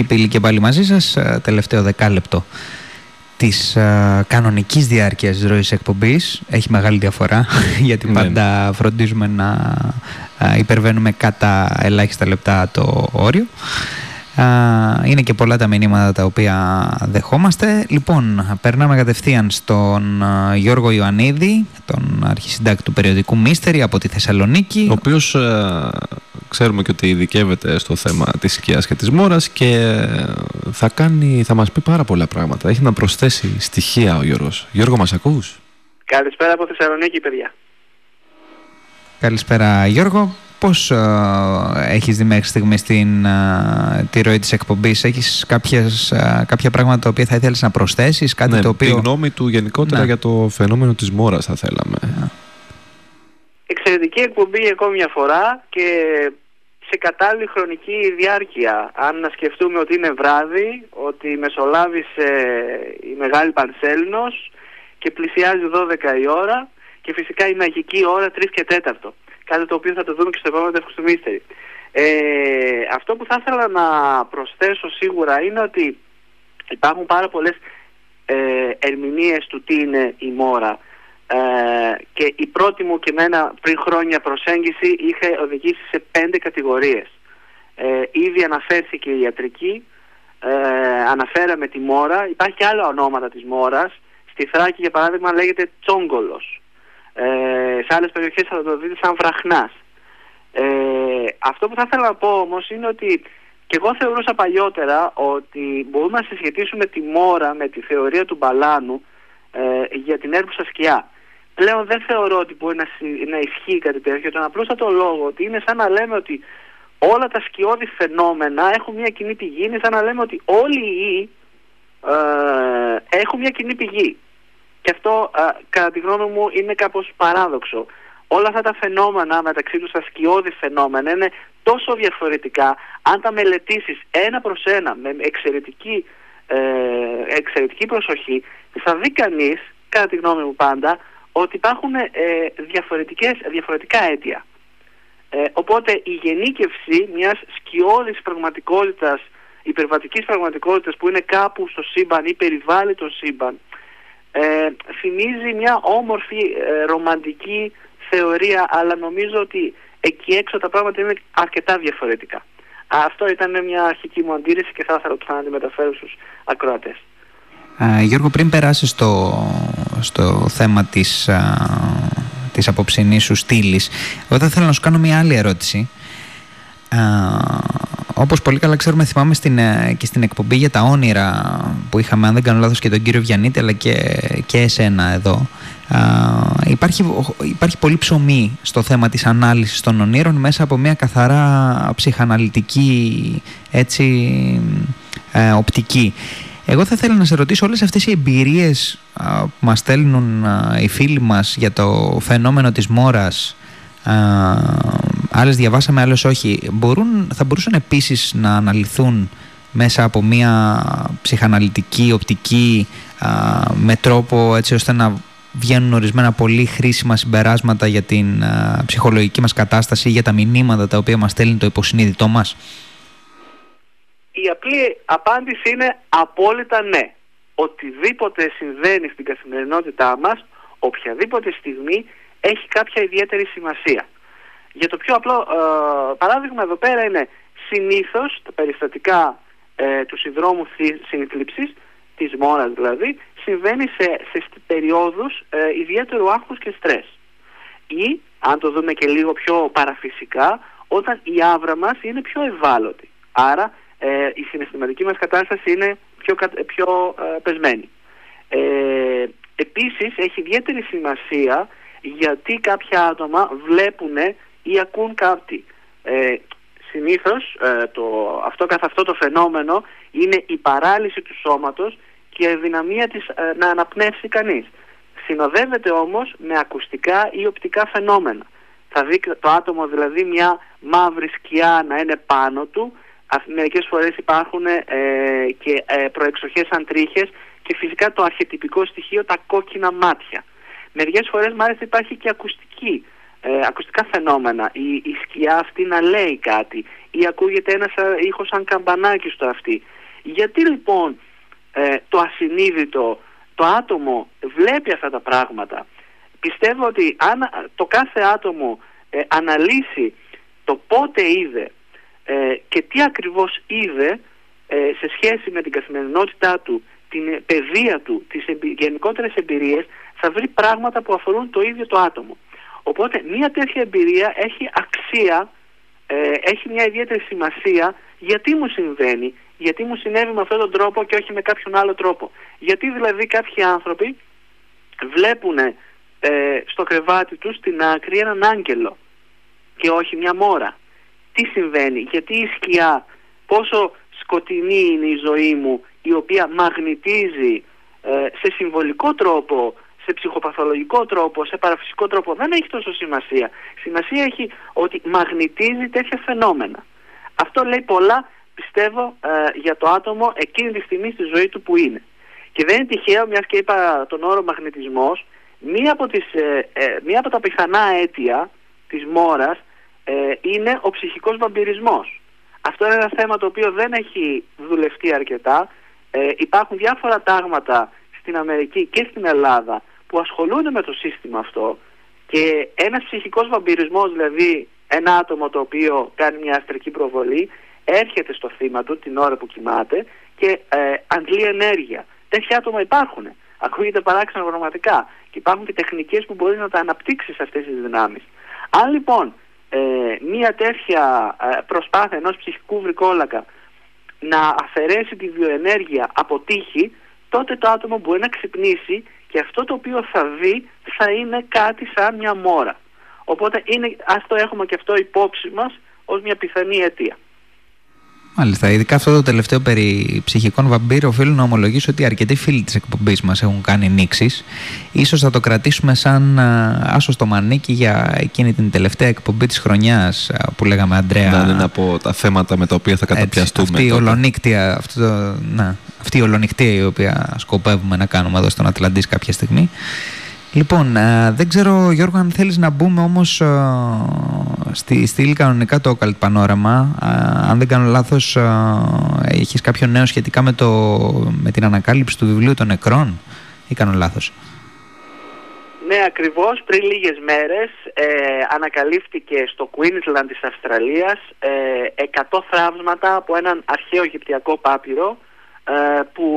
Πάτρικη Πύλη και πάλι μαζί σας, ε, τελευταίο δεκάλεπτο της ε, κανονικής διάρκειας της ροής εκπομπής. Έχει μεγάλη διαφορά, γιατί Ναι. πάντα φροντίζουμε να ε, υπερβαίνουμε κατά ελάχιστα λεπτά το όριο. Α, Είναι και πολλά τα μηνύματα τα οποία δεχόμαστε. Λοιπόν, περνάμε κατευθείαν στον α, Γιώργο Ιωαννίδη, τον αρχισυντάκτη του περιοδικού Μίστερη από τη Θεσσαλονίκη. Ο οποίος ξέρουμε και ότι ειδικεύεται στο θέμα της σκιά και της μόρας και ε, θα, κάνει, θα μας πει πάρα πολλά πράγματα. Έχει να προσθέσει στοιχεία ο Γιώργος. Γιώργο, μας ακούς; Καλησπέρα από Θεσσαλονίκη, παιδιά. Καλησπέρα Γιώργο. Πώς α, έχεις δει μέχρι στιγμής την, α, τη ροή της εκπομπής, έχεις κάποιες, α, κάποια πράγματα τα οποία θα ήθελες να προσθέσεις, κάτι ναι, το οποίο... Τη γνώμη του γενικότερα Ναι. για το φαινόμενο της μόρας θα θέλαμε. Εξαιρετική εκπομπή για ακόμη μια φορά και σε κατάλληλη χρονική διάρκεια. Αν να σκεφτούμε ότι είναι βράδυ, ότι μεσολάβησε η Μεγάλη Πανσέλινος και πλησιάζει 12 η ώρα και φυσικά η μαγική ώρα 3 και 4. Κάτι το οποίο θα το δούμε και στο επόμενο τεύχος του Μίστερη. Ε, αυτό που θα ήθελα να προσθέσω σίγουρα είναι ότι υπάρχουν πάρα πολλές ε, ερμηνείες του τι είναι η μόρα. Ε, και η πρώτη μου και εμένα πριν χρόνια προσέγγιση είχε οδηγήσει σε πέντε κατηγορίες. Ε, ήδη αναφέρθηκε η ιατρική, ε, αναφέραμε τη μόρα, υπάρχει και άλλα ονόματα της μόρας. Στη Θράκη για παράδειγμα λέγεται τσόγκολος. Ε, σε άλλες περιοχές θα το δείτε σαν βραχνάς. Ε, αυτό που θα ήθελα να πω όμως είναι ότι και εγώ θεωρούσα παλιότερα ότι μπορούμε να συσχετίσουμε τη μόρα με τη θεωρία του Μπαλάνου ε, για την έρπουσα σκιά. Πλέον δεν θεωρώ ότι μπορεί να, συ- να ισχύει κάτι τέτοιο για τον απλούστατο λόγο ότι είναι σαν να λέμε ότι όλα τα σκιώδη φαινόμενα έχουν μια κοινή πηγή. Είναι σαν να λέμε ότι όλοι οι ιοί ε, έχουν μια κοινή πηγή. Και αυτό ε, κατά τη γνώμη μου είναι κάπως παράδοξο. Όλα αυτά τα φαινόμενα μεταξύ τους τα σκιώδη φαινόμενα είναι τόσο διαφορετικά αν τα μελετήσεις ένα προς ένα με εξαιρετική, ε, εξαιρετική προσοχή θα δει κανείς, κατά τη γνώμη μου πάντα, ότι υπάρχουν ε, διαφορετικές, διαφορετικά αίτια. Ε, οπότε η γενίκευση μιας σκιώδης πραγματικότητας, υπερβατικής πραγματικότητας που είναι κάπου στο σύμπαν ή περιβάλλει το σύμπαν, ε, θυμίζει μια όμορφη ε, ρομαντική θεωρία, αλλά νομίζω ότι εκεί έξω τα πράγματα είναι αρκετά διαφορετικά. Αυτό ήταν μια αρχική μου αντίρρηση και θα ήθελα ξανά να τη μεταφέρω στους ακροατές. Α, Γιώργο, πριν περάσεις στο, στο θέμα της, α, της απόψινής σου στήλης, εγώ θα ήθελα να σου κάνω μια άλλη ερώτηση. Α, όπως πολύ καλά ξέρουμε, θυμάμαι στην, ε, και στην εκπομπή για τα όνειρα που είχαμε, αν δεν κάνω λάθος, και τον κύριο Βιανίτη, αλλά και, και εσένα εδώ. Α, υπάρχει, υπάρχει πολύ ψωμί στο θέμα της ανάλυσης των ονείρων μέσα από μια καθαρά ψυχαναλυτική έτσι, ε, οπτική. Εγώ θα ήθελα να σε ρωτήσω όλες αυτές οι εμπειρίες α, που μας στέλνουν α, οι φίλοι μας για το φαινόμενο της μόρας α, άλλες διαβάσαμε, άλλες όχι μπορούν, θα μπορούσαν επίσης να αναλυθούν μέσα από μια ψυχαναλυτική, οπτική α, με τρόπο έτσι ώστε να βγαίνουν ορισμένα πολύ χρήσιμα συμπεράσματα για την α, ψυχολογική μας κατάσταση ή για τα μηνύματα τα οποία μας στέλνει το υποσυνείδητό μας; Η απλή απάντηση είναι απόλυτα ναι. Οτιδήποτε συμβαίνει στην καθημερινότητά μας, οποιαδήποτε στιγμή, έχει κάποια ιδιαίτερη σημασία. Για το πιο απλό ε, παράδειγμα εδώ πέρα είναι συνήθως τα περιστατικά ε, του συνδρόμου θη- συνθλίψης, της μόνας δηλαδή, συμβαίνει σε, σε σ- περιόδους ε, ιδιαίτερου άγχους και στρες. Ή, αν το δούμε και λίγο πιο παραφυσικά, όταν η άβρα μας είναι πιο ευάλωτη. Άρα ε, η συναισθηματική μας κατάσταση είναι πιο, κα- πιο ε, πεσμένη. Ε, επίσης έχει ιδιαίτερη σημασία γιατί κάποια άτομα βλέπουν ή ακούν κάτι. Ε, συνήθως ε, το, αυτό καθ' αυτό το φαινόμενο είναι η παράλυση του σώματος και η αδυναμία της ε, να αναπνεύσει κανείς. Συνοδεύεται όμως με ακουστικά ή οπτικά φαινόμενα. Θα δει το άτομο δηλαδή μια μαύρη σκιά να είναι πάνω του, Αυ- μερικές φορές υπάρχουν ε, και ε, προεξοχές αντρίχες και φυσικά το αρχετυπικό στοιχείο τα κόκκινα μάτια. Μερικές φορές μάλιστα υπάρχει και ακουστική ε, ακουστικά φαινόμενα, η, η σκιά αυτή να λέει κάτι ή ακούγεται ένας α, ήχος σαν καμπανάκι στο αυτή. Γιατί λοιπόν ε, το ασυνείδητο, το άτομο βλέπει αυτά τα πράγματα; Πιστεύω ότι αν α, το κάθε άτομο ε, αναλύσει το πότε είδε ε, και τι ακριβώς είδε ε, σε σχέση με την καθημερινότητά του, την ε, παιδεία του, τις εμπει- γενικότερες εμπειρίες, θα βρει πράγματα που αφορούν το ίδιο το άτομο. Οπότε μια τέτοια εμπειρία έχει αξία, ε, έχει μια ιδιαίτερη σημασία γιατί μου συμβαίνει, γιατί μου συνέβη με αυτόν τον τρόπο και όχι με κάποιον άλλο τρόπο. Γιατί δηλαδή κάποιοι άνθρωποι βλέπουν ε, στο κρεβάτι τους στην άκρη έναν άγγελο και όχι μια μόρα. Τι συμβαίνει, γιατί η σκιά, πόσο σκοτεινή είναι η ζωή μου η οποία μαγνητίζει ε, σε συμβολικό τρόπο, σε ψυχοπαθολογικό τρόπο, σε παραφυσικό τρόπο δεν έχει τόσο σημασία. Σημασία έχει ότι μαγνητίζει τέτοια φαινόμενα. Αυτό λέει πολλά πιστεύω ε, για το άτομο εκείνη τη στιγμή στη ζωή του που είναι. Και δεν είναι τυχαίο, μιας και είπα τον όρο μαγνητισμός, μία από, τις, ε, ε, μία από τα πιθανά αίτια της μόρας ε, είναι ο ψυχικός βαμπυρισμός. Αυτό είναι ένα θέμα το οποίο δεν έχει δουλευτεί αρκετά. Ε, υπάρχουν διάφορα τάγματα στην Αμερική και στην Ελλάδα που ασχολούνται με το σύστημα αυτό και ένας ψυχικός βαμπυρισμός, δηλαδή ένα άτομο το οποίο κάνει μια αστρική προβολή, έρχεται στο θύμα του την ώρα που κοιμάται και ε, αντλεί ενέργεια. Τέτοια άτομα υπάρχουν. Ακούγεται παράξενο πραγματικά. Και υπάρχουν και τεχνικές που μπορεί να τα αναπτύξεις αυτές τις δυνάμεις. Αν λοιπόν ε, μια τέτοια ε, προσπάθεια ενός ψυχικού βρικόλακα να αφαιρέσει τη βιοενέργεια από τύχη, τότε το άτομο μπορεί να ξυπνήσει και αυτό το οποίο θα δει θα είναι κάτι σαν μια μόρα. Οπότε είναι, ας το έχουμε και αυτό υπόψη μας ως μια πιθανή αιτία. Μάλιστα, ειδικά αυτό το τελευταίο περί ψυχικών βαμπύρων, οφείλω να ομολογήσω ότι αρκετοί φίλοι της εκπομπής μας έχουν κάνει νήξεις. σω θα το κρατήσουμε σαν α, άσο στο μανίκι για εκείνη την τελευταία εκπομπή της χρονιάς που λέγαμε, Αντρέα. Να είναι από τα θέματα με τα οποία θα καταπιαστούμε. αυτή, η τότε. ολονύκτια, αυτό το, να, αυτή η ολονυχτία η οποία σκοπεύουμε να κάνουμε εδώ στον Ατλαντής κάποια στιγμή. Λοιπόν, α, δεν ξέρω Γιώργο αν θέλεις να μπούμε όμως α, στη στήλη κανονικά το Occult Πανόραμα. Α, αν δεν κάνω λάθος, α, έχεις κάποιο νέο σχετικά με, το, με την ανακάλυψη του βιβλίου των νεκρών ή κάνω λάθος; Ναι, ακριβώς. Πριν λίγες μέρες ε, ανακαλύφθηκε στο Queensland της Αυστραλίας ε, 100 θραύσματα από έναν αρχαίο Αιγυπτιακό πάπυρο ε, που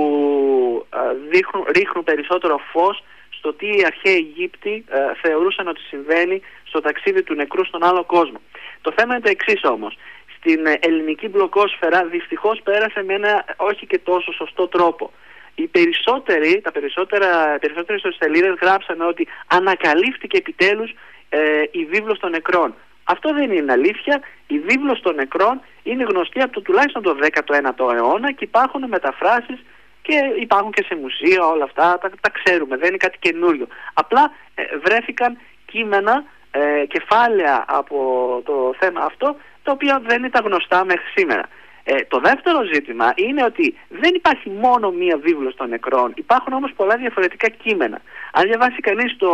ε, δείχνουν, ρίχνουν περισσότερο φως στο τι οι αρχαίοι Αιγύπτιοι ε, θεωρούσαν ότι συμβαίνει στο ταξίδι του νεκρού στον άλλο κόσμο. Το θέμα είναι το εξής όμως. Στην ε, ελληνική μπλοκόσφαιρα δυστυχώς πέρασε με ένα όχι και τόσο σωστό τρόπο. Οι περισσότεροι, τα περισσότερα, περισσότερες ιστοσελίδες γράψανε ότι ανακαλύφθηκε επιτέλους ε, η βίβλος των νεκρών. Αυτό δεν είναι αλήθεια. Η βίβλος των νεκρών είναι γνωστή από το τουλάχιστον το 19ο αιώνα και υπάρχουν μεταφράσεις και υπάρχουν και σε μουσεία όλα αυτά, τα, τα ξέρουμε, δεν είναι κάτι καινούριο. Απλά ε, βρέθηκαν κείμενα, ε, κεφάλαια από το θέμα αυτό, τα οποία δεν ήταν γνωστά μέχρι σήμερα. Ε, το δεύτερο ζήτημα είναι ότι δεν υπάρχει μόνο μία βίβλος των νεκρών, υπάρχουν όμως πολλά διαφορετικά κείμενα. Αν διαβάσει κανείς το,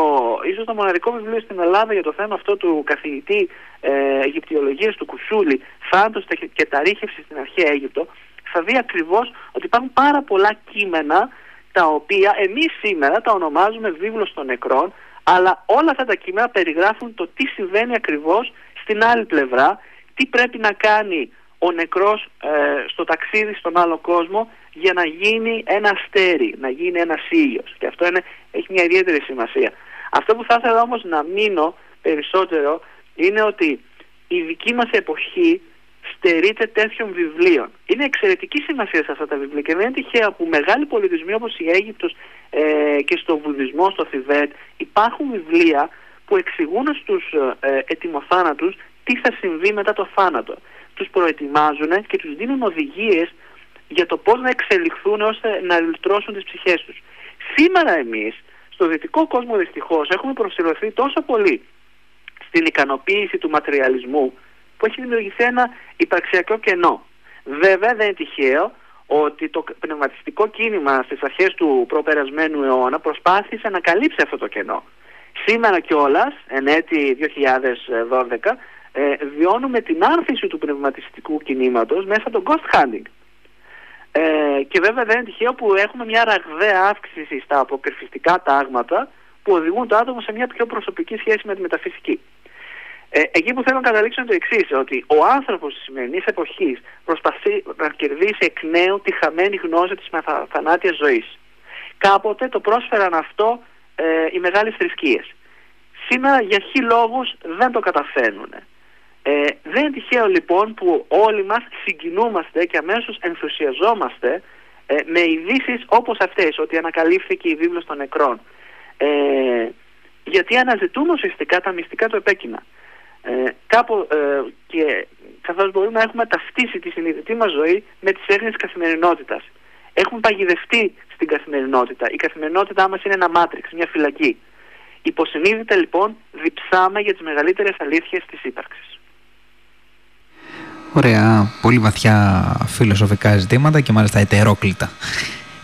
ίσως το μοναδικό βιβλίο στην Ελλάδα για το θέμα αυτό του καθηγητή ε, Αιγυπτιολογίας του Κουσούλη, Θάνατος και ταρήχευση στην αρχαία Αίγυπτο, θα δει ακριβώς ότι υπάρχουν πάρα πολλά κείμενα τα οποία εμείς σήμερα τα ονομάζουμε βίβλος των νεκρών, αλλά όλα αυτά τα κείμενα περιγράφουν το τι συμβαίνει ακριβώς στην άλλη πλευρά, τι πρέπει να κάνει ο νεκρός ε, στο ταξίδι στον άλλο κόσμο για να γίνει ένα αστέρι, να γίνει ένας ήλιος. Και αυτό είναι, έχει μια ιδιαίτερη σημασία. Αυτό που θα ήθελα όμως να μείνω περισσότερο είναι ότι η δική μας εποχή στερείται τέτοιων βιβλίων. Είναι εξαιρετική σημασία σε αυτά τα βιβλία και δεν είναι τυχαία που μεγάλοι πολιτισμοί όπως η Αίγυπτος ε, και στο Βουδισμό, στο Θιβέτ υπάρχουν βιβλία που εξηγούν στους ε, ετοιμοθάνατους τι θα συμβεί μετά το θάνατο. Τους προετοιμάζουν και τους δίνουν οδηγίες για το πώς να εξελιχθούν ώστε να λυτρώσουν τις ψυχές τους. Σήμερα εμείς στο δυτικό κόσμο δυστυχώς έχουμε προσυρωθεί τόσο πολύ στην ικανοποίηση του ματριαλισμού που έχει δημιουργηθεί ένα υπαρξιακό κενό. Βέβαια δεν είναι τυχαίο ότι το πνευματιστικό κίνημα στις αρχές του προπερασμένου αιώνα προσπάθησε να καλύψει αυτό το κενό. Σήμερα κιόλας, εν έτη 2012, ε, βιώνουμε την άνθηση του πνευματιστικού κινήματος μέσα από το ghost hunting. Ε, και βέβαια δεν είναι τυχαίο που έχουμε μια ραγδαία αύξηση στα αποκρυφιστικά τάγματα που οδηγούν το άτομο σε μια πιο προσωπική σχέση με τη μεταφυσική. Ε, εκεί που θέλω να καταλήξω είναι το εξής, ότι ο άνθρωπος της σημερινής εποχής προσπαθεί να κερδίσει εκ νέου τη χαμένη γνώση της θανάτιας ζωής. Κάποτε το πρόσφεραν αυτό ε, οι μεγάλες θρησκείες. Σήμερα για χι λόγους δεν το καταφέρνουν. Ε, δεν είναι τυχαίο λοιπόν που όλοι μας συγκινούμαστε και αμέσως ενθουσιαζόμαστε ε, με ειδήσεις όπως αυτές, ότι ανακαλύφθηκε η βίβλος των νεκρών. Ε, γιατί αναζητούμε ουσιαστικά τα μυστικά του επέκεινα. Ε, κάπου, ε, και καθώς μπορούμε να έχουμε ταυτίσει τη συνειδητή μας ζωή με τις έγνοιες της καθημερινότητας. Έχουμε παγιδευτεί στην καθημερινότητα. Η καθημερινότητά μας είναι ένα μάτριξ, μια φυλακή. Υποσυνείδητα λοιπόν διψάμε για τις μεγαλύτερες αλήθειες της ύπαρξης. Ωραία, πολύ βαθιά φιλοσοφικά ζητήματα και μάλιστα ετερόκλητα.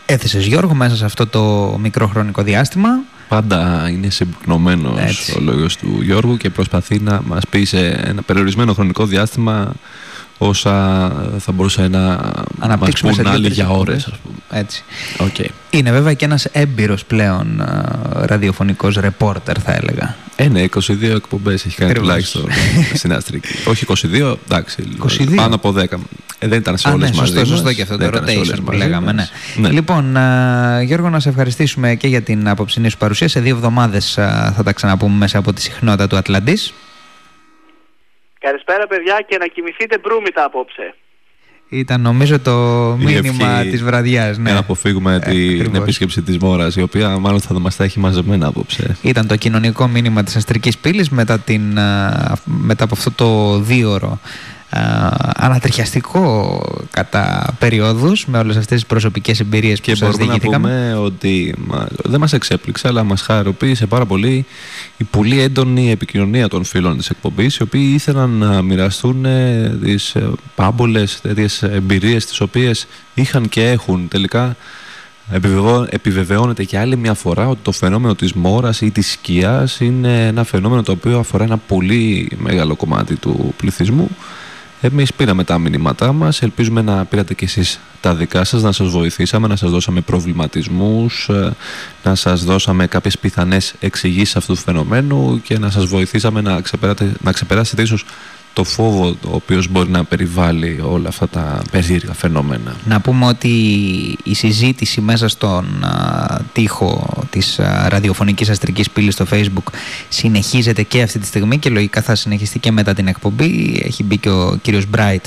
Έθεσες Γιώργο μέσα σε αυτό το μικρό χρονικό διάστημα. Πάντα είναι συμπυκνωμένος Έτσι. ο λόγος του Γιώργου και προσπαθεί να μας πει σε ένα περιορισμένο χρονικό διάστημα όσα θα μπορούσε να μας Αναπτύξουμε σε πούν άλλοι δύο-τρεις για ώρες, εκπομπές. ας πούμε. Έτσι. Οκ. Είναι βέβαια και ένας έμπειρος πλέον α, ραδιοφωνικός ρεπόρτερ θα έλεγα. Ε, ναι, 22 εκπομπές έχει κάνει Ακριβώς. τουλάχιστον στην Αστρική. Όχι 22, εντάξει. 22. Πάνω από 10. Ε, δεν ήταν σε Α, όλες ναι, μαζί. σωστό, μας. σωστό και αυτό το Δεν ήταν σε όλες rotation που μαζί λέγαμε. Ναι. μας. Ναι. Λοιπόν, α, Γιώργο, να σε ευχαριστήσουμε και για την απόψινή σου παρουσία. Σε δύο εβδομάδες α, θα τα ξαναπούμε μέσα από τη συχνότητα του Ατλαντής. Καλησπέρα παιδιά και να κοιμηθείτε μπρούμητα απόψε. Ήταν νομίζω το Η μήνυμα ευχή της βραδιάς. Ναι. Για να αποφύγουμε την ακριβώς. επίσκεψη της Μόρας, η οποία μάλλον θα μας τα έχει μαζεμένα απόψε. Ήταν το κοινωνικό μήνυμα της αστρικής πύλης μετά, την, α, μετά από αυτό το δίωρο α, ανατριχιαστικό κατά περιόδους με όλες αυτές τις προσωπικές εμπειρίες Και που σας μπορούμε να διηγηθήκαμε. πούμε ότι μα- δεν μας εξέπληξε, αλλά μας χαροποίησε πάρα πολύ η πολύ έντονη επικοινωνία των φίλων της εκπομπής, οι οποίοι ήθελαν να μοιραστούν ε, τις ε, πάμπολες τέτοιες εμπειρίες, τις οποίες είχαν και έχουν τελικά Επιβεβαιώ- επιβεβαιώνεται και άλλη μια φορά ότι το φαινόμενο της μόρας ή της σκιάς είναι ένα φαινόμενο το οποίο αφορά ένα πολύ μεγάλο κομμάτι του πληθυσμού. Εμείς πήραμε τα μηνύματά μας, ελπίζουμε να πήρατε και εσείς τα δικά σας, να σας βοηθήσαμε, να σας δώσαμε προβληματισμούς, ε, να σας δώσαμε κάποιες πιθανές εξηγήσεις αυτού του φαινομένου και να σας βοηθήσαμε να, ξεπεράτε, να ξεπεράσετε ίσως το φόβο ο οποίος μπορεί να περιβάλλει όλα αυτά τα περίεργα φαινόμενα. Να πούμε ότι η συζήτηση μέσα στον α, τοίχο της α, ραδιοφωνικής αστρικής πύλης στο facebook συνεχίζεται και αυτή τη στιγμή και λογικά θα συνεχιστεί και μετά την εκπομπή. Έχει μπει και ο κύριος Μπράιτ,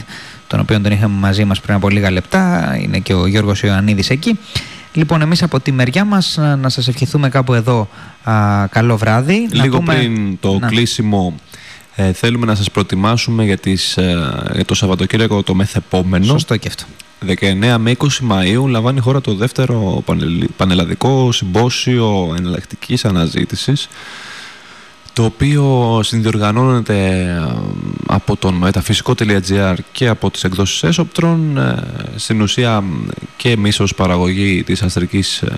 τον οποίο τον είχαμε μαζί μας πριν από λίγα λεπτά. Είναι και ο Γιώργος Ιωαννίδης εκεί. Λοιπόν, εμείς από τη μεριά μας α, να σας ευχηθούμε κάπου εδώ α, καλό βράδυ. Να Λίγο πούμε- πριν το Να. κλείσιμο, ε, θέλουμε να σας προετοιμάσουμε για, τις, ε, για το Σαββατοκύριακο το μεθεπόμενο. Σωστό και αυτό. 19 με 20 Μαΐου λαμβάνει η χώρα το δεύτερο πανελλη- πανελλαδικό συμπόσιο εναλλακτικής αναζήτησης το οποίο συνδιοργανώνεται ε, από τον μεταφυσικό.gr και από τις εκδόσεις Έσοπτρον ε, στην ουσία μ, και εμείς ως παραγωγή της αστρικής ε,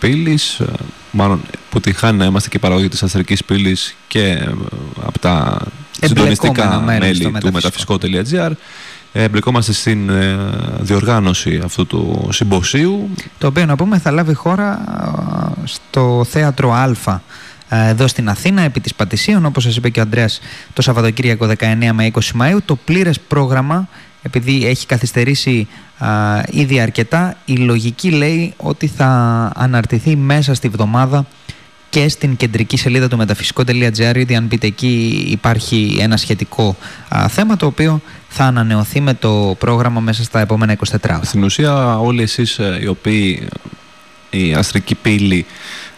πύλης ε, μάλλον που τη χάνει να είμαστε και παραγωγή της αστρικής πύλης και ε, από τα συντονιστικά Εμπλεκόμενα μέρη στο μέλη του μεταφυσικό. μεταφυσικό.gr ε, εμπλεκόμαστε στην ε, διοργάνωση αυτού του συμποσίου το οποίο να πούμε θα λάβει χώρα α, στο θέατρο Α α, εδώ στην Αθήνα επί της Πατησίων όπως σας είπε και ο Ανδρέας το Σαββατοκύριακο 19 με 20 Μαΐου το πλήρες πρόγραμμα επειδή έχει καθυστερήσει α, ήδη αρκετά η λογική λέει ότι θα αναρτηθεί μέσα στη βδομάδα και στην κεντρική σελίδα του μεταφυσικό.gr ήδη αν μπείτε εκεί υπάρχει ένα σχετικό α, θέμα το οποίο θα ανανεωθεί με το πρόγραμμα μέσα στα επόμενα 24 ώρα. Στην ουσία όλοι εσείς ε, οι οποίοι η αστρική πύλη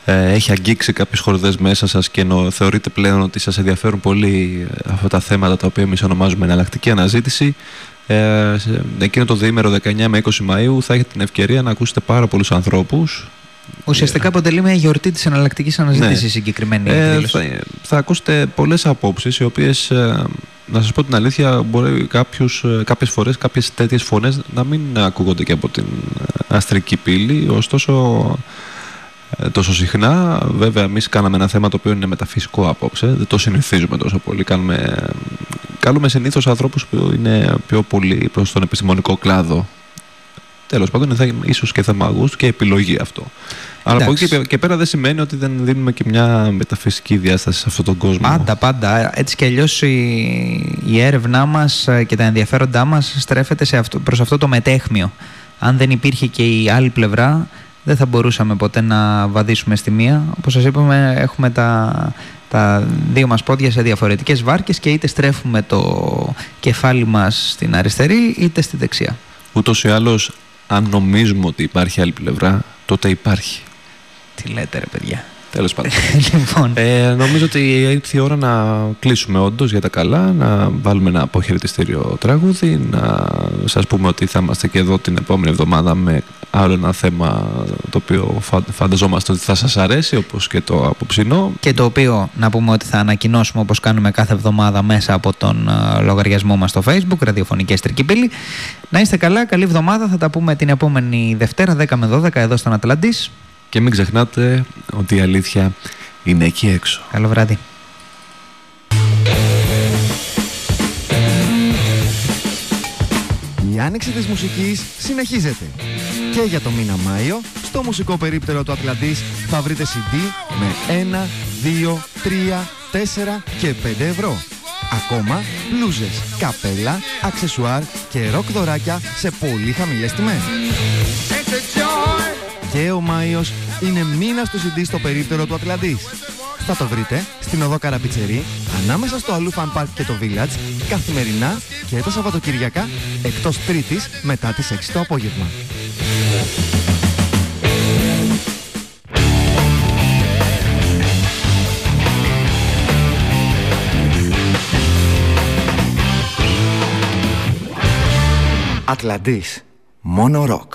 ε, έχει αγγίξει κάποιες χορδές μέσα σας και νο, θεωρείτε πλέον ότι σας ενδιαφέρουν πολύ ε, αυτά τα θέματα τα οποία εμείς ονομάζουμε εναλλακτική αναζήτηση ε, σε- εκείνο το διήμερο 19 με 20 Μαΐου θα έχετε την ευκαιρία να ακούσετε πάρα πολλούς ανθρώπους Ουσιαστικά αποτελεί μια γιορτή της εναλλακτικής αναζήτησης Ναι. η συγκεκριμένη Ε, εκδήλωση. θα, θα ακούσετε πολλές απόψεις οι οποίες ε, να σας πω την αλήθεια μπορεί κάποιους, ε, κάποιες φορές κάποιες τέτοιες φωνές να μην ακούγονται και από την ε, αστρική πύλη ωστόσο ε, τόσο συχνά. Βέβαια, εμείς κάναμε ένα θέμα το οποίο είναι μεταφυσικό απόψε. Δεν το συνηθίζουμε τόσο πολύ. Κάνουμε, κάνουμε συνήθως ανθρώπους που είναι πιο πολύ προς τον επιστημονικό κλάδο. Τέλος πάντων, θα ίσως και θέμα γούστου και επιλογή αυτό. Αλλά από εκεί Εντάξει. και, και πέρα δεν σημαίνει ότι δεν δίνουμε και μια μεταφυσική διάσταση σε αυτόν τον κόσμο. Πάντα, πάντα. Έτσι κι αλλιώς η, η έρευνά μας και τα ενδιαφέροντά μας στρέφεται σε αυτό, προς αυτό το μετέχμιο. Αν δεν υπήρχε και η άλλη πλευρά, δεν θα μπορούσαμε ποτέ να βαδίσουμε στη μία. Όπως σας είπαμε, έχουμε τα, τα δύο μας πόδια σε διαφορετικές βάρκες και είτε στρέφουμε το κεφάλι μας στην αριστερή είτε στη δεξιά. Ούτως ή άλλως, αν νομίζουμε ότι υπάρχει άλλη πλευρά, τότε υπάρχει. Τι λέτε ρε παιδιά; Τέλος πάντων. λοιπόν, Ε, νομίζω ότι ήρθε η ώρα να κλείσουμε όντως για τα καλά, να βάλουμε ένα αποχαιρετιστήριο τραγούδι, να σας πούμε ότι θα είμαστε και εδώ την επόμενη εβδομάδα με άλλο ένα θέμα το οποίο φα- φανταζόμαστε ότι θα σας αρέσει όπως και το απόψινό. και το οποίο να πούμε ότι θα ανακοινώσουμε όπως κάνουμε κάθε εβδομάδα μέσα από τον ε, λογαριασμό μας στο facebook, ραδιοφωνικές Τρικυπήλη. Να είστε καλά, καλή εβδομάδα, θα τα πούμε την επόμενη Δευτέρα 10 με 12 εδώ στον Ατλαντής. Και μην ξεχνάτε ότι η αλήθεια είναι εκεί έξω. Καλό βράδυ. Η άνοιξη της μουσικής συνεχίζεται. Και για το μήνα Μάιο, στο μουσικό περίπτερο του Ατλαντής θα βρείτε CD με 1, 2, 3, 4 και 5 ευρώ. Ακόμα, μπλούζες, καπέλα, αξεσουάρ και ροκ δωράκια σε πολύ χαμηλές τιμές. Και ο Μάιος είναι μήνας του CD στο περίπτερο του Ατλαντής. Θα το βρείτε στην οδό Καραπιτσερή, ανάμεσα στο Αλού Φαν Park και το Village, καθημερινά και τα Σαββατοκύριακα, εκτός Τρίτης μετά τις 6 το απόγευμα. Ατλαντής. Μόνο ροκ.